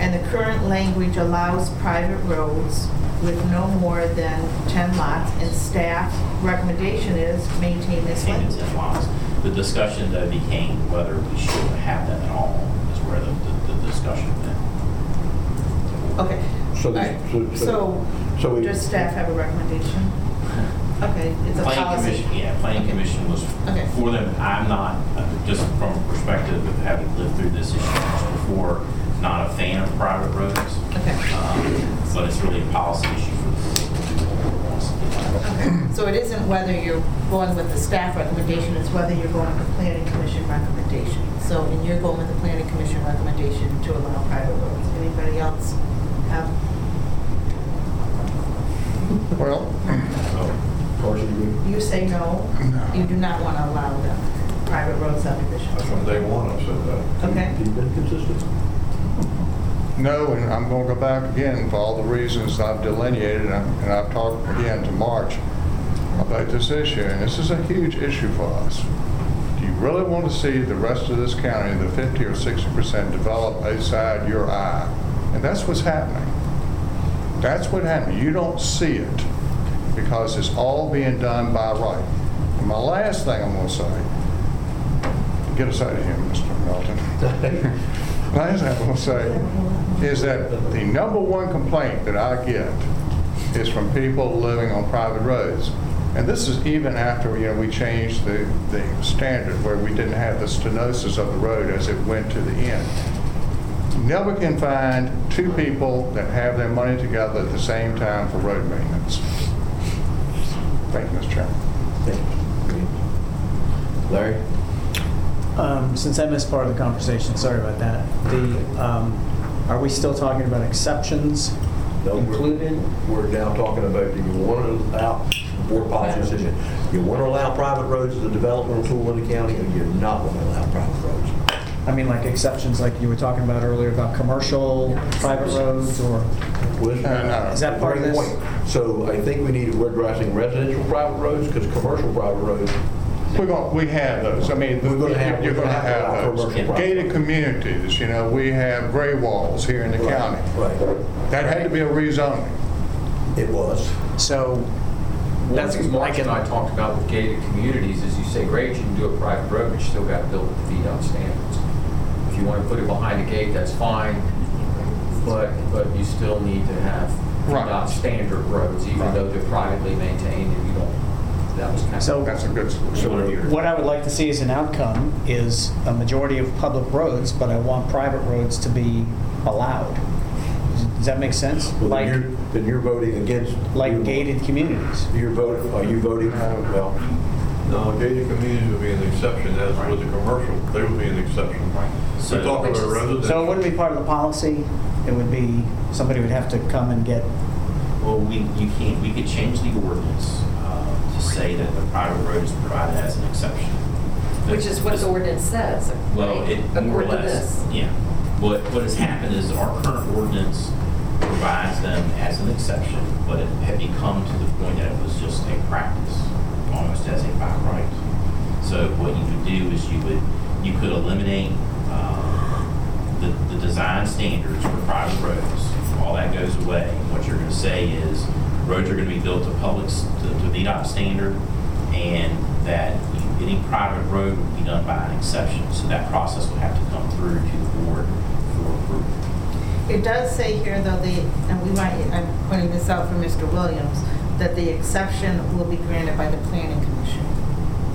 S3: And the current language allows private roads with no more than 10 lots, and staff recommendation is maintain this
S13: Maintain
S3: language.
S13: the 10 lots. The discussion though became whether we should have them at all, is where the, the the discussion went.
S3: Okay.
S5: So
S3: All
S5: this-
S3: right.
S5: so- so-
S3: So,
S5: so we-
S3: does staff have a recommendation? Okay, it's a
S13: Planning
S3: policy.
S13: commission, yeah, planning commission was
S3: Okay.
S13: for them, I'm not, uh, just from a perspective of having lived through this issue once before, not a fan of private roads.
S3: Okay.
S13: Um, But it's really a policy issue for the board to do what it wants to do.
S3: Okay. So it isn't whether you're going with the staff recommendation, it's whether you're going with the planning commission recommendation. So, and you're going with the planning commission recommendation to allow private roads. Anybody else have?
S6: Well,
S5: Carson,
S3: You say no? No. You do not want to allow the private road subdivision?
S2: That's from day one, I said that.
S3: Okay.
S5: you, you've been consistent.
S6: no, and I'm going to go back again for all the reasons I've delineated, and I- and I've talked again to March about this issue, and this is a huge issue for us. Do you really want to see the rest of this county, the 50 or 60% develop outside your eye? And that's what's happening. That's what happened. You don't see it because it's all being done by right. And my last thing I'm going to say, get us out of here, Mr. Melton. Last thing I'm going to say is that the number one complaint that I get is from people living on private roads. And this is even after, you know, we changed the, the standard where we didn't have the stenosis of the road as it went to the end. Never can find two people that have their money together at the same time for road maintenance. Thank you, Mr. Chairman.
S5: Thank you. Larry?
S1: Um, Since I missed part of the conversation, sorry about that. The, um, are we still talking about exceptions
S5: No, we're-
S1: included?
S5: We're now talking about, do you want to allow, board policy decision, you want to allow private roads as a developmental tool in the county, or you're not going to allow private roads?
S1: I mean, like exceptions like you were talking about earlier about commercial, private roads, or,
S5: Well, this-
S6: Uh, no.
S1: is that part of
S5: Great
S1: this?
S5: point. So I think we need, we're addressing residential private roads, because commercial private roads,
S6: We're going, we have those. I mean,
S5: We're gonna have-
S6: you're
S5: we're
S6: going to
S5: gonna have to allow
S6: have those.
S5: commercial.
S6: Gated communities, you know, we have gray walls here in the county.
S5: right,
S6: That had to be a rezoning.
S5: it was.
S1: So,
S14: One
S1: that's
S14: thing Mark
S1: like,
S14: and I talked about with gated communities is you say, great, you can do a private road, but you still got to build it to VDOT standards. If you want to put it behind a gate, that's fine, but, but you still need to have
S6: Right.
S14: VDOT standard roads, even
S6: Right.
S14: though they're privately maintained and you don't, that was kind of.
S1: So-
S6: That's a good solution.
S14: one of your-
S1: what I would like to see as an outcome is a majority of public roads, but I want private roads to be allowed. Does that make sense?
S5: Well, then
S1: Like,
S5: you're, then you're voting against.
S1: like gated communities.
S5: You're voting, are you voting, well,
S2: No, gated communities would be an exception, as would the commercial, they would be an exception.
S13: So-
S2: We're talking
S3: Which
S2: about
S3: is-
S2: residential.
S1: So it wouldn't be part of the policy? It would be, somebody would have to come and get,
S13: Well, we, you can't, we could change the ordinance uh, to say that the private road is provided as an exception.
S4: Which is what the ordinance says.
S13: Well,
S4: right?
S13: it more or
S4: According to
S13: less,
S4: this.
S13: yeah. What, what has happened is our current ordinance provides them as an exception, but it had become to the point that it was just a practice, almost as a by right. So what you would do is you would, you could eliminate um, the, the design standards for private roads. All that goes away. What you're going to say is roads are going to be built to public, to to VDOT standard, and that any private road would be done by an exception. So that process would have to come through to the board for approval.
S3: It does say here, though, the, and we might, I'm pointing this out for Mr. Williams, that the exception will be granted by the planning commission.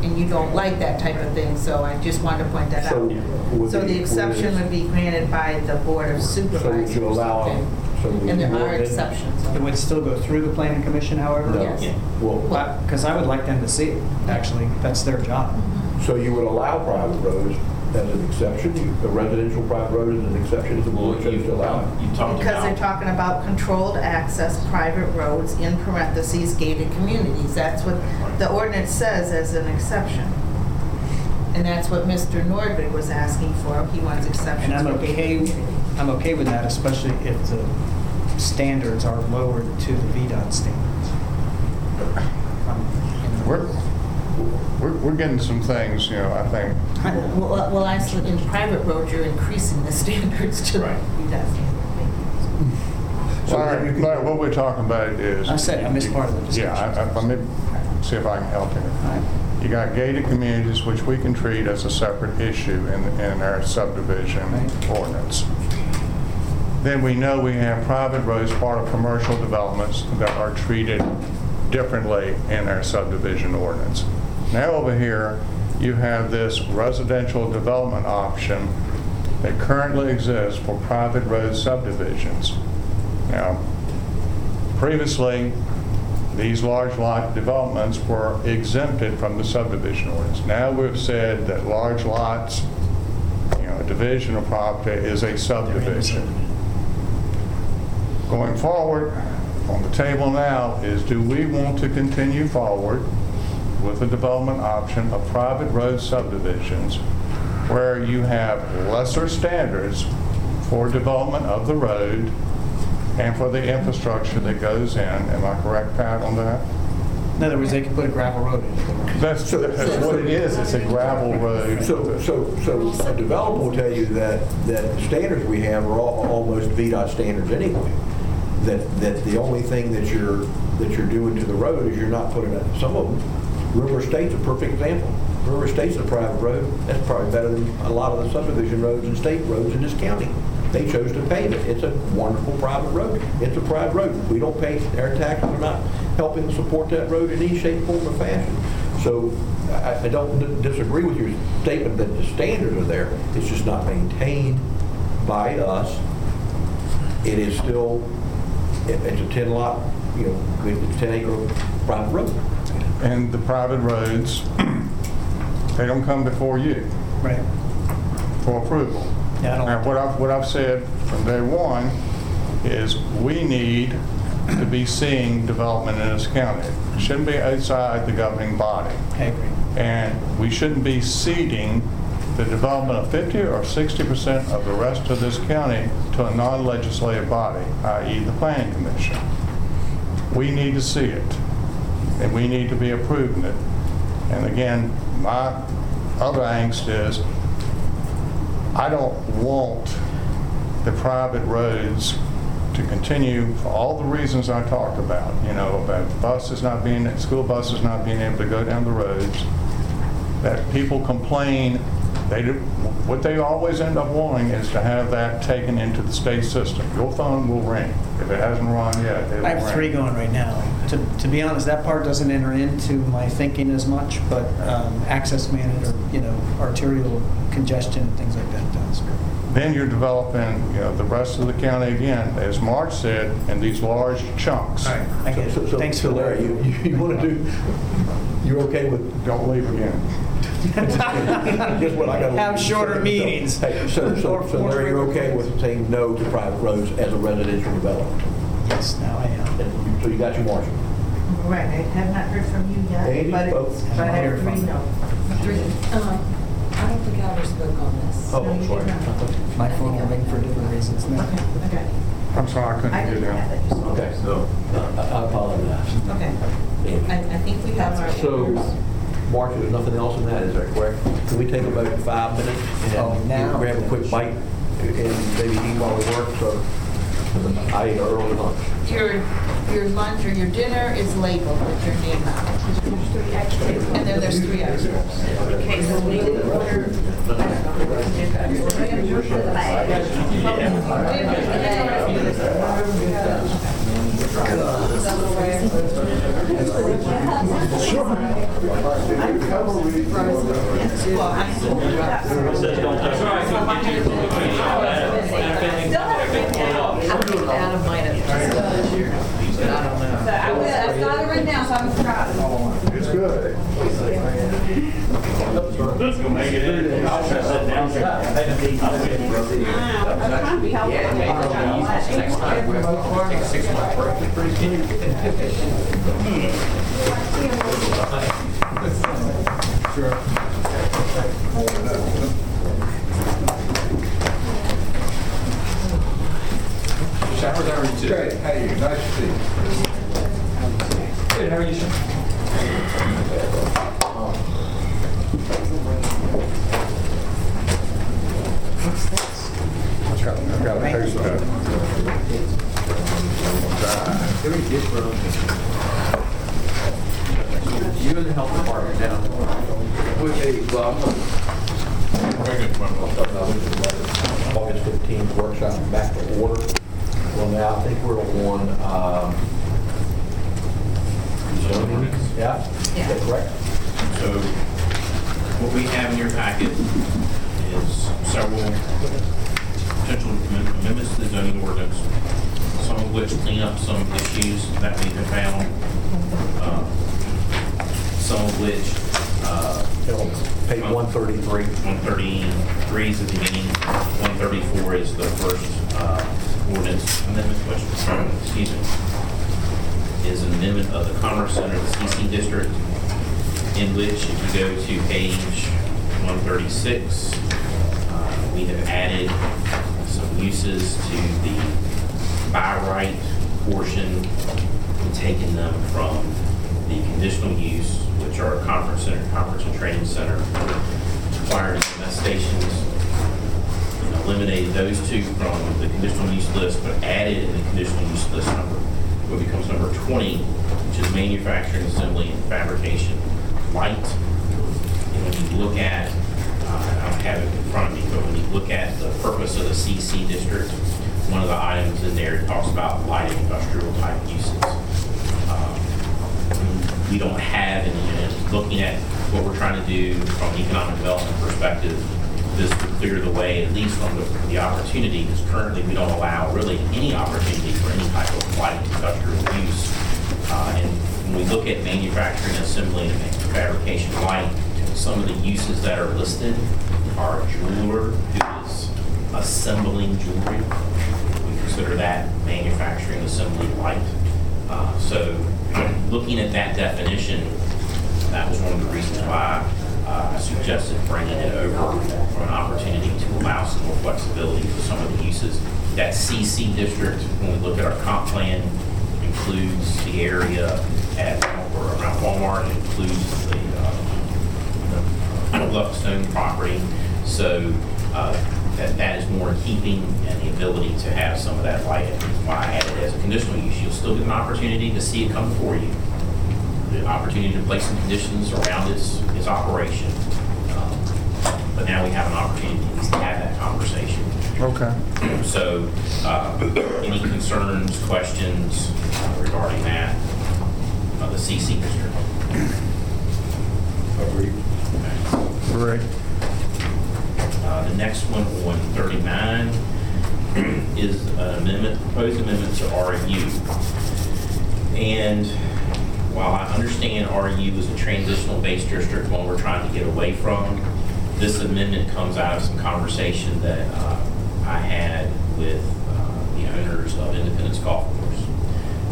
S3: And you don't like that type of thing, so I just wanted to point that
S5: So
S3: out.
S5: would
S3: So
S5: the-
S3: the exception
S5: would
S3: would be granted by the board of
S5: so
S3: supervisors.
S5: would you allow,
S3: okay?
S5: so would
S3: And there
S5: you
S3: are
S5: amend-
S3: exceptions.
S1: it would still go through the planning commission, however?
S5: No.
S3: Yes.
S5: Well,
S1: Because I would like them to see it, actually. That's their job. Mhm.
S5: so you would allow private roads as an exception, You- a residential private road is an exception if the board chose to allow it?
S13: You talked
S3: Because they're
S13: about,
S3: talking about controlled access private roads in parentheses gated communities. That's what the ordinance says as an exception. And that's what Mr. Nordvig was asking for. He wants
S1: And
S3: exceptions
S1: I'm
S3: for gated
S1: okay,
S3: communities.
S1: I'm okay with that, especially if the standards are lowered to the VDOT standards. Um, you.
S6: We're, we're, we're getting some things, you know, I think,
S3: Well, well, actually, in private roads, you're increasing the standards to
S13: Right.
S3: VDOT.
S5: So
S6: Larry,
S5: then you-
S6: Larry, what we're talking about is.
S1: I said I missed part of the discussion.
S6: Yeah, I- I- let me see if I can help you. You got gated communities, which we can treat as a separate issue in, in our subdivision
S1: Right.
S6: ordinance. Then we know we have private roads, part of commercial developments that are treated differently in our subdivision ordinance. Now over here, you have this residential development option that currently exists for private road subdivisions. Now, previously, these large lot developments were exempted from the subdivision ordinance. Now we've said that large lots, you know, a division of property is a subdivision. Going forward, on the table now is do we want to continue forward with the development option of private road subdivisions where you have lesser standards for development of the road and for the infrastructure that goes in. Am I correct, Pat, on that?
S1: In other words, they can put a gravel road in.
S6: That's, that's what it is, it's a gravel road.
S5: So, so, so a developer will tell you that, that the standards we have are all, almost VDOT standards anyway. That, that the only thing that you're, that you're doing to the road is you're not putting it, some of them, River Estate's a perfect example. River Estate's a private road, that's probably better than a lot of the subdivision roads and state roads in this county. They chose to pave it. It's a wonderful private road. It's a private road. We don't pay, our taxes are not helping support that road in any shape, form, or fashion. So I, I don't disagree with your statement that the standards are there. It's just not maintained by us. It is still, it- it's a 10 lot, you know, it's 10 acre private road.
S6: And the private roads, they don't come before you
S1: Right.
S6: for approval.
S1: Yeah, I don't-
S6: Now, what I've, what I've said from day one is we need to be seeing development in this county. It Shouldn't be outside the governing body.
S1: I agree.
S6: And we shouldn't be ceding the development of 50 or 60% of the rest of this county to a non-legislative body, i.e. the planning commission. We need to see it, and we need to be approving it. And again, my other angst is, I don't want the private roads to continue for all the reasons I talked about, you know, about buses not being, school buses not being able to go down the roads, that people complain, they do, what they always end up wanting is to have that taken into the state system. Your phone will ring. If it hasn't rung yet, it'll.
S1: I have three going right now. To, to be honest, that part doesn't enter into my thinking as much, but um, access management, or, you know, arterial congestion, things like that does.
S6: Then you're developing, you know, the rest of the county again, as Mark said, in these large chunks.
S1: I get
S5: So-
S1: it.
S5: so-
S1: Thanks
S5: so
S1: for the
S5: Larry, you, you want to do, you're okay with
S6: Don't leave again.
S5: Just what I got.
S1: Have shorter meetings.
S5: Hey, so, so, so Larry, you're okay with saying no to private roads as a residential development?
S1: Yes, now I am.
S5: And you- So you got your margin?
S15: Right, I have not heard from you
S5: Any
S15: yet, but
S5: folks?
S15: it's, but I have three no.
S4: Three. Um, I don't think I ever spoke on this.
S5: Oh,
S15: No, you
S5: sorry.
S1: My phone will ring for different reasons now.
S15: Okay, okay.
S6: I'm sorry, I
S15: I
S6: couldn't
S15: didn't
S6: get
S15: have
S6: in.
S15: it.
S5: Okay, so, I I apologize.
S3: Okay. I, I think we have our.
S5: So, Marcia, there's nothing else in that, is that correct? Can we take about five minutes
S1: Oh,
S5: and
S1: now?
S5: grab a quick bite and maybe eat while we work, so I ate early lunch.
S3: Your, your lunch or your dinner is labeled with your name on it.
S15: There's three items.
S3: And then there's three items.
S15: Okay, so we did order.
S3: Well, I-
S4: Adam might have just, uh, but I don't know.
S15: So I was, I got it written down, so I'm surprised.
S6: It's good.
S15: I'm trying to be helpful.
S14: Next time, we'll take a break. Showers are
S8: Great, hey, nice to see you.
S7: Good, how are you?
S6: I've got, I've got a taste of that.
S14: You in the health department now. Okay, well,
S5: August 15th workshop back to order. Well, now, I think we're on, um, zoning. Yeah? Is that correct?
S13: So what we have in your packet is several potential amendments to the zoning ordinance, some of which clean up some issues that we have found, uh, some of which, uh,
S5: Page 133.
S13: 133 is the beginning, 134 is the first uh, ordinance amendment, which, excuse me, is an amendment of the Commerce Center, the CC District, in which if you go to page 136, uh, we have added some uses to the by right portion and taken them from the conditional use, which are conference center, conference and training center, required EMS stations, and eliminated those two from the conditional use list, but added in the conditional use list number, what becomes number 20, which is manufacturing, assembly, and fabrication light. And when you look at uh, I don't have it in front of me, but when you look at the purpose of the CC district, one of the items in there talks about light industrial type uses. Um, We don't have any, and looking at what we're trying to do from an economic development perspective, this would clear the way, at least from the, the opportunity, because currently we don't allow really any opportunity for any type of light industrial use. Uh, And when we look at manufacturing, assembly, and fabrication light, some of the uses that are listed are jeweler who is assembling jewelry. We consider that manufacturing, assembly light. Uh, So looking at that definition, that was one of the reasons why uh, I suggested bringing it over for an opportunity to allow some more flexibility for some of the uses. That CC district, when we look at our comp plan, includes the area at, or around Walmart, it includes the, uh, the Bluffstone property. So uh, that, that is more in keeping and the ability to have some of that light. And Why I added it as a conditional use, you'll still get an opportunity to see it come before you the opportunity to place some conditions around its, its operation. Um, But now we have an opportunity to have that conversation.
S6: Okay.
S13: So, uh, any concerns, questions uh, regarding that, of the CC district?
S5: Agreed.
S6: Great.
S13: Uh, The next one, on 39, is an amendment, proposed amendment to RU. And while I understand RU is a transitional base district, one we're trying to get away from, this amendment comes out of some conversation that uh, I had with uh, the owners of Independence Golf.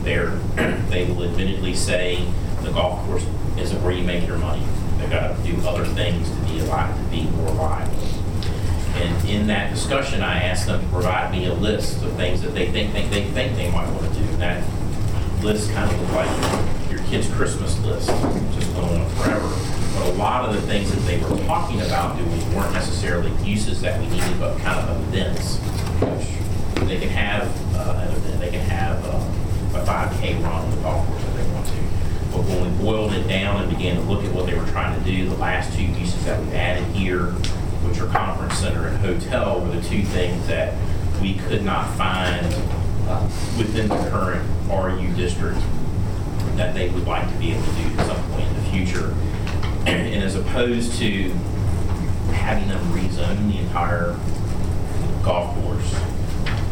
S13: They're, they will admittedly say the golf course isn't where you make your money. They've got to do other things to be alive, to be more viable. And in that discussion, I asked them to provide me a list of things that they think, think they think they might want to do. And that list kind of looked like your kid's Christmas list, just going on forever. But a lot of the things that they were talking about doing weren't necessarily uses that we needed, but kind of events. Which they can have, uh, they can have uh, a 5K run on the golf course if they want to. But when we boiled it down and began to look at what they were trying to do, the last two uses that we've added here, which are conference center and hotel, were the two things that we could not find uh, within the current RU district that they would like to be able to do at some point in the future. And as opposed to having them rezone the entire golf course,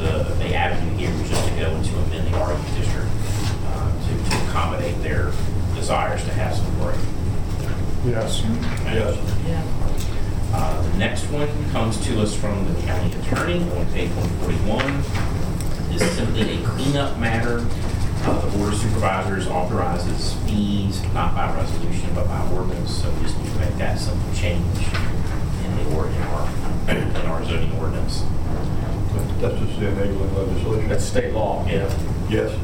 S13: the, the avenue here was just to go into amend the RU district uh, to to accommodate their desires to have some growth.
S6: Yes.
S13: Yes. Uh, The next one comes to us from the county attorney on page 141. Is simply a cleanup matter. Uh, The Board of Supervisors authorizes fees, not by resolution, but by ordinance, so we just need to make that simple change in the, or- in our, in our zoning ordinance.
S5: That's just the enabling legislation.
S14: That's state law.
S13: Yeah.
S5: Yes.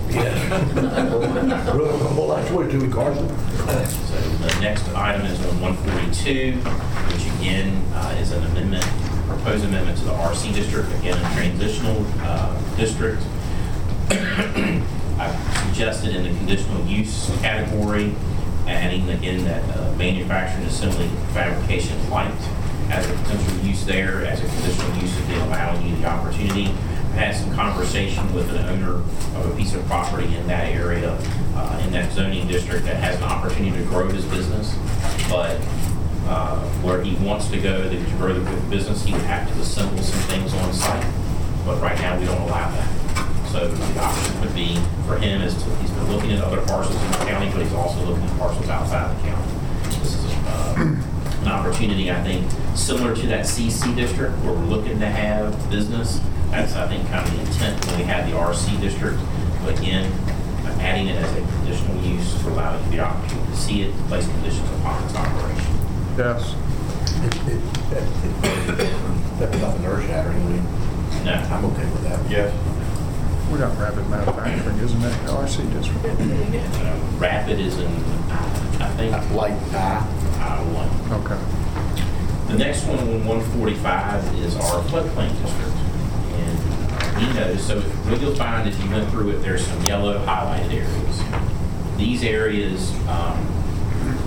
S5: Well, that's what do we, Carson?
S13: So the next item is on 142, which again uh, is an amendment, proposed amendment to the RC district, again, a transitional uh, district. I suggested in the conditional use category, adding again that uh, manufacturing, assembly, fabrication of light as a potential use there, as a conditional use of the allowing you the opportunity. I Had some conversation with an owner of a piece of property in that area, uh, in that zoning district that has an opportunity to grow his business, but uh, where he wants to go to grow the business, he would have to assemble some things on site. But right now, we don't allow that. So the option would be for him is to, he's been looking at other parcels in the county, but he's also looking at parcels outside the county. This is uh, an opportunity, I think, similar to that CC district where we're looking to have business. That's, I think, kind of the intent when we had the RC district. But again, adding it as a conditional use to allow you the opportunity to see it, place conditions upon its operation.
S6: Yes.
S5: That's nothing earth shattering.
S13: No.
S5: I'm okay with that.
S2: Yes.
S6: We got rapid manufacturing, isn't it, the RC district?
S13: Uh, Rapid is in, I think,
S5: Light I.
S13: I-1.
S6: Okay.
S13: The next one, on 145, is our floodplain district. And uh, he knows, so what you'll find as you went through it, there's some yellow highlighted areas. These areas, um,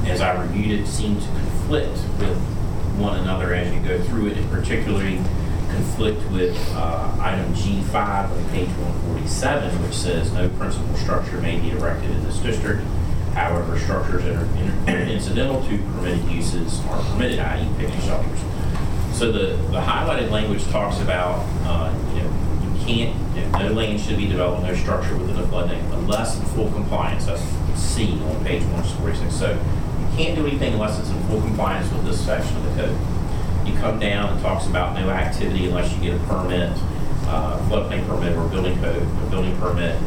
S13: as I reviewed it, seem to conflict with one another as you go through it, and particularly conflict with uh, item G5 on page 147, which says no principal structure may be erected in this district. However, structures that are in- incidental to permitted uses are permitted, i.e. picnic shelters. So the, the highlighted language talks about, uh, you know, you can't, you know, no land should be developed, no structure within a floodplain unless in full compliance, that's C on page 146. So you can't do anything unless it's in full compliance with this section of the code. You come down, and talks about no activity unless you get a permit, uh, floodplain permit or building code, a building permit.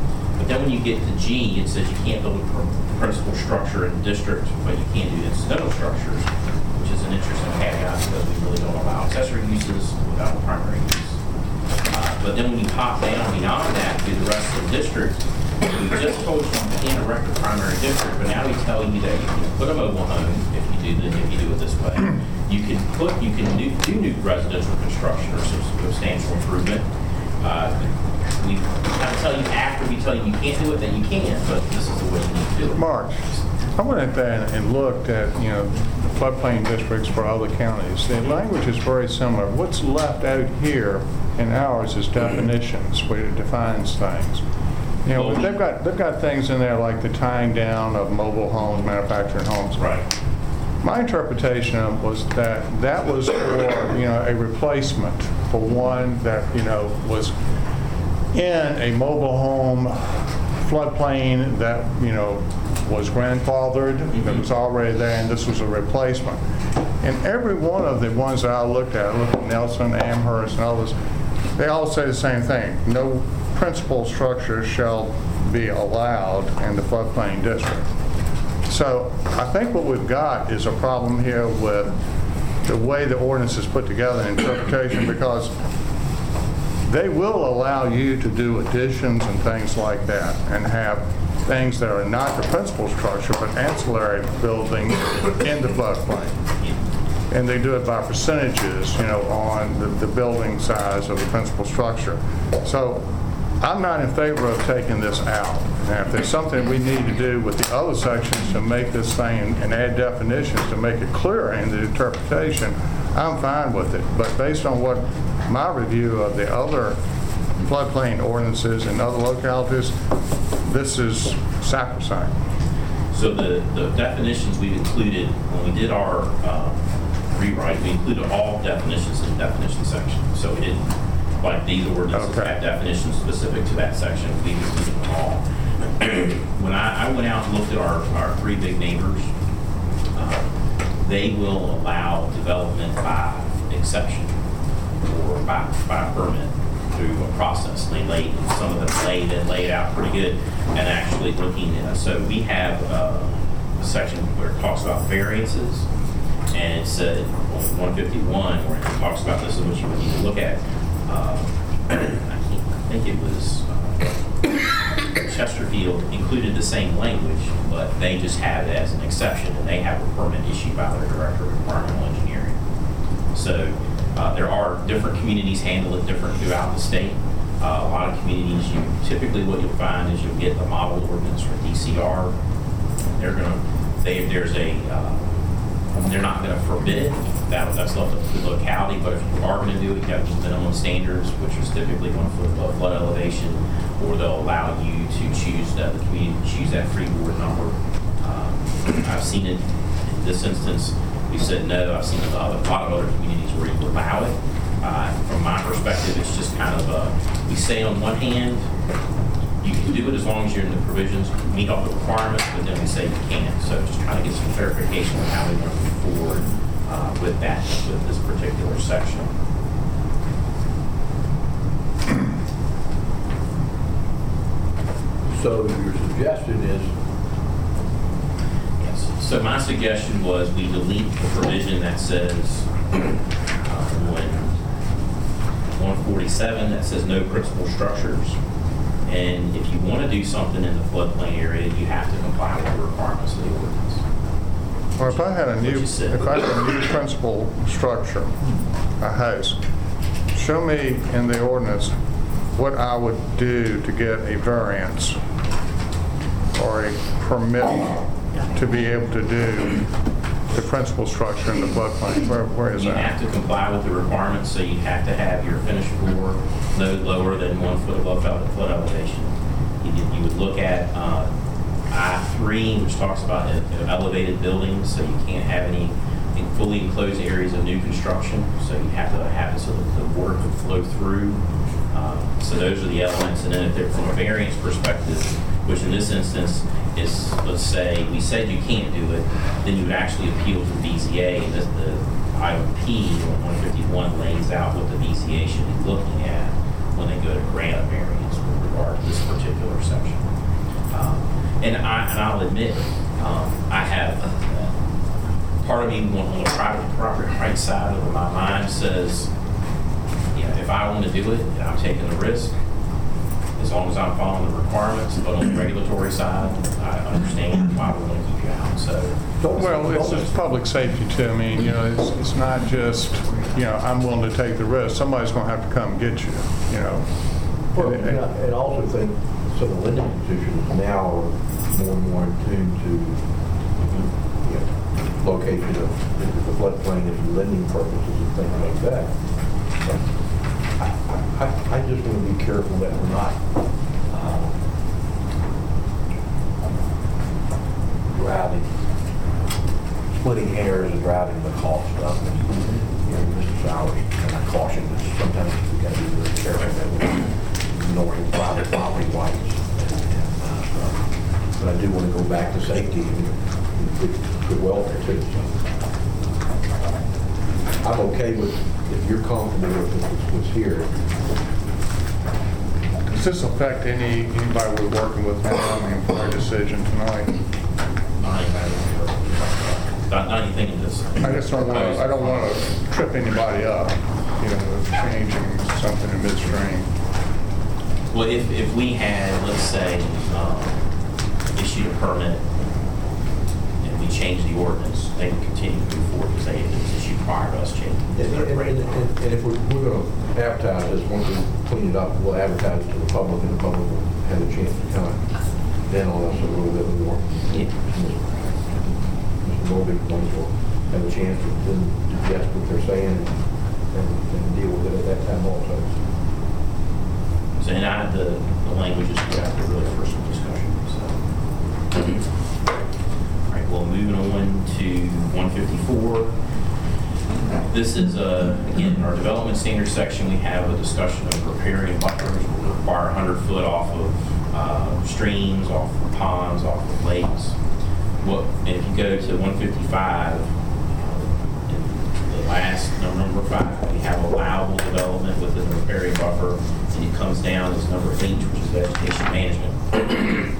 S13: Then when you get to G, it says you can't build a pr- principal structure in the district, but you can do incidental structures, which is an interesting caveat because we really don't allow accessory uses without a primary use. Uh, But then when you pop down beyond that to the rest of the district, we just told you you can't erect a primary district, but now we tell you that you can put a mobile home if you do the, if you do it this way. You can put, you can do, do new residential construction or sub- substantial improvement. Uh, We kind of tell you after we tell you you can't do it, then you can, but this is the way you need to do it.
S6: Mark, I went at that and looked at, you know, the floodplain districts for other counties. The mm-hmm. language is very similar. What's left out here in ours is mm-hmm. definitions, where it defines things. You know, they've got, they've got things in there like the tying down of mobile homes, manufactured homes.
S13: Right.
S6: My interpretation was that that was for, you know, a replacement for one that, you know, was in a mobile home floodplain that, you know, was grandfathered, that mm-hmm. was already there, and this was a replacement. And every one of the ones that I looked at, I looked at Nelson, Amherst, and others, they all say the same thing. No principal structure shall be allowed in the floodplain district. So I think what we've got is a problem here with the way the ordinance is put together and interpretation, because they will allow you to do additions and things like that, and have things that are not the principal structure, but ancillary buildings in the floodplain. And they do it by percentages, you know, on the, the building size of the principal structure. So I'm not in favor of taking this out. Now, if there's something we need to do with the other sections to make this thing and add definitions to make it clearer in the interpretation, I'm fine with it. But based on what my review of the other floodplain ordinances in other localities, this is sacrosanct.
S13: So the, the definitions we've included, when we did our um, rewrite, we included all definitions in the definition section. So we didn't, like these ordinances have definitions specific to that section, we included them all. When I, I went out and looked at our, our three big neighbors, uh, they will allow development by exception or by, by permit through a process. They laid, some of them laid it, laid out pretty good, and actually looking at, so we have uh, a section where it talks about variances, and it said on 151, where it talks about this is what you would need to look at. Uh, I I think it was uh, Chesterfield included the same language, but they just have it as an exception, and they have a permit issued by their director of environmental engineering. So uh, there are different communities handle it different throughout the state. Uh, A lot of communities, you typically what you'll find is you'll get the model ordinance from DCR. They're gonna, they, there's a, uh, they're not gonna forbid it, that, that's left up to the locality, but if you are gonna do it, you have to minimum standards, which is typically one foot above flood elevation, or they'll allow you to choose, that the community to choose that freeboard number. Um, I've seen it in this instance, we said no, I've seen a lot of other communities where you allow it. Uh, From my perspective, it's just kind of, a- we say on one hand, you can do it as long as you're in the provisions, meet all the requirements, but then we say you can't. So just trying to get some clarification on how we want to move forward uh, with that, with this particular section.
S5: So your suggestion is.
S13: So my suggestion was we delete the provision that says, uh, when 147, that says no principal structures. And if you want to do something in the floodplain area, you have to comply with the requirements of the ordinance.
S6: Or if I had a new,
S13: What you said.
S6: if I had a new principal structure, a house, show me in the ordinance what I would do to get a variance or a permit to be able to do the principal structure in the floodplain? Where, where is
S13: You have
S6: that?
S13: to comply with the requirements, so you have to have your finished floor no lower than one foot above flood flood elevation. You did- you would look at uh, I-3, which talks about e- elevated buildings, so you can't have any in- fully enclosed areas of new construction, so you have to have it so that the water can flow through. Uh, So those are the elements, and then if they're from a variance perspective, which in this instance is, let's say, we said you can't do it, then you would actually appeal to the BZA, and the the item P on 151 lays out what the BZA should be looking at when they go to grant a variance with regard to this particular section. Um, And I, and I'll admit, um, I have, uh, part of me on the private property right side of my mind says, you know, if I want to do it, I'm taking the risk, as long as I'm following the requirements, but on the regulatory side, I understand why we want to keep you out, so.
S6: Well, it's just public safety too. I mean, you know, it's, it's not just, you know, I'm willing to take the risk. Somebody's going to have to come get you, you know?
S5: Well, and I and I also think some of the lending institutions now are more and more in tune to, you know, location of the floodplain and lending purposes and things like that. I, I, just want to be careful that we're not driving, splitting hairs and driving the cost up. And, You know, Mr. Sowers, and I caution, that sometimes we got to be very careful that we're ignoring private property rights. And, uh, But I do want to go back to safety and good- good welfare too. So I'm okay with, if you're comfortable with what's here,
S6: Does this affect any, anybody we're working with now, I mean, for our decision tonight?
S13: Not anything, not not anything in this.
S6: I just don't want to, I don't want to trip anybody up, you know, with changing something in midstream.
S13: Well, if, if we had, let's say, um, issued a permit and we changed the ordinance, they would continue to move forward because they, it was issued prior to us changing.
S5: And, and- and- and if we're, we're gonna advertise this, once we clean it up, we'll advertise it to the public, and the public will have a chance to come then on us a little bit more.
S13: Yeah.
S5: Mr. Morgan, once will have a chance to then digest what they're saying and, and deal with it at that time also.
S13: So, and I had the, the language is after really first discussion, so. Mm-hmm. All right, well, moving on to 154. This is, uh, again, in our development standards section, we have a discussion of riparian buffers will require 100 foot off of uh, streams, off of ponds, off of lakes. What, if you go to 155, in the last, no, number five, we have allowable development within the riparian buffer, and it comes down as number eight, which is vegetation management.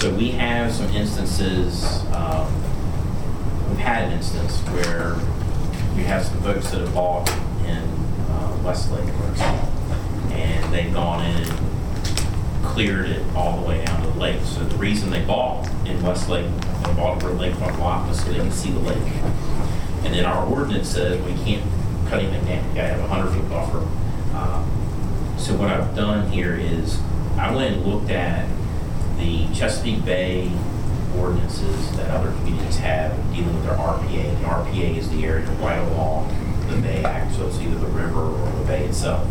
S13: So we have some instances, um, we've had an instance where we have some folks that have bought in uh, Westlake, for example, and they've gone in and cleared it all the way down to the lake. So the reason they bought in Westlake, they bought it a lakefront lot was so they can see the lake. And then our ordinance says we can't cut anything down, you gotta have a hundred foot buffer. Um, So what I've done here is, I went and looked at the Chesapeake Bay ordinances that other communities have dealing with their RPA. And the RPA is the area right along the Bay Act, so it's either the river or the bay itself.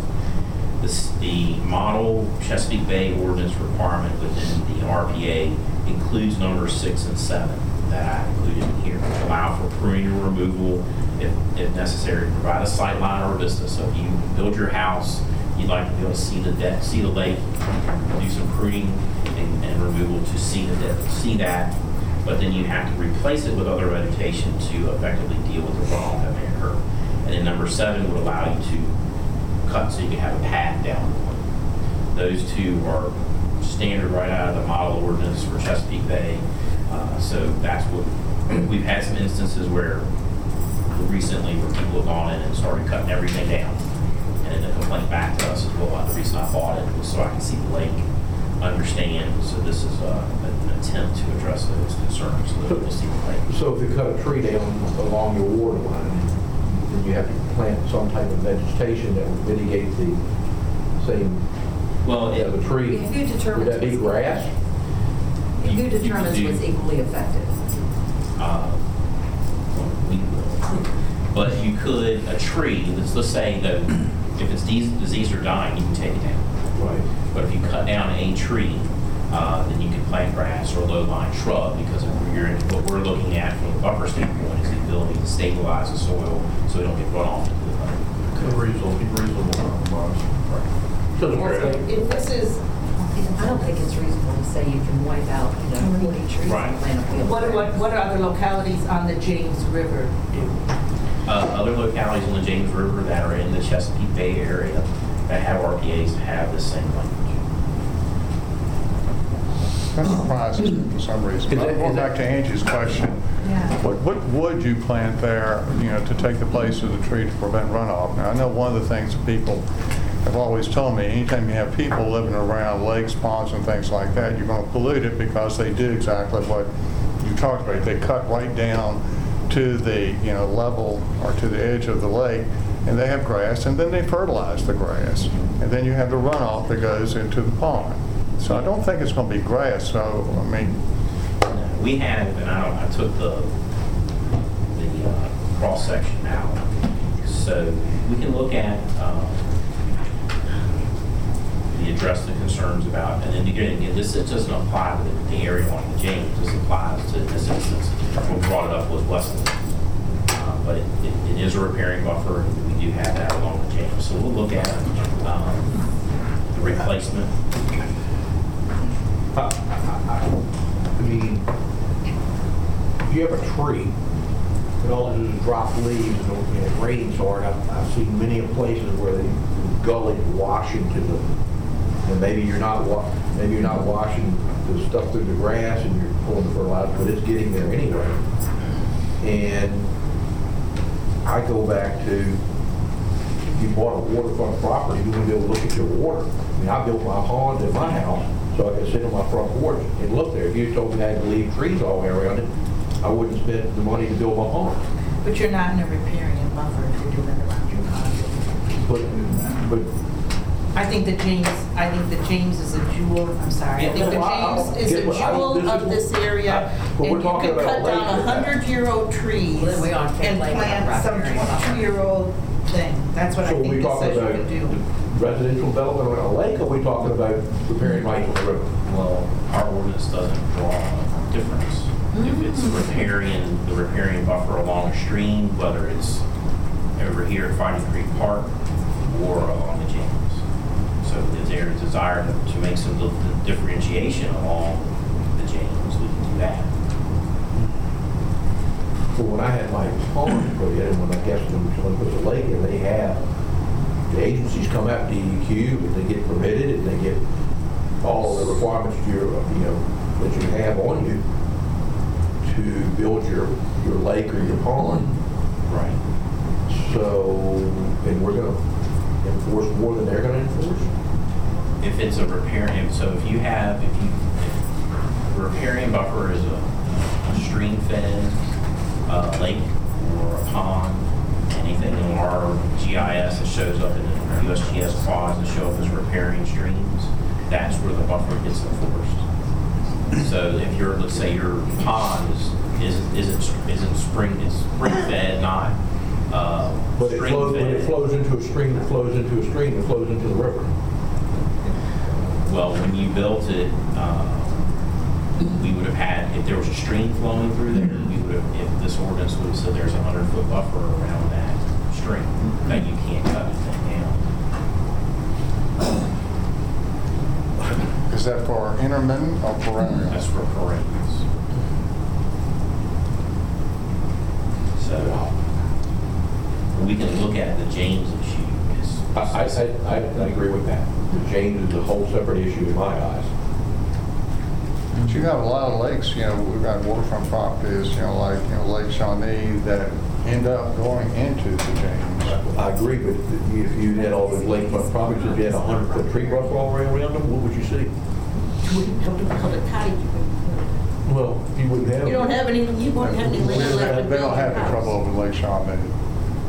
S13: This, the model Chesapeake Bay ordinance requirement within the RPA includes numbers six and seven that I included in here. Allow for pruning or removal if, if necessary, provide a sight line or a vista. So if you build your house, you'd like to be able to see the deck, see the lake, do some pruning and, and removal to see deck, see that. But then you have to replace it with other vegetation to effectively deal with the runoff that may occur. And then number seven would allow you to cut so you can have a path down. Those two are standard right out of the model ordinance for Chesapeake Bay. Uh, So that's what, we've had some instances where recently where people have gone in and started cutting everything down. And then the complaint back to us is, well, the reason I bought it was so I can see the lake, understand. So this is uh, an attempt to address those concerns so that we'll see the lake.
S5: So if you cut a tree down along your water line, then you have to plant some type of vegetation that would mitigate the same,
S13: Well,
S5: yeah, the tree.
S4: Who determines
S5: Would that be grass?
S4: Who
S13: You- you could
S4: determines
S13: do-
S4: what's equally effective?
S13: Uh, But you could, a tree, let's, let's say that if it's dis- diseased or dying, you can take it down.
S5: Right.
S13: But if you cut down a tree, uh, then you can plant grass or low-lying shrub because of you're, what we're looking at from a buffer standpoint is the ability to stabilize the soil so it don't get runoff into the road.
S2: Reasonable, reasonable compromise.
S3: If this is,
S4: I don't think it's reasonable to say you can wipe out, you know, 40 trees
S13: Right.
S4: and plant a field.
S3: what, what, what are other localities on the James River do?
S13: Uh, Other localities on the James River that are in the Chesapeake Bay area that have RPAs have the same language.
S6: That surprises me for some reason.
S5: Is
S6: But
S5: that-
S6: Going
S5: is that-
S6: back to Angie's question,
S3: Yeah.
S6: what, what would you plant there, you know, to take the place of the tree to prevent runoff? Now, I know one of the things people have always told me, anytime you have people living around lakes, ponds, and things like that, you're going to pollute it because they do exactly what you talked about. They cut right down to the, you know, level or to the edge of the lake, and they have grass, and then they fertilize the grass. And then you have the runoff that goes into the pond. So I don't think it's going to be grass, so, I mean,
S13: We have, and I I took the, the uh, cross-section out, so we can look at, um, the address the concerns about, and then again, again, this is- doesn't apply to the- the area along the James, this applies to, this instance, what brought it up was Westlake. Uh, But it, it- it is a riparian buffer, we do have that along the James, so we'll look at, um, the replacement.
S5: I- mean, if you have a tree, and all it does is drop leaves, and it- rains hard, I've, I've seen many places where the gully wash into the, and maybe you're not wa, maybe you're not washing the stuff through the grass and you're pulling the fertilizer, but it's getting there anyway. And I go back to, if you bought a waterfront property, you want to be able to look at your water. I mean, I built my pond in my house, so I could sit on my front porch and look there. If you told me I had to leave trees all the way around it, I wouldn't spend the money to build my home.
S3: But you're not in a riparian buffer if you're doing it around your pond.
S5: But, but
S3: I think that James, I think that James is a jewel, I'm sorry, I think that
S5: Yeah, well,
S3: James is a
S5: yeah, but I-
S3: jewel
S5: this is
S3: of
S5: what-
S3: this area.
S5: I- but we're
S3: And you
S5: talking
S3: could
S5: about
S3: cut
S5: a lake
S3: down a
S5: with that.
S3: hundred-year-old trees
S4: Well, then we on Kent
S3: and
S4: Lake,
S3: plant some
S4: riparian buffer.
S3: twenty-two-year-old thing. That's what I
S5: so
S3: think
S5: we
S3: this
S5: talking
S3: says you
S5: about
S3: could do.
S5: Residential development on a lake, or we talking about riparian rights on the river?
S13: Well, our ordinance doesn't draw a difference. If it's mm-hmm. riparian, the riparian buffer along a stream, whether it's over here at Fighting Creek Park or along the James. So if there's a desire to- to make some di- differentiation along the James, we can do that.
S5: Well, when I had my pond put in, when I guess when someone puts a lake in, they have, the agencies come out, DEQ, and they get permitted, and they get all the requirements you're, you know, that you have on you to build your, your lake or your pond.
S13: Right.
S5: So, and we're gonna enforce more than they're gonna enforce?
S13: If it's a riparian, so if you have, if you, if a riparian buffer is a, a stream fed, uh, lake or a pond, anything in our GIS that shows up in the USGS quads that show up as riparian streams, that's where the buffer gets enforced. So if you're, let's say your pond is, isn't, isn't, isn't spring, it's spring fed, not, uh,
S5: But it
S13: stream
S5: flows, when it
S13: fed.
S5: flows into a stream, it flows into a stream, it flows into the river.
S13: Well, when you built it, uh, we would have had, if there was a stream flowing through there, we would have, if this ordinance would have said there's a hundred foot buffer around that stream, that you can't cut anything down.
S6: is that for intermittent or perennial?
S13: That's for perennials. So, uh, we can look at the James issue. It's-
S5: I, I, I, I agree with that. The James is a whole separate issue in my eyes.
S6: But you have a lot of lakes, you know, we've got waterfront properties, you know, like, you know, Lake Shawnee that end up going into the James.
S5: I agree, but if you had all those lakefront properties, if you had a hundred foot tree buffer all around them, what would you see?
S3: You wouldn't build a build a cottage.
S5: Well, you wouldn't have.
S3: You don't have any, you wouldn't have any land left to
S6: They
S3: build
S6: don't have the trouble over Lake Shawnee.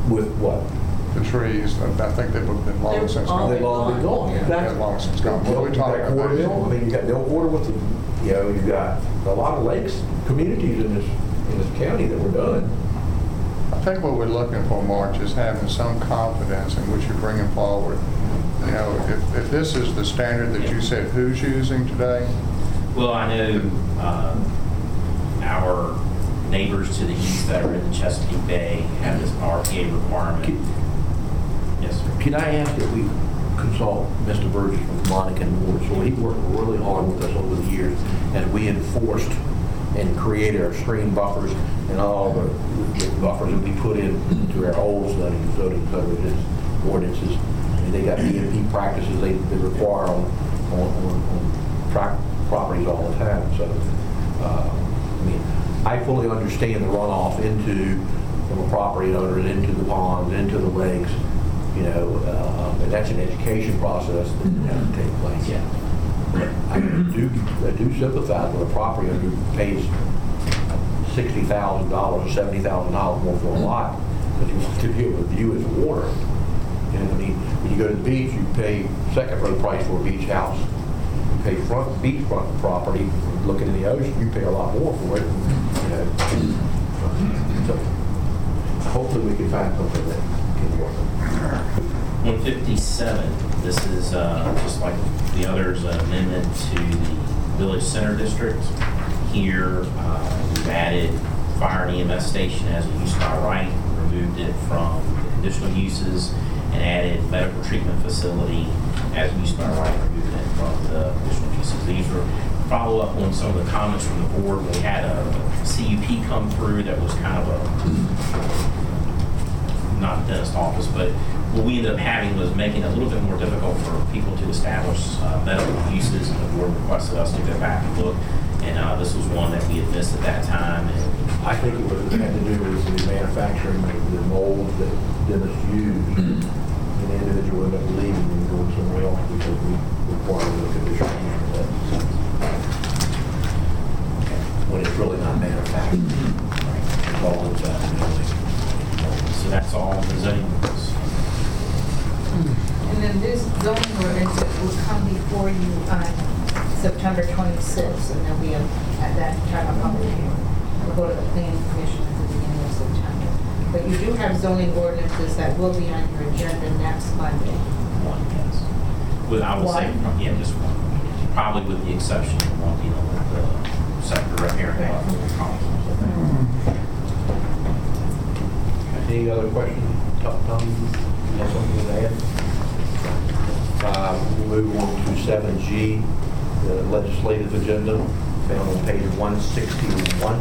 S5: With what?
S6: The trees, I think they've been long
S3: They're
S6: since
S3: all
S6: gone.
S5: They've all been gone.
S3: Yeah.
S6: They've long since gone. What are we
S5: You've
S6: talking
S5: got Quarter Mill, I
S6: about?
S5: mean, you got Mill Quarter with the, you know, you've got a lot of lakes, communities in this, in this county that were done.
S6: Think what we're looking for, March, is having some confidence in what you're bringing forward. You know, if, if this is the standard that you said who's using today,
S13: Well, I know um, our neighbors to the east that are in the Chesapeake Bay have this RPA requirement. Yes, sir.
S5: Can I ask that we consult Mr. Burgess from Monica and Ward? So he worked really hard with us over the years as we enforced and created our stream buffers and all the the buffers that we put in to our old zoning, zoning coverages, ordinances. Mean, they got BMP practices they, they require on, on, on, on tract properties all the time, so, uh, I mean, I fully understand the runoff into, from a property owner, into the ponds, into the lakes, you know, uh, and that's an education process that has to take place.
S13: Yeah.
S5: I do, I do sympathize with a property owner who pays sixty thousand dollars or seventy thousand dollars more for a lot, but you want to be able to view his water. You I mean, when you go to the beach, you pay second row price for a beach house. You pay front, beachfront property, looking in the ocean, you pay a lot more for it, you know. So, hopefully we can find something that can work.
S13: 157, this is uh, just like the others, an amendment to the Village Center District. Here, uh, we've added fire and EMS station as a use by right, removed it from the conditional uses, and added medical treatment facility as a use by right, removed it from the conditional uses. These were follow up on some of the comments from the board. We had a CUP come through that was kind of a not dentist office, but what we ended up having was making it a little bit more difficult for people to establish uh, medical uses, and the board requested us to go back and look, and uh, this was one that we had missed at that time, and
S5: I think it it had to do with the manufacturing, of the mold that dentists use. And the individual ended up leaving and going somewhere else because we required the conditional use that. When it's really not manufactured. It's all in that building.
S13: so that's all the zoning rules.
S3: And then this zoning ordinance it will come before you on September 26th, and then we have, at that time, a public hearing. We'll go to the planning commission at the beginning of September. But you do have zoning ordinances that will be on your agenda next Monday.
S13: One, yes. With, I would say,
S3: One?
S13: yeah, just one. Probably with the exception of one dealing with the sector right here.
S5: Any other questions? Tom, Tom, you have something to add? We'll move on to seven G, the legislative agenda, found on page one sixty-one.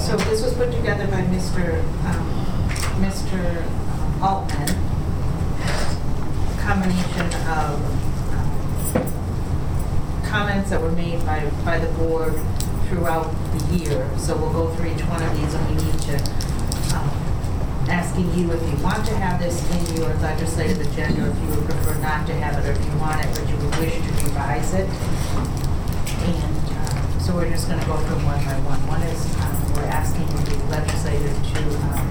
S3: So this was put together by Mr. um, Mr. Altman, combination of um, comments that were made by, by the board throughout the year. So we'll go through each one of these and we need to, asking you if you want to have this in your legislative agenda, if you would prefer not to have it, or if you want it, but you would wish to revise it. And uh, so we're just going to go from one by one. One is, um, we're asking the legislature to um,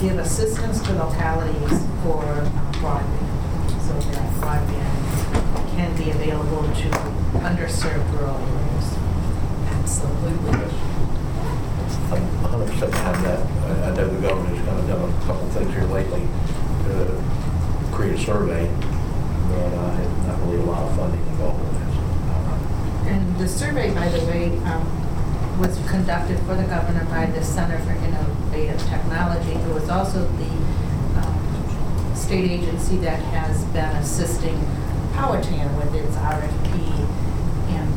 S3: give assistance to localities for uh, broadband, so that broadband can be available to underserved rural areas.
S4: Absolutely.
S5: I'm 100% behind that. I I know the governor's kind of done a couple things here lately to create a survey, but uh, had not really a lot of funding involved in that.
S3: And the survey, by the way, um, was conducted for the governor by the Center for Innovative Technology, who is also the um, state agency that has been assisting Powhatan with its RFP and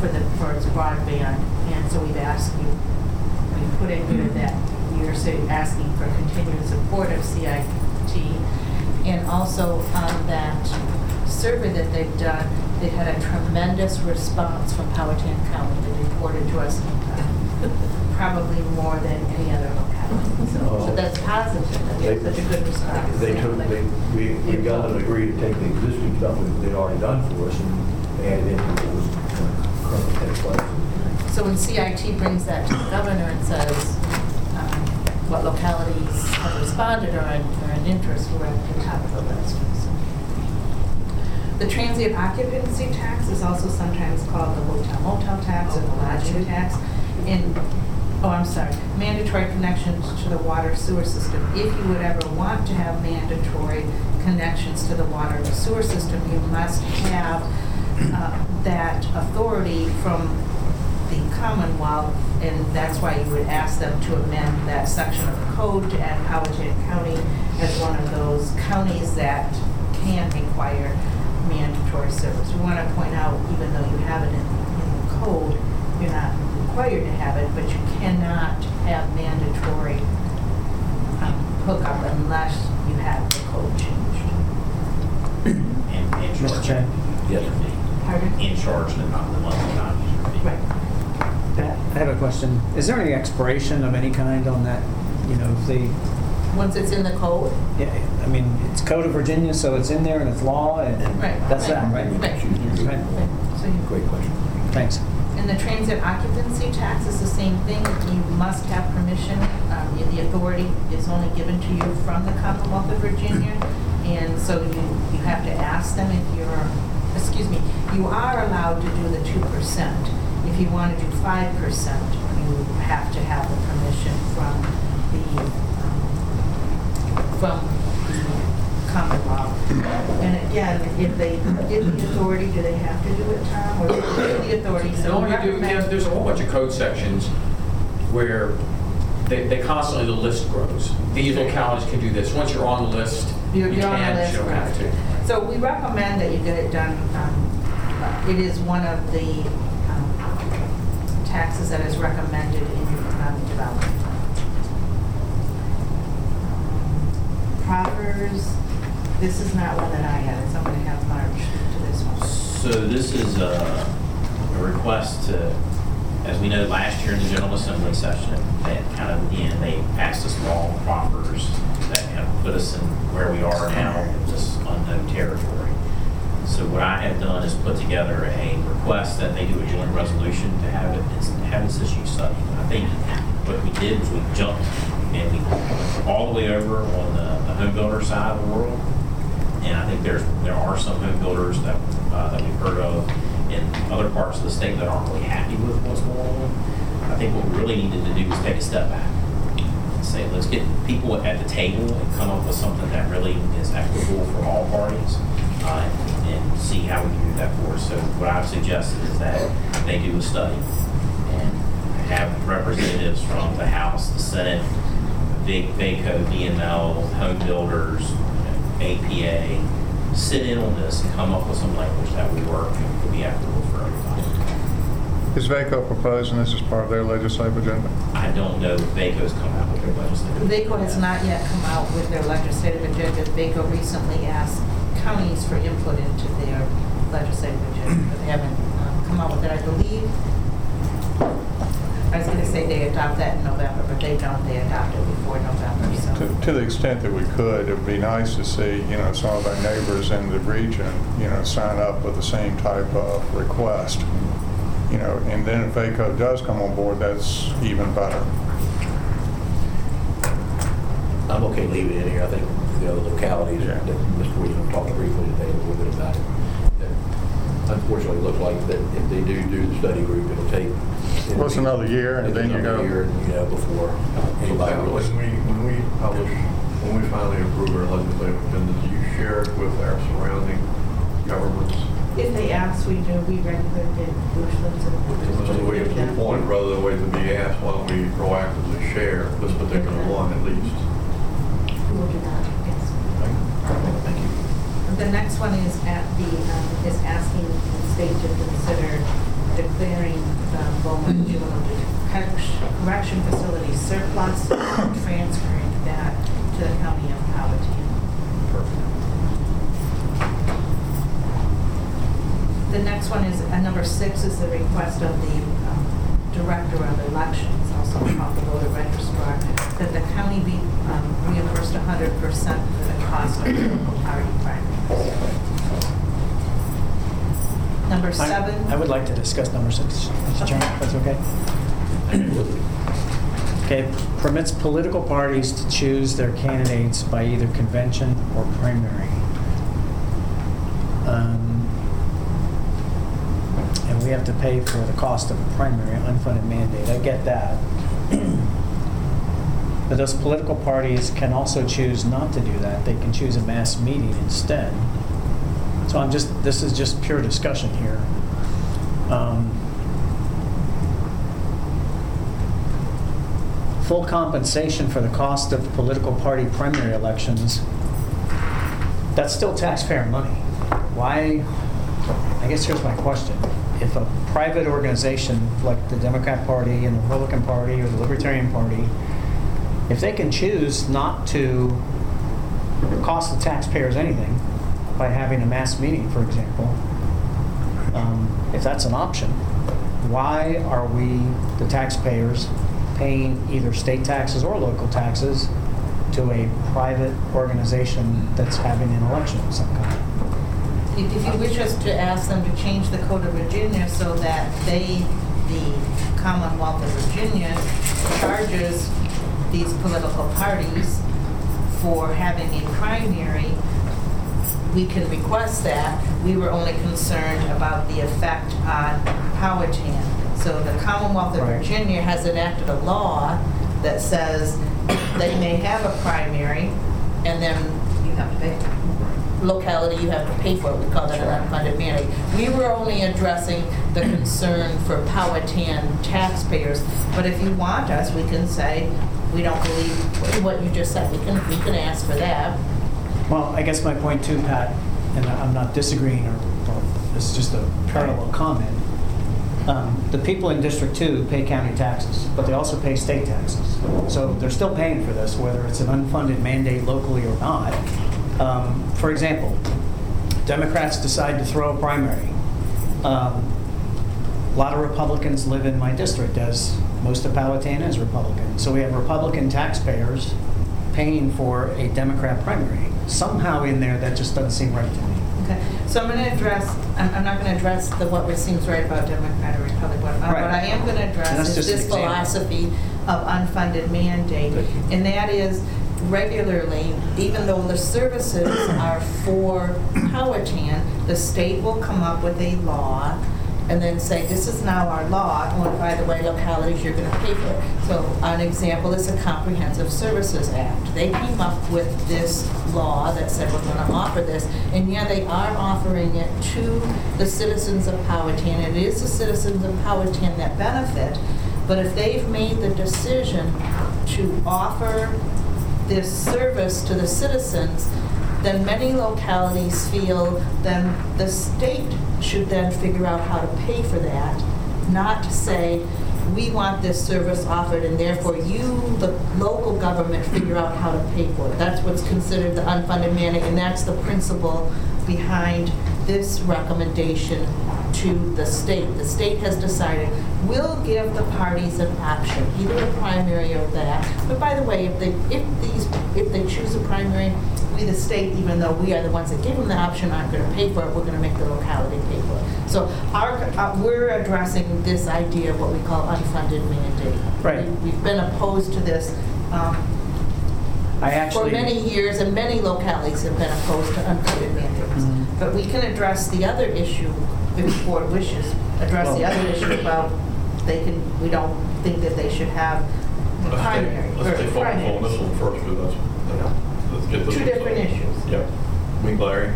S3: for the, for its broadband. And so we've asked you, put in here that you're say- asking for continued support of CIT. And also on that survey that they've done, they've had a tremendous response from Powhatan County. They reported to us uh, probably more than any other locality. So so that's positive, that we have such a good response.
S5: They took, they, we, we got them to agree to take the existing stuff that they'd already done for us and add it into what was currently take place.
S3: So when CIT brings that to the governor and says um, what localities have responded or are, or an interest, we're at the top of the list. So. The transient occupancy tax is also sometimes called the hotel motel tax or the lodging tax. And oh, I'm sorry, mandatory connections to the water sewer system. If you would ever want to have mandatory connections to the water and sewer system, you must have uh, that authority from Commonwealth, and that's why you would ask them to amend that section of the code to add Powhatan County as one of those counties that can require mandatory service. We want to point out, even though you have it in, in the code, you're not required to have it, but you cannot have mandatory um, hookup unless you have the code changed.
S13: And, and
S1: Mr.
S13: charge.
S1: Chen?
S13: Yes.
S3: Pardon?
S13: In charge the, not the monthly non-user fee.
S3: Right.
S1: I have a question. Is there any expiration of any kind on that? You know, if they,
S3: Once it's in the code?
S1: yeah, I mean, it's Code of Virginia, so it's in there and it's law and
S3: Right.
S1: that's that, right?
S3: Right.
S1: Right.
S3: Right. So you
S5: Great question.
S1: Thanks.
S3: And the transient occupancy tax is the same thing. You must have permission. Um, The authority is only given to you from the Commonwealth of Virginia. And so you, you have to ask them if you're, excuse me, you are allowed to do the 2%. If you want to do 5%, you have to have the permission from the, um, from the Commonwealth. And again, if they give the authority, do they have to do it, Tom? Or do they give the authority? So
S14: No, you do,
S3: recommend-
S14: yeah, there's a whole bunch of code sections where they, they constantly, the list grows. These localities can do this. Once you're on the list, you
S3: You're you're on the
S14: can,
S3: list.
S14: you don't have to.
S3: So we recommend that you get it done. um, It is one of the taxes that is recommended in your economic development. Proffers, this is not one that I had, so I'm to have to this one.
S13: So this is a, a request to, as we know, last year in the General Assembly session, that kind of, again, they passed us law proffers that of put us in where we are now in this unknown territory. So what I have done is put together a request that they do a joint resolution to have it, have this issue studied. I think what we did was we jumped and we went all the way over on the, the home builder side of the world. And I think there's, there are some home builders that, uh, that we've heard of in other parts of the state that aren't really happy with what's going on. I think what we really needed to do is take a step back and say, let's get people at the table and come up with something that really is equitable for all parties, uh, and see how we can move that forward. So what I've suggested is that they do a study and have representatives from the House, the Senate, Big VACo, VML, home builders, APA, sit in on this and come up with some language that would work and would be equitable for everybody.
S6: Is VACo proposing this as part of their legislative agenda?
S13: I don't know if VACo's come out with their legislative.
S3: VACo has not yet come out with their legislative agenda. VACo recently asked counties for input into their legislative agenda, but they haven't um, come out with it, I believe. I was going to say they adopt that in November, but they don't. They adopt it before November,
S6: To
S3: so.
S6: to the extent that we could, it'd be nice to see, you know, some of our neighbors in the region, you know, sign up with the same type of request. You know, and then if VACo does come on board, that's even better.
S5: I'm okay leaving it in here. I think the other localities
S6: Yeah.
S5: that Mr. Williams talked briefly today a little bit about it. that Unfortunately, it looks like that if they do do the study group, it'll take.
S6: Well, it's another year, and
S5: It's
S6: then you
S5: another
S6: go-
S5: year, You know, before anybody
S2: When
S5: really.
S2: we, when we publish, when we finally approve our legislative agenda, do you share it with our surrounding governments?
S3: If they ask, we do, we regularly get Bushlands
S2: To Mr.
S3: and.
S2: Williams' point, rather than wait to be asked, why don't we proactively share this particular one at least?
S3: We'll do that, yes.
S2: Thank you.
S3: The next one is at the, um, is asking the state to consider declaring the Beaumont Juvenile Correction Facility surplus, and transferring that to the county of Powhatan. The next one is, uh, number six is the request of the um, Director of Elections, also called the voter registrar, that the county be um, reimbursed 100% for the cost of political party primaries. Number
S1: I-
S3: seven.
S1: I would like to discuss number six, Mr. Chairman, if that's okay. Okay, permits political parties to choose their candidates by either convention or primary. Um, And we have to pay for the cost of a primary unfunded mandate, I get that. But those political parties can also choose not to do that. They can choose a mass meeting instead. So I'm just, this is just pure discussion here. Um, Full compensation for the cost of political party primary elections, that's still taxpayer money. Why, I guess here's my question. If a private organization like the Democrat Party and the Republican Party or the Libertarian Party, if they can choose not to cost the taxpayers anything by having a mass meeting, for example, um, if that's an option, why are we, the taxpayers, paying either state taxes or local taxes to a private organization that's having an election of some kind?
S3: If if you wish us to ask them to change the Code of Virginia so that they, the Commonwealth of Virginia, charges these political parties for having a primary, we can request that. We were only concerned about the effect on Powhatan. So the Commonwealth of
S1: Right.
S3: Virginia has enacted a law that says they may have a primary, and then you have to pay locality, you have to pay for it. We call that an unfunded mandate. We were only addressing the concern for Powhatan taxpayers. But if you want us, we can say, we don't believe what you just said. We can, we can ask for that.
S1: Well, I guess my point too, Pat, and I'm not disagreeing, or, or this is just a parallel comment. Um, The people in District Two pay county taxes, but they also pay state taxes. So they're still paying for this, whether it's an unfunded mandate locally or not. Um, For example, Democrats decide to throw a primary. Um, A lot of Republicans live in my district, as most of Powhatan is Republican. So we have Republican taxpayers paying for a Democrat primary. Somehow in there, that just doesn't seem right to me.
S3: Okay, so I'm going to address, I'm, I'm not going to address the what seems right about Democrat or Republican. What uh,
S1: Right.
S3: what I am going to address is
S1: just an
S3: this
S1: example.
S3: philosophy of unfunded mandate. And that is regularly, even though the services are for Powhatan, the state will come up with a law and then say, this is now our law, and by the way, localities, you're going to pay for it. So an example is a Comprehensive Services Act. They came up with this law that said we're going to offer this, and yeah, they are offering it to the citizens of Powhatan. It is the citizens of Powhatan that benefit, but if they've made the decision to offer this service to the citizens, then many localities feel then the state should then figure out how to pay for that, not to say, we want this service offered and therefore you, the local government, figure out how to pay for it. That's what's considered the unfunded mandate, and that's the principle behind this recommendation to the state. The state has decided, we'll give the parties an option, either a primary or that. But by the way, if they, if these, if they choose a primary, we, the state, even though we are the ones that give them the option, aren't going to pay for it, we're going to make the locality pay for it. So our, uh, we're addressing this idea of what we call unfunded mandate.
S1: Right.
S3: We- We've been opposed to this um,
S1: I
S3: for
S1: actually.
S3: many years, and many localities have been opposed to unfunded mandates.
S1: Mhm.
S3: But we can address the other issue, if the board wishes, address the other issue about they can, we don't think that they should have the
S2: Let's
S3: primary.
S2: take, let's
S3: or
S2: take focus on
S3: primaries.
S2: this one first, because that's, let's get this.
S3: Two
S2: one
S3: different
S2: solved.
S3: issues.
S2: Yep. We, Larry,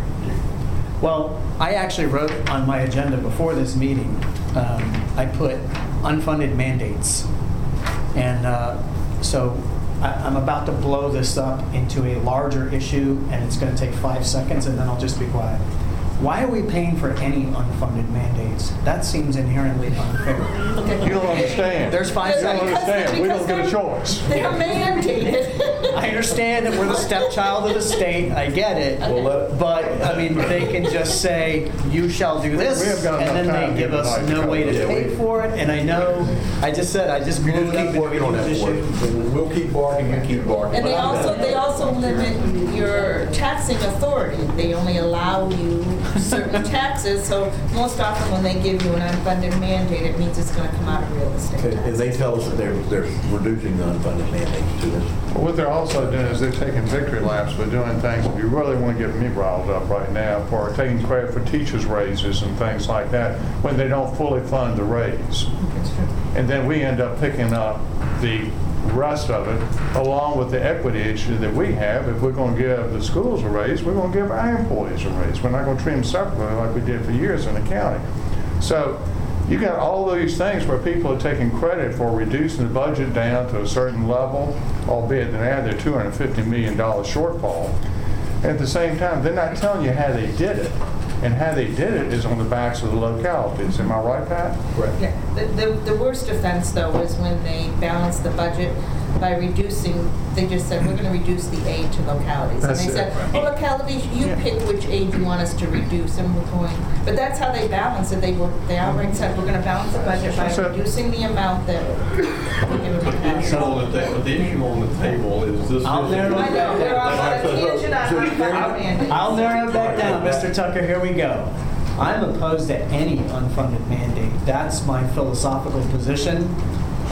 S1: Well, I actually wrote on my agenda before this meeting, um, I put unfunded mandates. And uh, so I- I'm about to blow this up into a larger issue, and it's going to take five seconds, and then I'll just be quiet. Why are we paying for any unfunded mandates? That seems inherently unfair.
S3: Okay.
S6: You don't understand.
S1: There's five
S6: You don't
S1: seconds.
S6: understand. We don't get a choice.
S3: They're mandated.
S1: I understand that we're the stepchild of the state, I get it.
S5: Well, let-
S1: But, I mean, they can just say, you shall do this,
S6: We have got
S1: and then
S6: time
S1: they give us
S6: tonight to
S1: no way to
S6: cover
S5: this.
S1: pay for it, and I know, I just said, I just blew
S5: You
S1: it
S5: just
S1: up
S5: keep
S1: into
S5: working on that for
S1: issue.
S5: We'll keep barking, you keep barking.
S3: And they also, they also limit your taxing authority. They only allow you certain taxes, so most often when they give you an unfunded mandate, it means it's going to come out of real estate
S5: And and they tell us that they're, they're reducing the unfunded mandates to us.
S6: What they're also doing is they're taking victory laps for doing things, if you really want to get me riled up right now, for taking credit for teachers' raises and things like that, when they don't fully fund the raise. And then we end up picking up the rest of it, along with the equity issue that we have. If we're going to give the schools a raise, we're going to give our employees a raise. We're not going to treat them separately like we did for years in the county. So you got all these things where people are taking credit for reducing the budget down to a certain level, albeit they have their $250 million shortfall. At the same time, they're not telling you how they did it. And how they did it is on the backs of the localities. Am I right, Pat?
S5: Correct.
S3: Yeah, the, the the worst offense, though, was when they balanced the budget by reducing, they just said, we're gonna reduce the aid to localities. And
S6: That's
S3: they
S6: it.
S3: said, well, localities, you
S6: Yeah.
S3: pick which aid you want us to reduce, and we're going, but that's how they balance it, they were, they outright said, we're gonna balance the budget by
S6: That's it.
S3: reducing the amount that we're giving
S2: The issue
S3: them.
S2: on the, ta- the issue on the table is this.
S1: I'll narrow
S3: I know, we're on a tangent on unfunded mandates.
S1: I'll narrow it back down, Mr. Tucker, here we go. I'm opposed to any unfunded mandate. That's my philosophical position.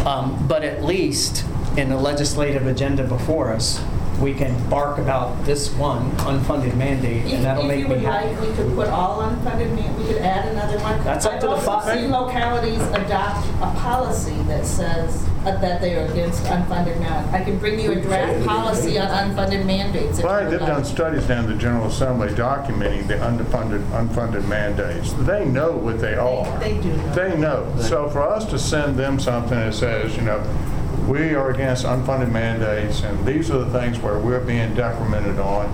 S1: Um, But at least in the legislative agenda before us, we can bark about this one unfunded mandate,
S3: If
S1: and that'll
S3: if
S1: make
S3: you
S1: me
S3: would like,
S1: happy.
S3: we could put all unfunded, man- we could add another one.
S1: That's up to the
S3: I've also
S1: five.
S3: seen localities adopt a policy that says Uh, that they are against unfunded mandates. I can bring you a draft policy on unfunded mandates. if you
S6: Well,
S3: would
S6: they've
S3: like.
S6: done studies down in the General Assembly documenting the underfunded, unfunded mandates. They know what they are.
S3: They do know.
S6: They know. So for us to send them something that says, you know, we are against unfunded mandates, and these are the things where we're being decremented on,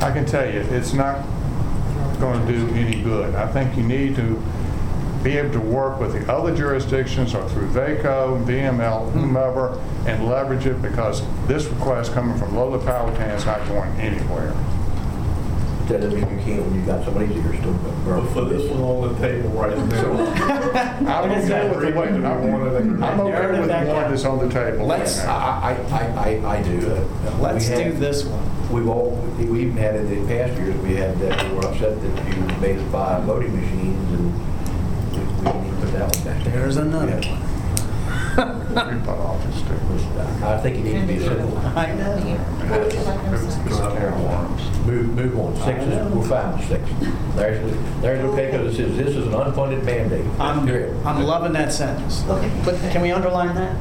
S6: I can tell you, it's not going to do any good. I think you need to be able to work with the other jurisdictions or through VACo, VML, whomever, and leverage it, because this request coming from Lola Powhatan is not going anywhere.
S5: That doesn't mean you can't when you've got somebody's ears still burning.
S2: For this one on the table right now.
S6: I'm okay with the way, I'm I'm okay with the one that's on the table
S5: Let's, I,
S6: now.
S5: I, I, I- I do. Uh,
S1: Let's do
S5: have-
S1: this one.
S5: We've all, we even had it in past years, we had that, we were upset that you made us buy voting machines and we we didn't even put that one back.
S1: There's another
S5: Yeah.
S1: one.
S6: We put all this to-
S5: I think it needs to be simple.
S1: I know.
S3: What would you like them to say?
S5: Move, move on. Six is, we're fine with six. There's, there's okay, because it says this is an unfunded mandate.
S1: I'm,
S5: Period.
S1: I'm loving that sentence. Okay. But can we underline that?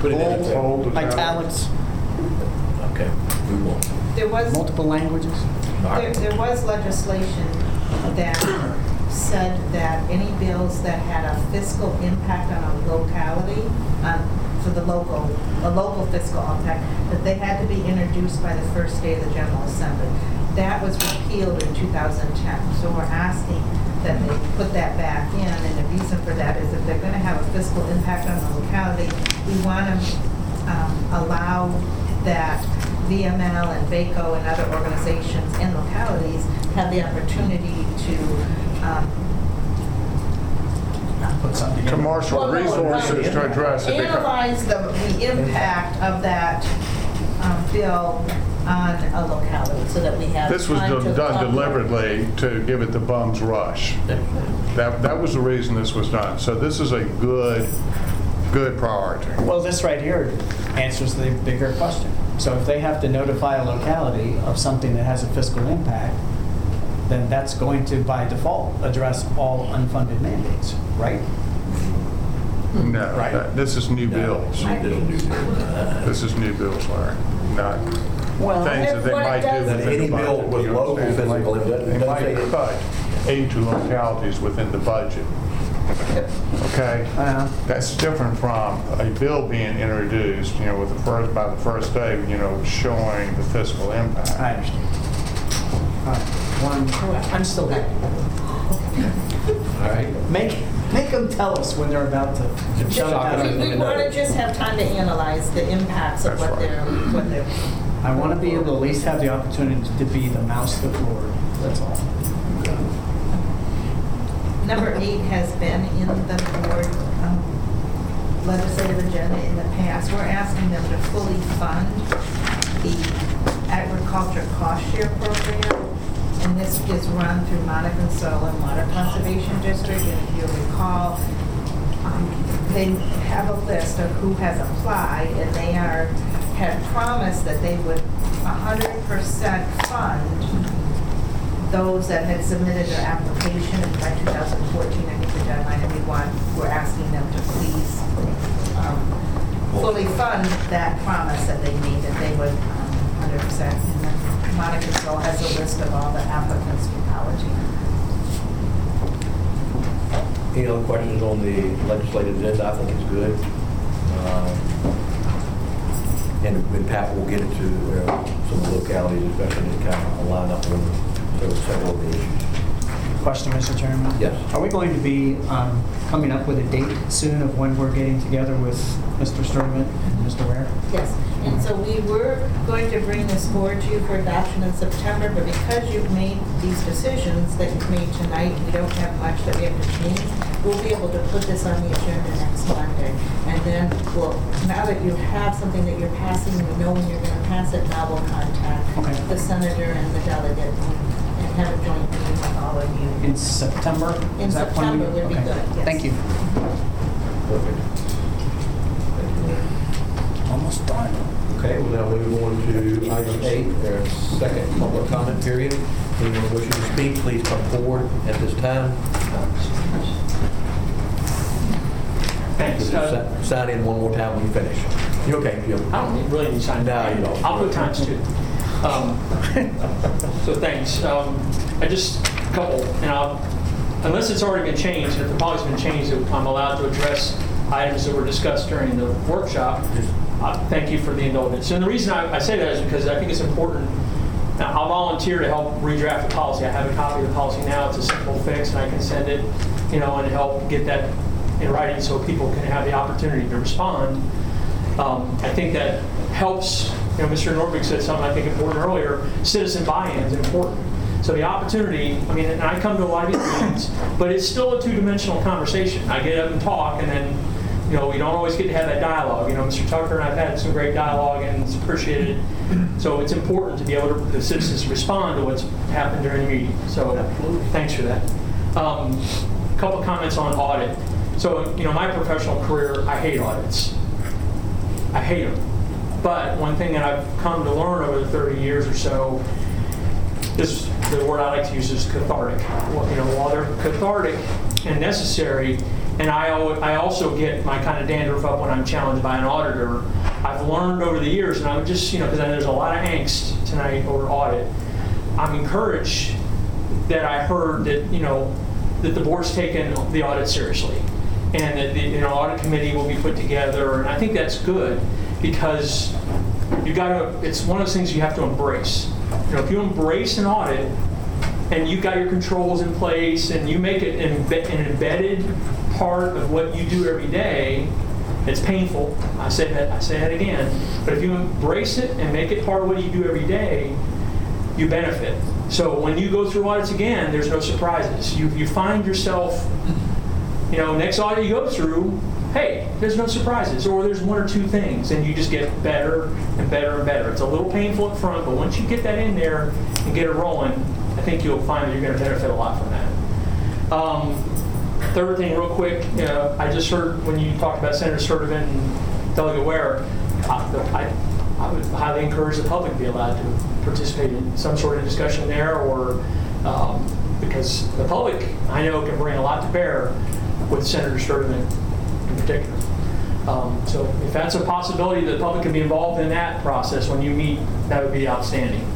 S5: Put it in.
S6: Bold, bold,
S1: Italics,
S5: Okay, move on.
S3: There was,
S1: multiple languages?
S5: All
S3: there
S5: right.
S3: there was legislation that said that any bills that had a fiscal impact on a locality, on, for the local, a local fiscal impact, that they had to be introduced by the first day of the General Assembly. That was repealed in 2010, so we're asking that they put that back in, and the reason for that is if they're gonna have a fiscal impact on the locality, we wanna um, allow that VML and VACo and other organizations and localities have the opportunity to um,
S1: Put something
S6: To marshal
S3: Well, no,
S6: resources to address it. because-
S3: analyze the, the impact of that um, bill on a locality, so that we have
S6: This was
S3: time to
S6: done
S3: talk-
S6: deliberately to give it the bum's rush. That, that was the reason this was done. So this is a good, good priority.
S1: Well, this right here answers the bigger question. So if they have to notify a locality of something that has a fiscal impact, then that's going to, by default, address all unfunded mandates, right?
S6: No,
S1: Right.
S6: that- this is new bills. This is new bills, Larry, not
S1: Well,
S6: things that they
S3: What it
S6: might do
S3: does-
S6: within the
S5: Any
S6: budget.
S5: bill with
S6: you
S5: local
S6: understand?
S5: physical, it doesn't-
S6: They
S5: doesn't
S6: might
S5: say-
S6: cut aid to localities within the budget. Okay?
S1: Uh,
S6: That's different from a bill being introduced, you know, with the first, by the first day, you know, showing the fiscal impact.
S1: I understand. All right, One, I'm still there.
S5: All right.
S1: Make, make them tell us when they're about to shut it down.
S3: We want to just have time to analyze the impacts of what
S6: right.
S3: they're, what they're,
S1: I want to be able to at least have the opportunity to be the mouse that roared, that's all.
S3: Number eight has been in the board um, legislative agenda in the past. We're asking them to fully fund the agriculture cost share program. And this is run through Soil and Water Conservation District. And if you recall, um, they have a list of who has applied and they are, had promised that they would 100% fund those that had submitted their application by 2014, I think the deadline, and we want, we're asking them to please um, fully fund that promise that they made, that they would um, 100%. And then Monica still has a list of all the applicants for college.
S5: Any other questions on the legislative agenda? I think it's good. Um, And and Pat will get into uh, some of the localities, especially to kind of line up on several- several of the issues.
S1: Question, Mr. Chairman?
S5: Yes.
S1: Are we going to be um, coming up with a date soon of when we're getting together with Mr. Sturman and Mr. Ware?
S3: Yes, and so we were going to bring this forward to you for adoption in September, but because you've made these decisions that you've made tonight, we don't have much that we have to change. We'll be able to put this on the agenda next Monday. And then, well, now that you have something that you're passing, you know when you're going to pass it, now we'll contact
S1: Okay.
S3: the senator and the delegate and have a joint meeting with all of you.
S1: In September?
S3: In
S1: Is that when we-
S3: September would be
S1: okay.
S3: good, yes.
S1: Thank you.
S5: Perfect.
S1: Almost done.
S5: Okay, we'll now move on to item eight, our second public comment period. Anyone wishing to speak, please come forward at this time.
S7: Thanks. Uh,
S5: Sign in one more time when you finish. You okay, Jim?
S7: I don't need- really need to sign.
S5: No, you don't.
S7: I'll put times two. Um, So thanks. Um, I just, a couple, and I'll, unless it's already been changed, and if the policy's been changed, I'm allowed to address items that were discussed during the workshop. Uh, Thank you for the indulgence. And the reason I I say that is because I think it's important. Now, I'll volunteer to help redraft the policy. I have a copy of the policy now. It's a simple fix, and I can send it, you know, and help get that in writing so people can have the opportunity to respond. Um, I think that helps, you know, Mr. Nordvig said something I think important earlier, citizen buy-in is important. So the opportunity, I mean, and I come to a lot of these meetings, but it's still a two-dimensional conversation. I get up and talk, and then, you know, we don't always get to have that dialogue. You know, Mr. Tucker and I've had some great dialogue, and it's appreciated. So it's important to be able to, the citizens respond to what's happened during the meeting. So thanks for that. Um, a Couple comments on audit. So, you know, my professional career, I hate audits. I hate them. But one thing that I've come to learn over the 30 years or so is the word I like to use is cathartic. Well, You know, while they're cathartic and necessary, and I, I also get my kind of dandruff up when I'm challenged by an auditor. I've learned over the years, and I'm just, you know, because there's a lot of angst tonight over audit. I'm encouraged that I heard that, you know, that the board's taken the audit seriously and that the, you know, audit committee will be put together. And I think that's good because you've got to, it's one of those things you have to embrace. You know, if you embrace an audit and you've got your controls in place and you make it an embe- an embedded part of what you do every day, it's painful. I say that, I say that again. But if you embrace it and make it part of what you do every day, you benefit. So when you go through audits again, there's no surprises. You, you find yourself, you know, next audit you go through, hey, there's no surprises, or there's one or two things, and you just get better and better and better. It's a little painful up front, but once you get that in there and get it rolling, think you'll find that you're going to benefit a lot from that. Um, third thing, real quick, you know, I just heard when you talked about Senator Sturtevant and Delegate Ware, I, I I would highly encourage the public to be allowed to participate in some sort of discussion there, or, um, because the public, I know, can bring a lot to bear with Senator Sturtevant in particular. Um, So if that's a possibility, that the public can be involved in that process when you meet, that would be outstanding.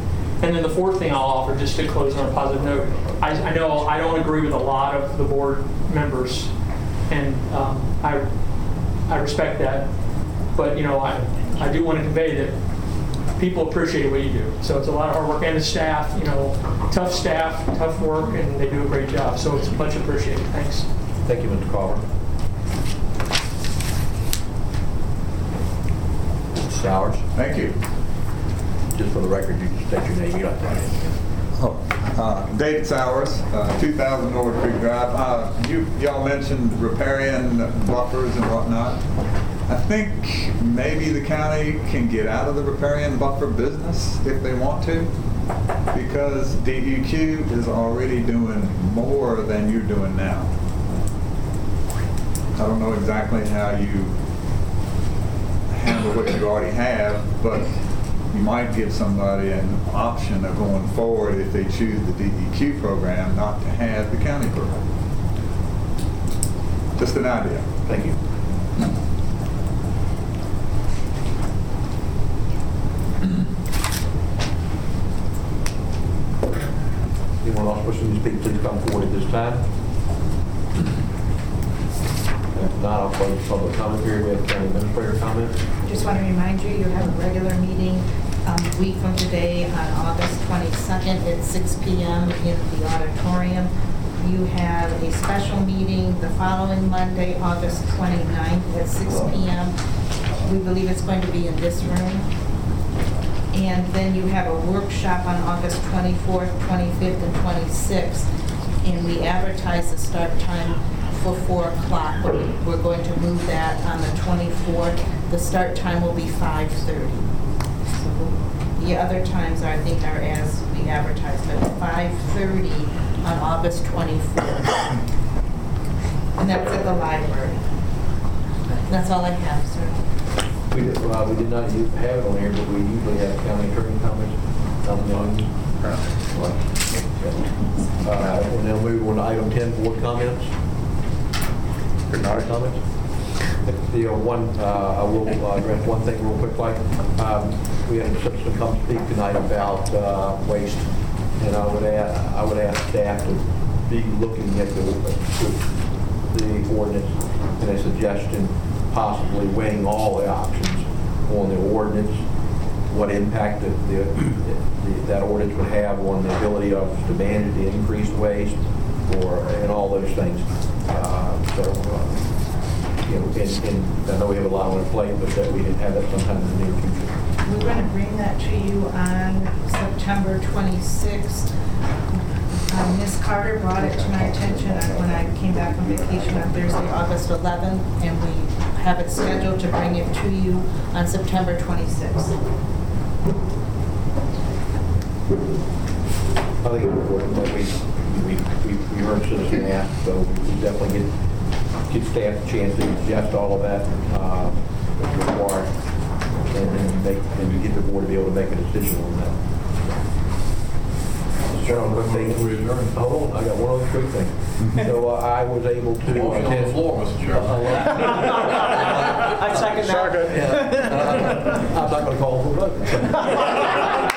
S7: And then the fourth thing I'll offer, just to close on a positive note, I, I know I don't agree with a lot of the board members, and um, I, I respect that, but, you know, I, I do want to convey that people appreciate what you do. So it's a lot of hard work, and the staff, you know, tough staff, tough work, and they do a great job, so it's much appreciated. Thanks.
S5: Thank you, Mr. Carver. Mr. Sowers,
S8: Thank you.
S5: just for the record, you can state your name, you don't have to.
S8: Oh, uh, David Sowers, uh, 2000 Norwood Creek Drive. Uh, You, y'all mentioned riparian buffers and whatnot. I think maybe the county can get out of the riparian buffer business if they want to, because DEQ is already doing more than you're doing now. I don't know exactly how you handle what you already have, but you might give somebody an option of going forward if they choose the DEQ program, not to have the county program. Just an idea.
S5: Thank you. Anyone else wishing to speak, please come forward at this time. If not, I'll close the public comment period. We have county administrator comment.
S3: Just want to remind you, you have a regular meeting um, a week from today on August 22nd at 6 PM in the auditorium. You have a special meeting the following Monday, August 29th at 6 PM. We believe it's going to be in this room. And then you have a workshop on August 24th, 25th, and 26th. And we advertise the start time for 4 o'clock. We're going to move that on the 24th. The start time will be 5:30. The other times, I think, are as we advertise, but 5:30 on August 24th. And that's at the library. That's all I have, sir.
S5: We did, uh, we did not have it on here, but we usually have county attorney comments. Something on. Uh, and then move on to item 10, board comments. Board comments? The uh, one, uh, I will uh, one thing real quick, like, um, we had a citizen come speak tonight about uh, waste, and I would ask, I would ask staff to be looking at the, the ordinance and a suggestion, possibly weighing all the options on the ordinance, what impact that the, the- that ordinance would have on the ability of to manage the increased waste, or, and all those things. Uh, So, uh, you know, and, and I know we have a lot on our plate, but that we have that sometime in the near future.
S3: We're going to bring that to you on September 26th. Um, Ms. Carter brought it to my attention on- when I came back from vacation on Thursday, August 11th, and we have it scheduled to bring it to you on September 26th.
S5: I think it's important that we, we, we we heard citizen ask, so we definitely get, give staff a chance to digest all of that, uh, that's required, and then make, and get the board to be able to make a decision on that. Gentlemen, quick thing. Hold on, I got one other quick thing. So uh, I was able to.
S8: Motion on the
S5: attend-
S8: floor, Mr. Chairman.
S1: I second that.
S5: Yeah. I'm not going to call for a vote.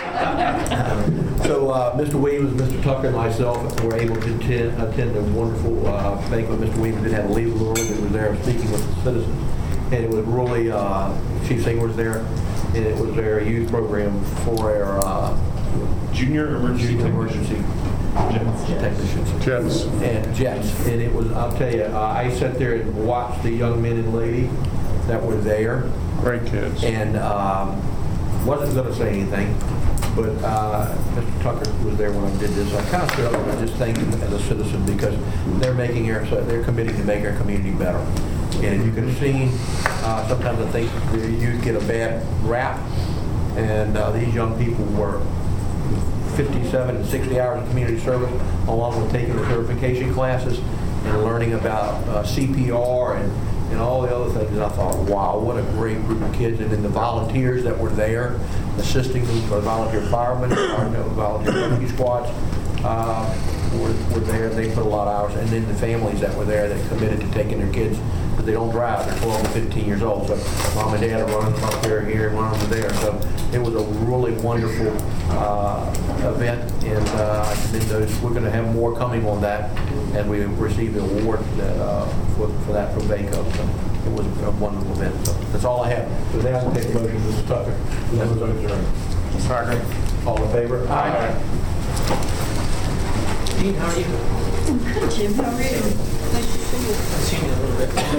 S5: So uh, Mr. Williams, Mr. Tucker, and myself were able to attend attend a wonderful uh, banquet. Mr. Williams did have to leave a little early, but was there speaking with the citizens. And it was really, uh, Chief Singer was there, and it was their youth program for our uh,
S10: Junior emergency
S5: junior
S10: technician.
S5: emergency technicians.
S6: Jets.
S5: And jets. And it was, I'll tell you, uh, I sat there and watched the young men and lady that were there
S6: Great kids.
S5: and um, wasn't going to say anything, but uh, Mr. Tucker was there when I did this. I kind of stood up and I just thanked him as a citizen because they're making our, they're committing to make our community better. And as you can see, uh, sometimes I think the youth get a bad rap, and uh, these young people were 57 and 60 hours of community service, along with taking the certification classes and learning about uh, CPR and, and all the other things. And I thought, wow, what a great group of kids. And then the volunteers that were there, assisting them, the volunteer firemen, no, volunteer rescue squads, uh, were, were there. They put a lot of hours. And then the families that were there that committed to taking their kids, because they don't drive, they're 12 and 15 years old. So mom and dad are running them up there here and running them there. So it was a really wonderful uh, event, and uh, I commend those. We're going to have more coming on that, and we received the award that, uh, for for that from VACo. So it was a wonderful event. So that's all I have. So now we'll take a motion, Mr. Tucker. That was adjourned.
S6: Second.
S5: All in favor? Aye.
S9: Dean, how are you?
S15: Jim, how are you? Nice to see you.
S9: I've seen you a little bit.